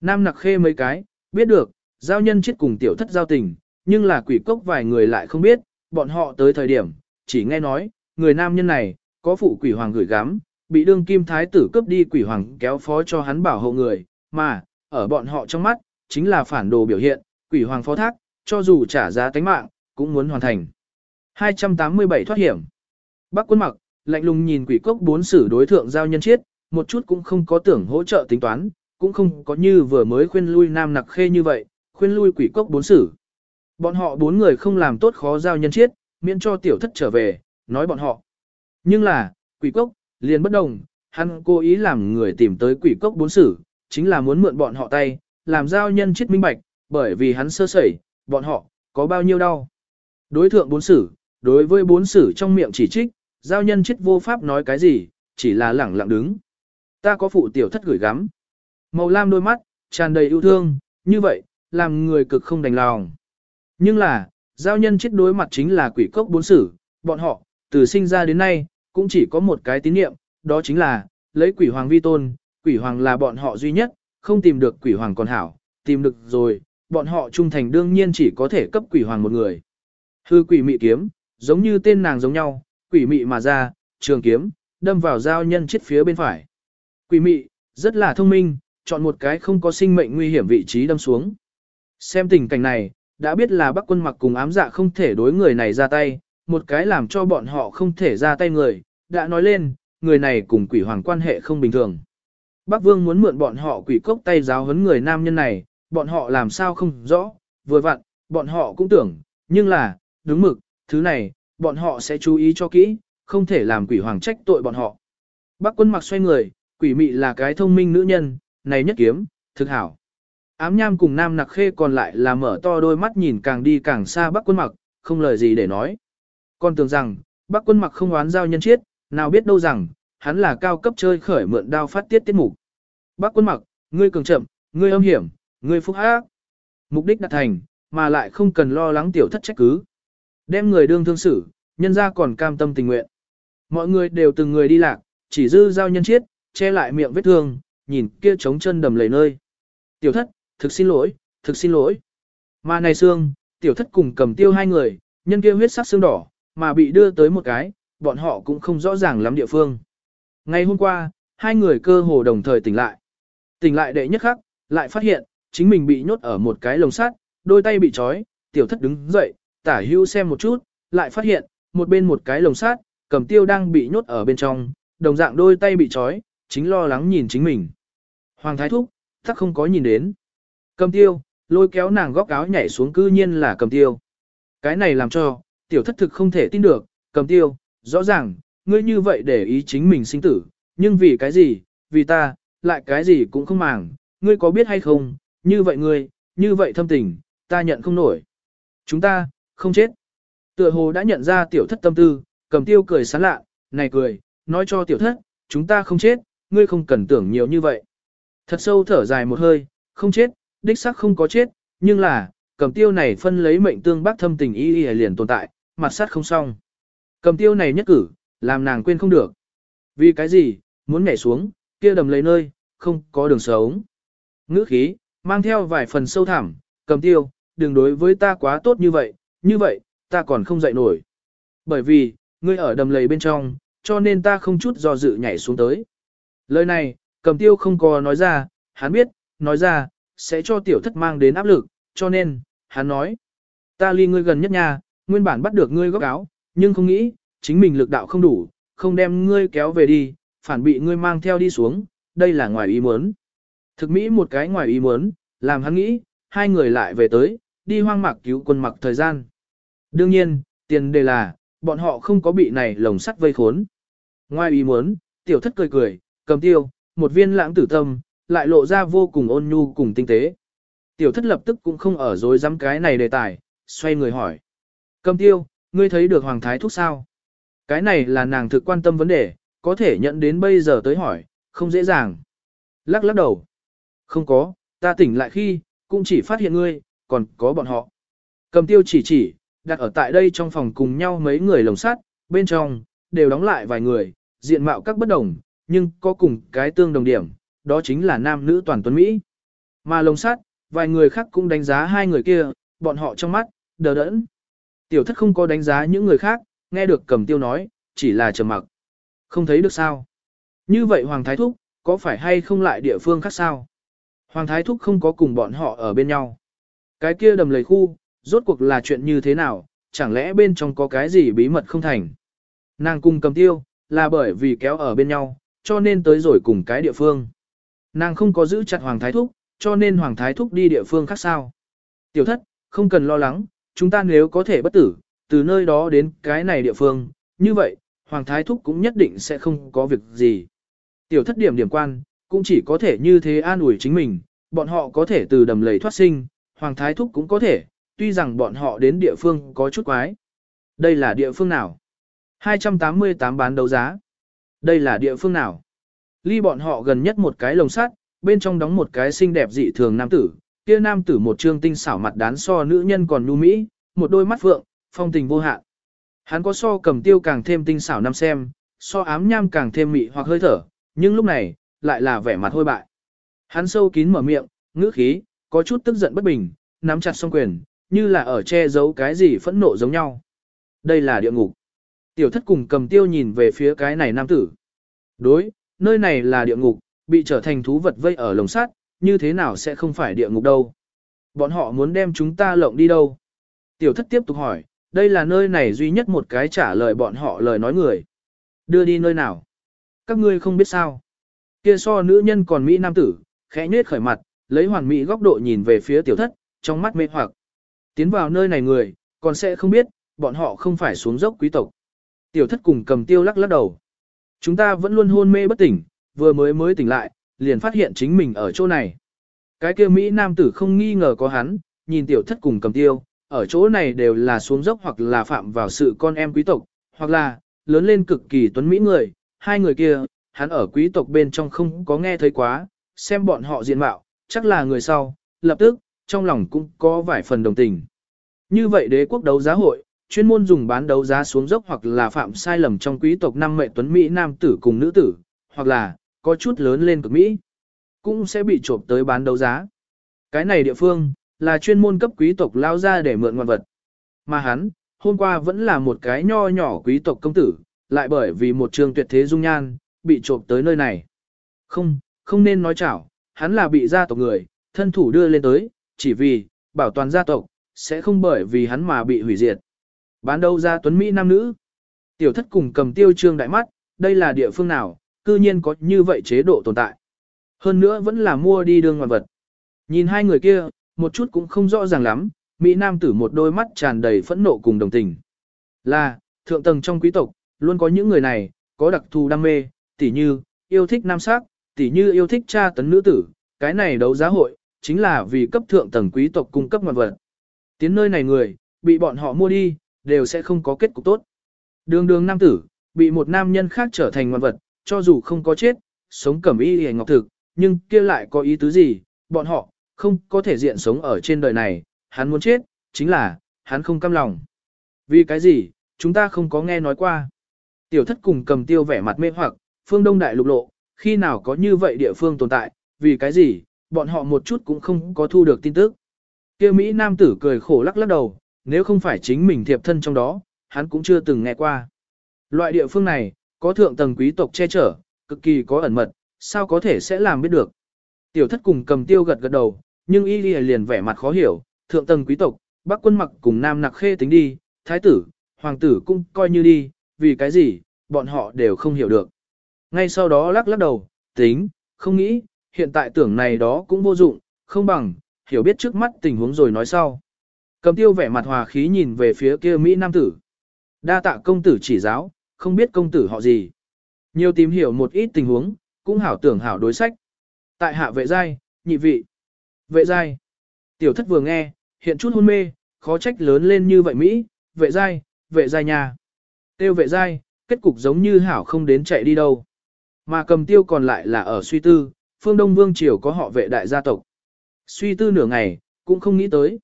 Nam nặc khê mấy cái, biết được, giao nhân chết cùng tiểu thất giao tình, nhưng là quỷ cốc vài người lại không biết, bọn họ tới thời điểm, chỉ nghe nói, người nam nhân này, có phụ quỷ hoàng gửi gắm, bị đương kim thái tử cướp đi quỷ hoàng kéo phó cho hắn bảo hộ người, mà, ở bọn họ trong mắt, chính là phản đồ biểu hiện, quỷ hoàng phó thác, cho dù trả giá tánh mạng, cũng muốn hoàn thành. 287 thoát hiểm. Bác quân mặc, lạnh lùng nhìn quỷ cốc bốn sử đối thượng giao nhân chiết, một chút cũng không có tưởng hỗ trợ tính toán, cũng không có như vừa mới khuyên lui nam nặc khê như vậy, khuyên lui quỷ cốc bốn sử. Bọn họ bốn người không làm tốt khó giao nhân chiết, miễn cho tiểu thất trở về, nói bọn họ. Nhưng là, quỷ cốc, liền bất đồng, hắn cố ý làm người tìm tới quỷ cốc bốn sử, chính là muốn mượn bọn họ tay, làm giao nhân chết minh bạch, bởi vì hắn sơ sẩy, bọn họ, có bao nhiêu đau. Đối thượng bốn sử, đối với bốn sử trong miệng chỉ trích, giao nhân chết vô pháp nói cái gì, chỉ là lẳng lặng đứng. Ta có phụ tiểu thất gửi gắm. Màu lam đôi mắt, tràn đầy yêu thương, như vậy, làm người cực không đành lòng. Nhưng là, Giao nhân chết đối mặt chính là quỷ cốc bốn sử, bọn họ, từ sinh ra đến nay, cũng chỉ có một cái tín niệm, đó chính là, lấy quỷ hoàng vi tôn, quỷ hoàng là bọn họ duy nhất, không tìm được quỷ hoàng còn hảo, tìm được rồi, bọn họ trung thành đương nhiên chỉ có thể cấp quỷ hoàng một người. Hư quỷ mị kiếm, giống như tên nàng giống nhau, quỷ mị mà ra, trường kiếm, đâm vào giao nhân chết phía bên phải. Quỷ mị, rất là thông minh, chọn một cái không có sinh mệnh nguy hiểm vị trí đâm xuống. Xem tình cảnh này, đã biết là bắc quân mặc cùng ám dạ không thể đối người này ra tay, một cái làm cho bọn họ không thể ra tay người, đã nói lên, người này cùng quỷ hoàng quan hệ không bình thường. Bắc vương muốn mượn bọn họ quỷ cốc tay giáo huấn người nam nhân này, bọn họ làm sao không rõ, vừa vặn, bọn họ cũng tưởng, nhưng là, đúng mực, thứ này, bọn họ sẽ chú ý cho kỹ, không thể làm quỷ hoàng trách tội bọn họ. Bắc quân mặc xoay người, quỷ mị là cái thông minh nữ nhân, này nhất kiếm, thực hảo. Ám nham cùng nam nặc khê còn lại là mở to đôi mắt nhìn càng đi càng xa bắc quân mặc, không lời gì để nói. Còn tưởng rằng, bắc quân mặc không oán giao nhân chiết, nào biết đâu rằng, hắn là cao cấp chơi khởi mượn đao phát tiết tiết mục. Bác quân mặc, ngươi cường chậm, ngươi âm hiểm, ngươi phúc ác. Mục đích đạt thành, mà lại không cần lo lắng tiểu thất trách cứ. Đem người đương thương xử, nhân ra còn cam tâm tình nguyện. Mọi người đều từng người đi lạc, chỉ dư giao nhân chiết, che lại miệng vết thương, nhìn kia trống chân đầm lầy nơi. Tiểu thất, thực xin lỗi, thực xin lỗi. Mà này xương, tiểu thất cùng cầm tiêu hai người, nhân kia huyết sắc xương đỏ, mà bị đưa tới một cái, bọn họ cũng không rõ ràng lắm địa phương. Ngày hôm qua, hai người cơ hồ đồng thời tỉnh lại. Tỉnh lại đệ nhất khắc, lại phát hiện, chính mình bị nhốt ở một cái lồng sắt, đôi tay bị trói, tiểu thất đứng dậy, tả hưu xem một chút, lại phát hiện, một bên một cái lồng sắt, cầm tiêu đang bị nhốt ở bên trong, đồng dạng đôi tay bị trói, chính lo lắng nhìn chính mình. Hoàng thái thúc, thắc không có nhìn đến. Cầm tiêu, lôi kéo nàng góc áo nhảy xuống cư nhiên là cầm tiêu. Cái này làm cho, tiểu thất thực không thể tin được, cầm tiêu, rõ ràng, ngươi như vậy để ý chính mình sinh tử, nhưng vì cái gì, vì ta, lại cái gì cũng không màng, ngươi có biết hay không, như vậy ngươi, như vậy thâm tình, ta nhận không nổi. Chúng ta, không chết. Tựa hồ đã nhận ra tiểu thất tâm tư, cầm tiêu cười sán lạ, này cười, nói cho tiểu thất, chúng ta không chết, ngươi không cần tưởng nhiều như vậy. Thật sâu thở dài một hơi, không chết, đích xác không có chết, nhưng là, cầm tiêu này phân lấy mệnh tương bác thâm tình y y liền tồn tại, mặt sát không xong. Cầm tiêu này nhất cử, làm nàng quên không được. Vì cái gì, muốn nhảy xuống, kia đầm lấy nơi, không có đường sống. Ngữ khí, mang theo vài phần sâu thẳm, cầm tiêu, đừng đối với ta quá tốt như vậy, như vậy, ta còn không dậy nổi. Bởi vì, ngươi ở đầm lầy bên trong, cho nên ta không chút do dự nhảy xuống tới. Lời này, cầm tiêu không có nói ra, hắn biết, nói ra, sẽ cho tiểu thất mang đến áp lực, cho nên, hắn nói. Ta ly ngươi gần nhất nha, nguyên bản bắt được ngươi góc áo, nhưng không nghĩ, chính mình lực đạo không đủ, không đem ngươi kéo về đi, phản bị ngươi mang theo đi xuống, đây là ngoài ý muốn. Thực mỹ một cái ngoài ý muốn, làm hắn nghĩ, hai người lại về tới, đi hoang mạc cứu quân mặc thời gian. Đương nhiên, tiền đề là, bọn họ không có bị này lồng sắt vây khốn. Ngoài ý muốn, tiểu thất cười cười, cầm tiêu, một viên lãng tử tâm, lại lộ ra vô cùng ôn nhu cùng tinh tế. Tiểu thất lập tức cũng không ở dối dám cái này đề tài, xoay người hỏi. Cầm tiêu, ngươi thấy được Hoàng Thái Thúc sao? Cái này là nàng thực quan tâm vấn đề, có thể nhận đến bây giờ tới hỏi, không dễ dàng. Lắc lắc đầu. Không có, ta tỉnh lại khi, cũng chỉ phát hiện ngươi, còn có bọn họ. Cầm tiêu chỉ chỉ, đặt ở tại đây trong phòng cùng nhau mấy người lồng sắt, bên trong, đều đóng lại vài người, diện mạo các bất đồng, nhưng có cùng cái tương đồng điểm, đó chính là nam nữ toàn tuấn Mỹ. Mà lồng sắt, vài người khác cũng đánh giá hai người kia, bọn họ trong mắt, đờ đẫn. Tiểu thất không có đánh giá những người khác, nghe được cầm tiêu nói, chỉ là trầm mặc. Không thấy được sao. Như vậy Hoàng Thái Thúc, có phải hay không lại địa phương khác sao? Hoàng Thái Thúc không có cùng bọn họ ở bên nhau. Cái kia đầm lầy khu, rốt cuộc là chuyện như thế nào, chẳng lẽ bên trong có cái gì bí mật không thành. Nàng cùng cầm tiêu, là bởi vì kéo ở bên nhau, cho nên tới rồi cùng cái địa phương. Nàng không có giữ chặt Hoàng Thái Thúc, cho nên Hoàng Thái Thúc đi địa phương khác sao. Tiểu thất, không cần lo lắng, chúng ta nếu có thể bất tử, từ nơi đó đến cái này địa phương, như vậy, Hoàng Thái Thúc cũng nhất định sẽ không có việc gì. Tiểu thất điểm điểm quan, cũng chỉ có thể như thế an ủi chính mình, bọn họ có thể từ đầm lầy thoát sinh, Hoàng Thái Thúc cũng có thể, tuy rằng bọn họ đến địa phương có chút quái. Đây là địa phương nào? 288 bán đấu giá. Đây là địa phương nào? Ly bọn họ gần nhất một cái lồng sắt, bên trong đóng một cái xinh đẹp dị thường nam tử, kia nam tử một trương tinh xảo mặt đán so nữ nhân còn nhu mỹ, một đôi mắt vượng, phong tình vô hạn. Hắn có so cầm tiêu càng thêm tinh xảo năm xem, so ám nham càng thêm mị hoặc hơi thở, nhưng lúc này, lại là vẻ mặt hôi bại. Hắn sâu kín mở miệng, ngữ khí, có chút tức giận bất bình, nắm chặt song quyền, như là ở che giấu cái gì phẫn nộ giống nhau. Đây là địa ngục. Tiểu thất cùng cầm tiêu nhìn về phía cái này nam tử. Đối, nơi này là địa ngục, bị trở thành thú vật vây ở lồng sắt, như thế nào sẽ không phải địa ngục đâu. Bọn họ muốn đem chúng ta lộng đi đâu? Tiểu thất tiếp tục hỏi, đây là nơi này duy nhất một cái trả lời bọn họ lời nói người. Đưa đi nơi nào? Các ngươi không biết sao. Kia so nữ nhân còn Mỹ nam tử, khẽ nhếch khởi mặt, lấy hoàn mỹ góc độ nhìn về phía tiểu thất, trong mắt mê hoặc. Tiến vào nơi này người, còn sẽ không biết, bọn họ không phải xuống dốc quý tộc. Tiểu thất cùng cầm tiêu lắc lắc đầu. Chúng ta vẫn luôn hôn mê bất tỉnh, vừa mới mới tỉnh lại, liền phát hiện chính mình ở chỗ này. Cái kia Mỹ nam tử không nghi ngờ có hắn, nhìn tiểu thất cùng cầm tiêu, ở chỗ này đều là xuống dốc hoặc là phạm vào sự con em quý tộc, hoặc là, lớn lên cực kỳ tuấn Mỹ người, hai người kia, hắn ở quý tộc bên trong không có nghe thấy quá, xem bọn họ diện mạo, chắc là người sau, lập tức, trong lòng cũng có vài phần đồng tình. Như vậy đế quốc đấu giá hội, chuyên môn dùng bán đấu giá xuống dốc hoặc là phạm sai lầm trong quý tộc năm mệ tuấn Mỹ nam tử cùng nữ tử, hoặc là, có chút lớn lên cực Mỹ, cũng sẽ bị trộm tới bán đấu giá. Cái này địa phương, là chuyên môn cấp quý tộc lao ra để mượn ngoan vật. Mà hắn, hôm qua vẫn là một cái nho nhỏ quý tộc công tử, lại bởi vì một trường tuyệt thế dung nhan, bị trộm tới nơi này. Không, không nên nói chảo, hắn là bị gia tộc người, thân thủ đưa lên tới, chỉ vì, bảo toàn gia tộc, sẽ không bởi vì hắn mà bị hủy diệt. Bán đâu ra tuấn Mỹ nam nữ. Tiểu thất cùng cầm tiêu trương đại mắt, đây là địa phương nào, cư nhiên có như vậy chế độ tồn tại. Hơn nữa vẫn là mua đi đương ngoạn vật. Nhìn hai người kia, một chút cũng không rõ ràng lắm, Mỹ nam tử một đôi mắt tràn đầy phẫn nộ cùng đồng tình. Là, thượng tầng trong quý tộc, luôn có những người này, có đặc thù đam mê, tỉ như, yêu thích nam sắc, tỉ như yêu thích cha tấn nữ tử, cái này đấu giá hội, chính là vì cấp thượng tầng quý tộc cung cấp ngoạn vật. Tiến nơi này người, bị bọn họ mua đi, đều sẽ không có kết cục tốt. Đường đường nam tử, bị một nam nhân khác trở thành ngoạn vật, cho dù không có chết, sống cẩm y hề ngọc thực, nhưng kia lại có ý tứ gì, bọn họ, không có thể diện sống ở trên đời này, hắn muốn chết, chính là, hắn không cam lòng. Vì cái gì, chúng ta không có nghe nói qua. Tiểu thất cùng cầm tiêu vẻ mặt mê hoặc, phương đông đại lục lộ, khi nào có như vậy địa phương tồn tại, vì cái gì, bọn họ một chút cũng không có thu được tin tức. Kia Mỹ nam tử cười khổ lắc lắc đầu, nếu không phải chính mình thiệp thân trong đó, hắn cũng chưa từng nghe qua. Loại địa phương này, có thượng tầng quý tộc che chở, cực kỳ có ẩn mật, sao có thể sẽ làm biết được. Tiểu thất cùng cầm tiêu gật gật đầu, nhưng y liền vẻ mặt khó hiểu, thượng tầng quý tộc, bác quân mặc cùng nam nặc khê tính đi, thái tử, hoàng tử cũng coi như đi, vì cái gì, bọn họ đều không hiểu được. Ngay sau đó lắc lắc đầu, tính, không nghĩ, hiện tại tưởng này đó cũng vô dụng, không bằng, hiểu biết trước mắt tình huống rồi nói sau. Cầm tiêu vẻ mặt hòa khí nhìn về phía kia Mỹ Nam tử. Đa tạ công tử chỉ giáo, không biết công tử họ gì. Nhiều tìm hiểu một ít tình huống, cũng hảo tưởng hảo đối sách. Tại hạ vệ giai, nhị vị. Vệ giai. Tiểu thất vừa nghe, hiện chút hôn mê, khó trách lớn lên như vậy Mỹ, vệ giai, vệ giai nhà. Tiêu vệ giai, kết cục giống như hảo không đến chạy đi đâu. Mà cầm tiêu còn lại là ở suy tư, phương Đông Vương Triều có họ vệ đại gia tộc. Suy tư nửa ngày, cũng không nghĩ tới.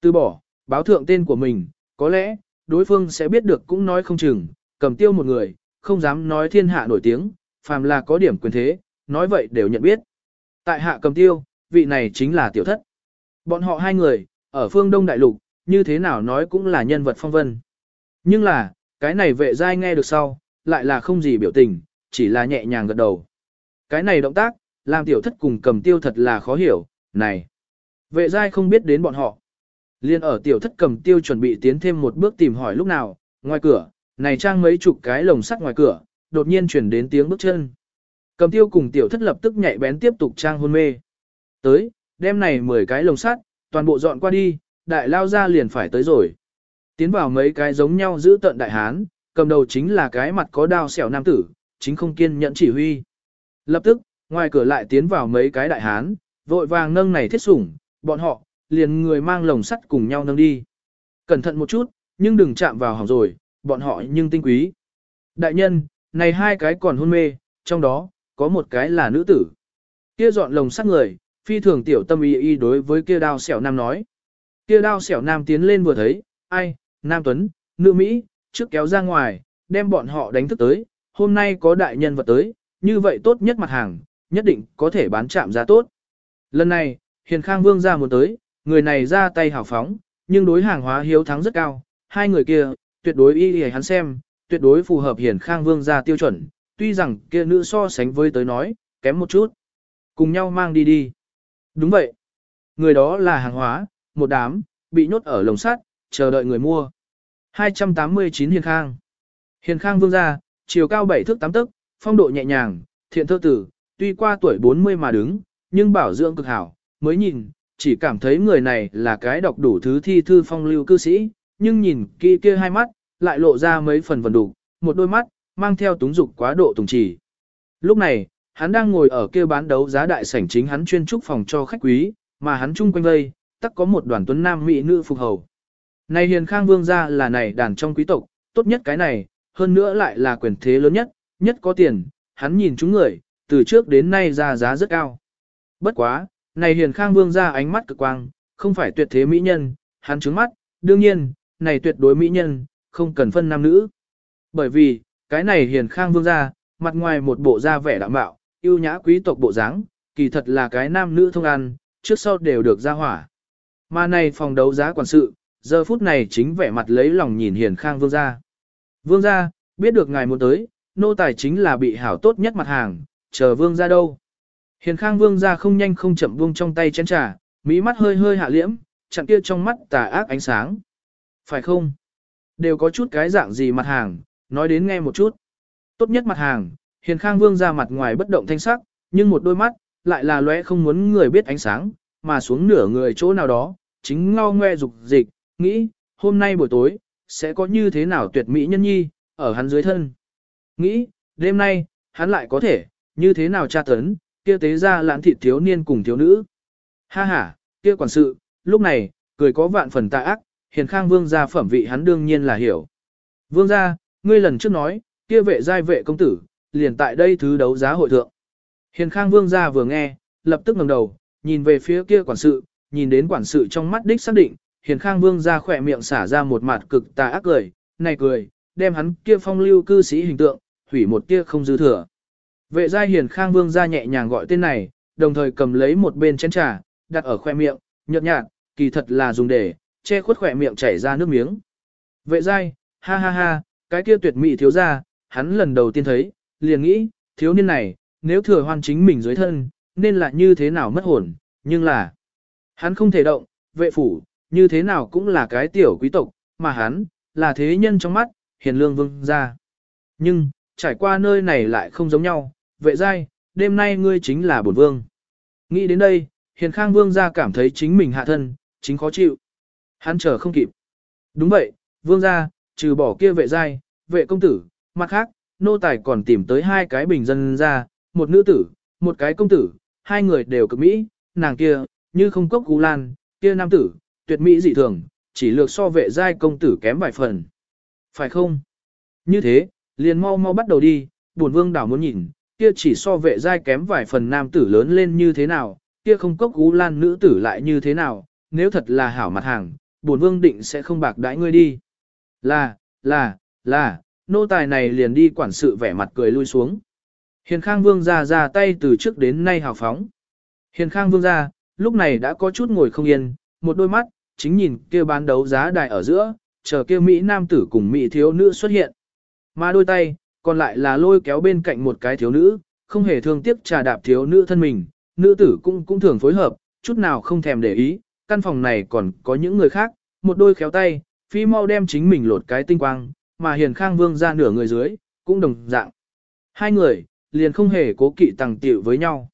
Từ bỏ, báo thượng tên của mình, có lẽ, đối phương sẽ biết được cũng nói không chừng, cầm tiêu một người, không dám nói thiên hạ nổi tiếng, phàm là có điểm quyền thế, nói vậy đều nhận biết. Tại hạ cầm tiêu, vị này chính là tiểu thất. Bọn họ hai người, ở phương Đông Đại Lục, như thế nào nói cũng là nhân vật phong vân. Nhưng là, cái này vệ giai nghe được sau, lại là không gì biểu tình, chỉ là nhẹ nhàng gật đầu. Cái này động tác, làm tiểu thất cùng cầm tiêu thật là khó hiểu, này. Vệ giai không biết đến bọn họ. Liên ở tiểu thất cầm tiêu chuẩn bị tiến thêm một bước tìm hỏi lúc nào, ngoài cửa, này trang mấy chục cái lồng sắt ngoài cửa, đột nhiên chuyển đến tiếng bước chân. Cầm tiêu cùng tiểu thất lập tức nhạy bén tiếp tục trang hôn mê. Tới, đem này 10 cái lồng sắt, toàn bộ dọn qua đi, đại lao ra liền phải tới rồi. Tiến vào mấy cái giống nhau giữ tận đại hán, cầm đầu chính là cái mặt có đao xẻo nam tử, chính không kiên nhẫn chỉ huy. Lập tức, ngoài cửa lại tiến vào mấy cái đại hán, vội vàng nâng này thiết sủng, bọn họ, liền người mang lồng sắt cùng nhau nâng đi. Cẩn thận một chút, nhưng đừng chạm vào hỏng rồi, bọn họ nhưng tinh quý. Đại nhân, này hai cái còn hôn mê, trong đó, có một cái là nữ tử. Kia dọn lồng sắt người, phi thường tiểu tâm y y đối với kia đao xẻo nam nói. Kia đao xẻo nam tiến lên vừa thấy, ai, Nam Tuấn, nữ Mỹ, trước kéo ra ngoài, đem bọn họ đánh thức tới, hôm nay có đại nhân vật tới, như vậy tốt nhất mặt hàng, nhất định có thể bán chạm giá tốt. Lần này, Hiền Khang Vương ra muốn tới, người này ra tay hào phóng, nhưng đối hàng hóa hiếu thắng rất cao, hai người kia, tuyệt đối y y hắn xem, tuyệt đối phù hợp Hiền Khang Vương ra tiêu chuẩn, tuy rằng kia nữ so sánh với tới nói, kém một chút. Cùng nhau mang đi đi. Đúng vậy. Người đó là hàng hóa, một đám, bị nhốt ở lồng sắt, chờ đợi người mua. 289 Hiền Khang. Hiền Khang Vương ra, chiều cao 7 thước 8 tấc, phong độ nhẹ nhàng, thiện thơ tử, tuy qua tuổi 40 mà đứng, nhưng bảo dưỡng cực hảo, mới nhìn, chỉ cảm thấy người này là cái đọc đủ thứ thi thư phong lưu cư sĩ, nhưng nhìn kia kia hai mắt, lại lộ ra mấy phần vần đủ, một đôi mắt, mang theo túng dục quá độ tùng chỉ. Lúc này, hắn đang ngồi ở kia bán đấu giá đại sảnh chính hắn chuyên trúc phòng cho khách quý, mà hắn chung quanh đây, tắc có một đoàn tuấn nam mỹ nữ phục hầu. Này hiền khang vương gia là này đàn trong quý tộc, tốt nhất cái này, hơn nữa lại là quyền thế lớn nhất, nhất có tiền, hắn nhìn chúng người, từ trước đến nay ra giá rất cao. Bất quá, này hiền khang vương ra ánh mắt cực quang, không phải tuyệt thế mỹ nhân, hắn trứng mắt, đương nhiên, này tuyệt đối mỹ nhân, không cần phân nam nữ. Bởi vì, cái này hiền khang vương ra, mặt ngoài một bộ da vẻ đạm bạo, yêu nhã quý tộc bộ dáng, kỳ thật là cái nam nữ thông ăn, trước sau đều được ra hỏa. Mà này phòng đấu giá quản sự, giờ phút này chính vẻ mặt lấy lòng nhìn hiền khang vương gia Vương gia biết được ngài muốn tới, nô tài chính là bị hảo tốt nhất mặt hàng, chờ vương gia đâu. Hiền khang vương gia không nhanh không chậm buông trong tay chén trà, mỹ mắt hơi hơi hạ liễm, chặn kia trong mắt tà ác ánh sáng. Phải không? Đều có chút cái dạng gì mặt hàng, nói đến nghe một chút. Tốt nhất mặt hàng, hiền khang vương ra mặt ngoài bất động thanh sắc, nhưng một đôi mắt, lại là lóe không muốn người biết ánh sáng, mà xuống nửa người chỗ nào đó, chính lo ngoe dục dịch, nghĩ, hôm nay buổi tối, sẽ có như thế nào tuyệt mỹ nhân nhi, ở hắn dưới thân. Nghĩ, đêm nay, hắn lại có thể, như thế nào tra tấn, kia tế ra lãn thịt thiếu niên cùng thiếu nữ. Ha ha, kia quản sự, lúc này, cười có vạn phần tà ác, hiền khang vương gia phẩm vị hắn đương nhiên là hiểu. Vương gia, ngươi lần trước nói, kia vệ giai vệ công tử, liền tại đây thứ đấu giá hội thượng. Hiền khang vương gia vừa nghe, lập tức ngẩng đầu, nhìn về phía kia quản sự, nhìn đến quản sự trong mắt đích xác định, hiền khang vương gia khỏe miệng xả ra một mặt cực tà ác cười, này cười, đem hắn kia phong lưu cư sĩ hình tượng, hủy một kia không dư thừa. Vệ gia hiền khang vương gia nhẹ nhàng gọi tên này, đồng thời cầm lấy một bên chén trà, đặt ở khoe miệng, nhợt nhạt, kỳ thật là dùng để che khuất khoe miệng chảy ra nước miếng. Vệ giai, ha ha ha, cái kia tuyệt mỹ thiếu gia, hắn lần đầu tiên thấy, liền nghĩ, thiếu niên này, nếu thừa hoan chính mình dưới thân, nên là như thế nào mất hồn, nhưng là, hắn không thể động, vệ phủ, như thế nào cũng là cái tiểu quý tộc, mà hắn, là thế nhân trong mắt, hiền lương vương gia. Nhưng, trải qua nơi này lại không giống nhau, vệ giai, đêm nay ngươi chính là bổn vương. Nghĩ đến đây, hiền khang vương gia cảm thấy chính mình hạ thân, chính khó chịu. Hắn chờ không kịp. Đúng vậy, vương gia, trừ bỏ kia vệ giai, vệ công tử, mặt khác, nô tài còn tìm tới hai cái bình dân ra, một nữ tử, một cái công tử, hai người đều cực mỹ, nàng kia, như không cốc cú lan, kia nam tử, tuyệt mỹ dị thường, chỉ lược so vệ giai công tử kém vài phần. Phải không? Như thế, liền mau mau bắt đầu đi, buồn vương đảo muốn nhìn, kia chỉ so vệ giai kém vài phần nam tử lớn lên như thế nào, kia không cốc cú lan nữ tử lại như thế nào, nếu thật là hảo mặt hàng, buồn vương định sẽ không bạc đãi ngươi đi. Là, là, là, nô tài này liền đi quản sự vẻ mặt cười lui xuống. Hiền Khang Vương ra ra tay từ trước đến nay hào phóng. Hiền Khang Vương ra, lúc này đã có chút ngồi không yên, một đôi mắt, chính nhìn kia bán đấu giá đài ở giữa, chờ kia Mỹ nam tử cùng Mỹ thiếu nữ xuất hiện. Mà đôi tay, còn lại là lôi kéo bên cạnh một cái thiếu nữ, không hề thương tiếc trà đạp thiếu nữ thân mình, nữ tử cũng cũng thường phối hợp, chút nào không thèm để ý, căn phòng này còn có những người khác, một đôi khéo tay, phi mau đem chính mình lột cái tinh quang, mà hiền khang vương ra nửa người dưới, cũng đồng dạng. Hai người, liền không hề cố kỵ tàng tiểu với nhau.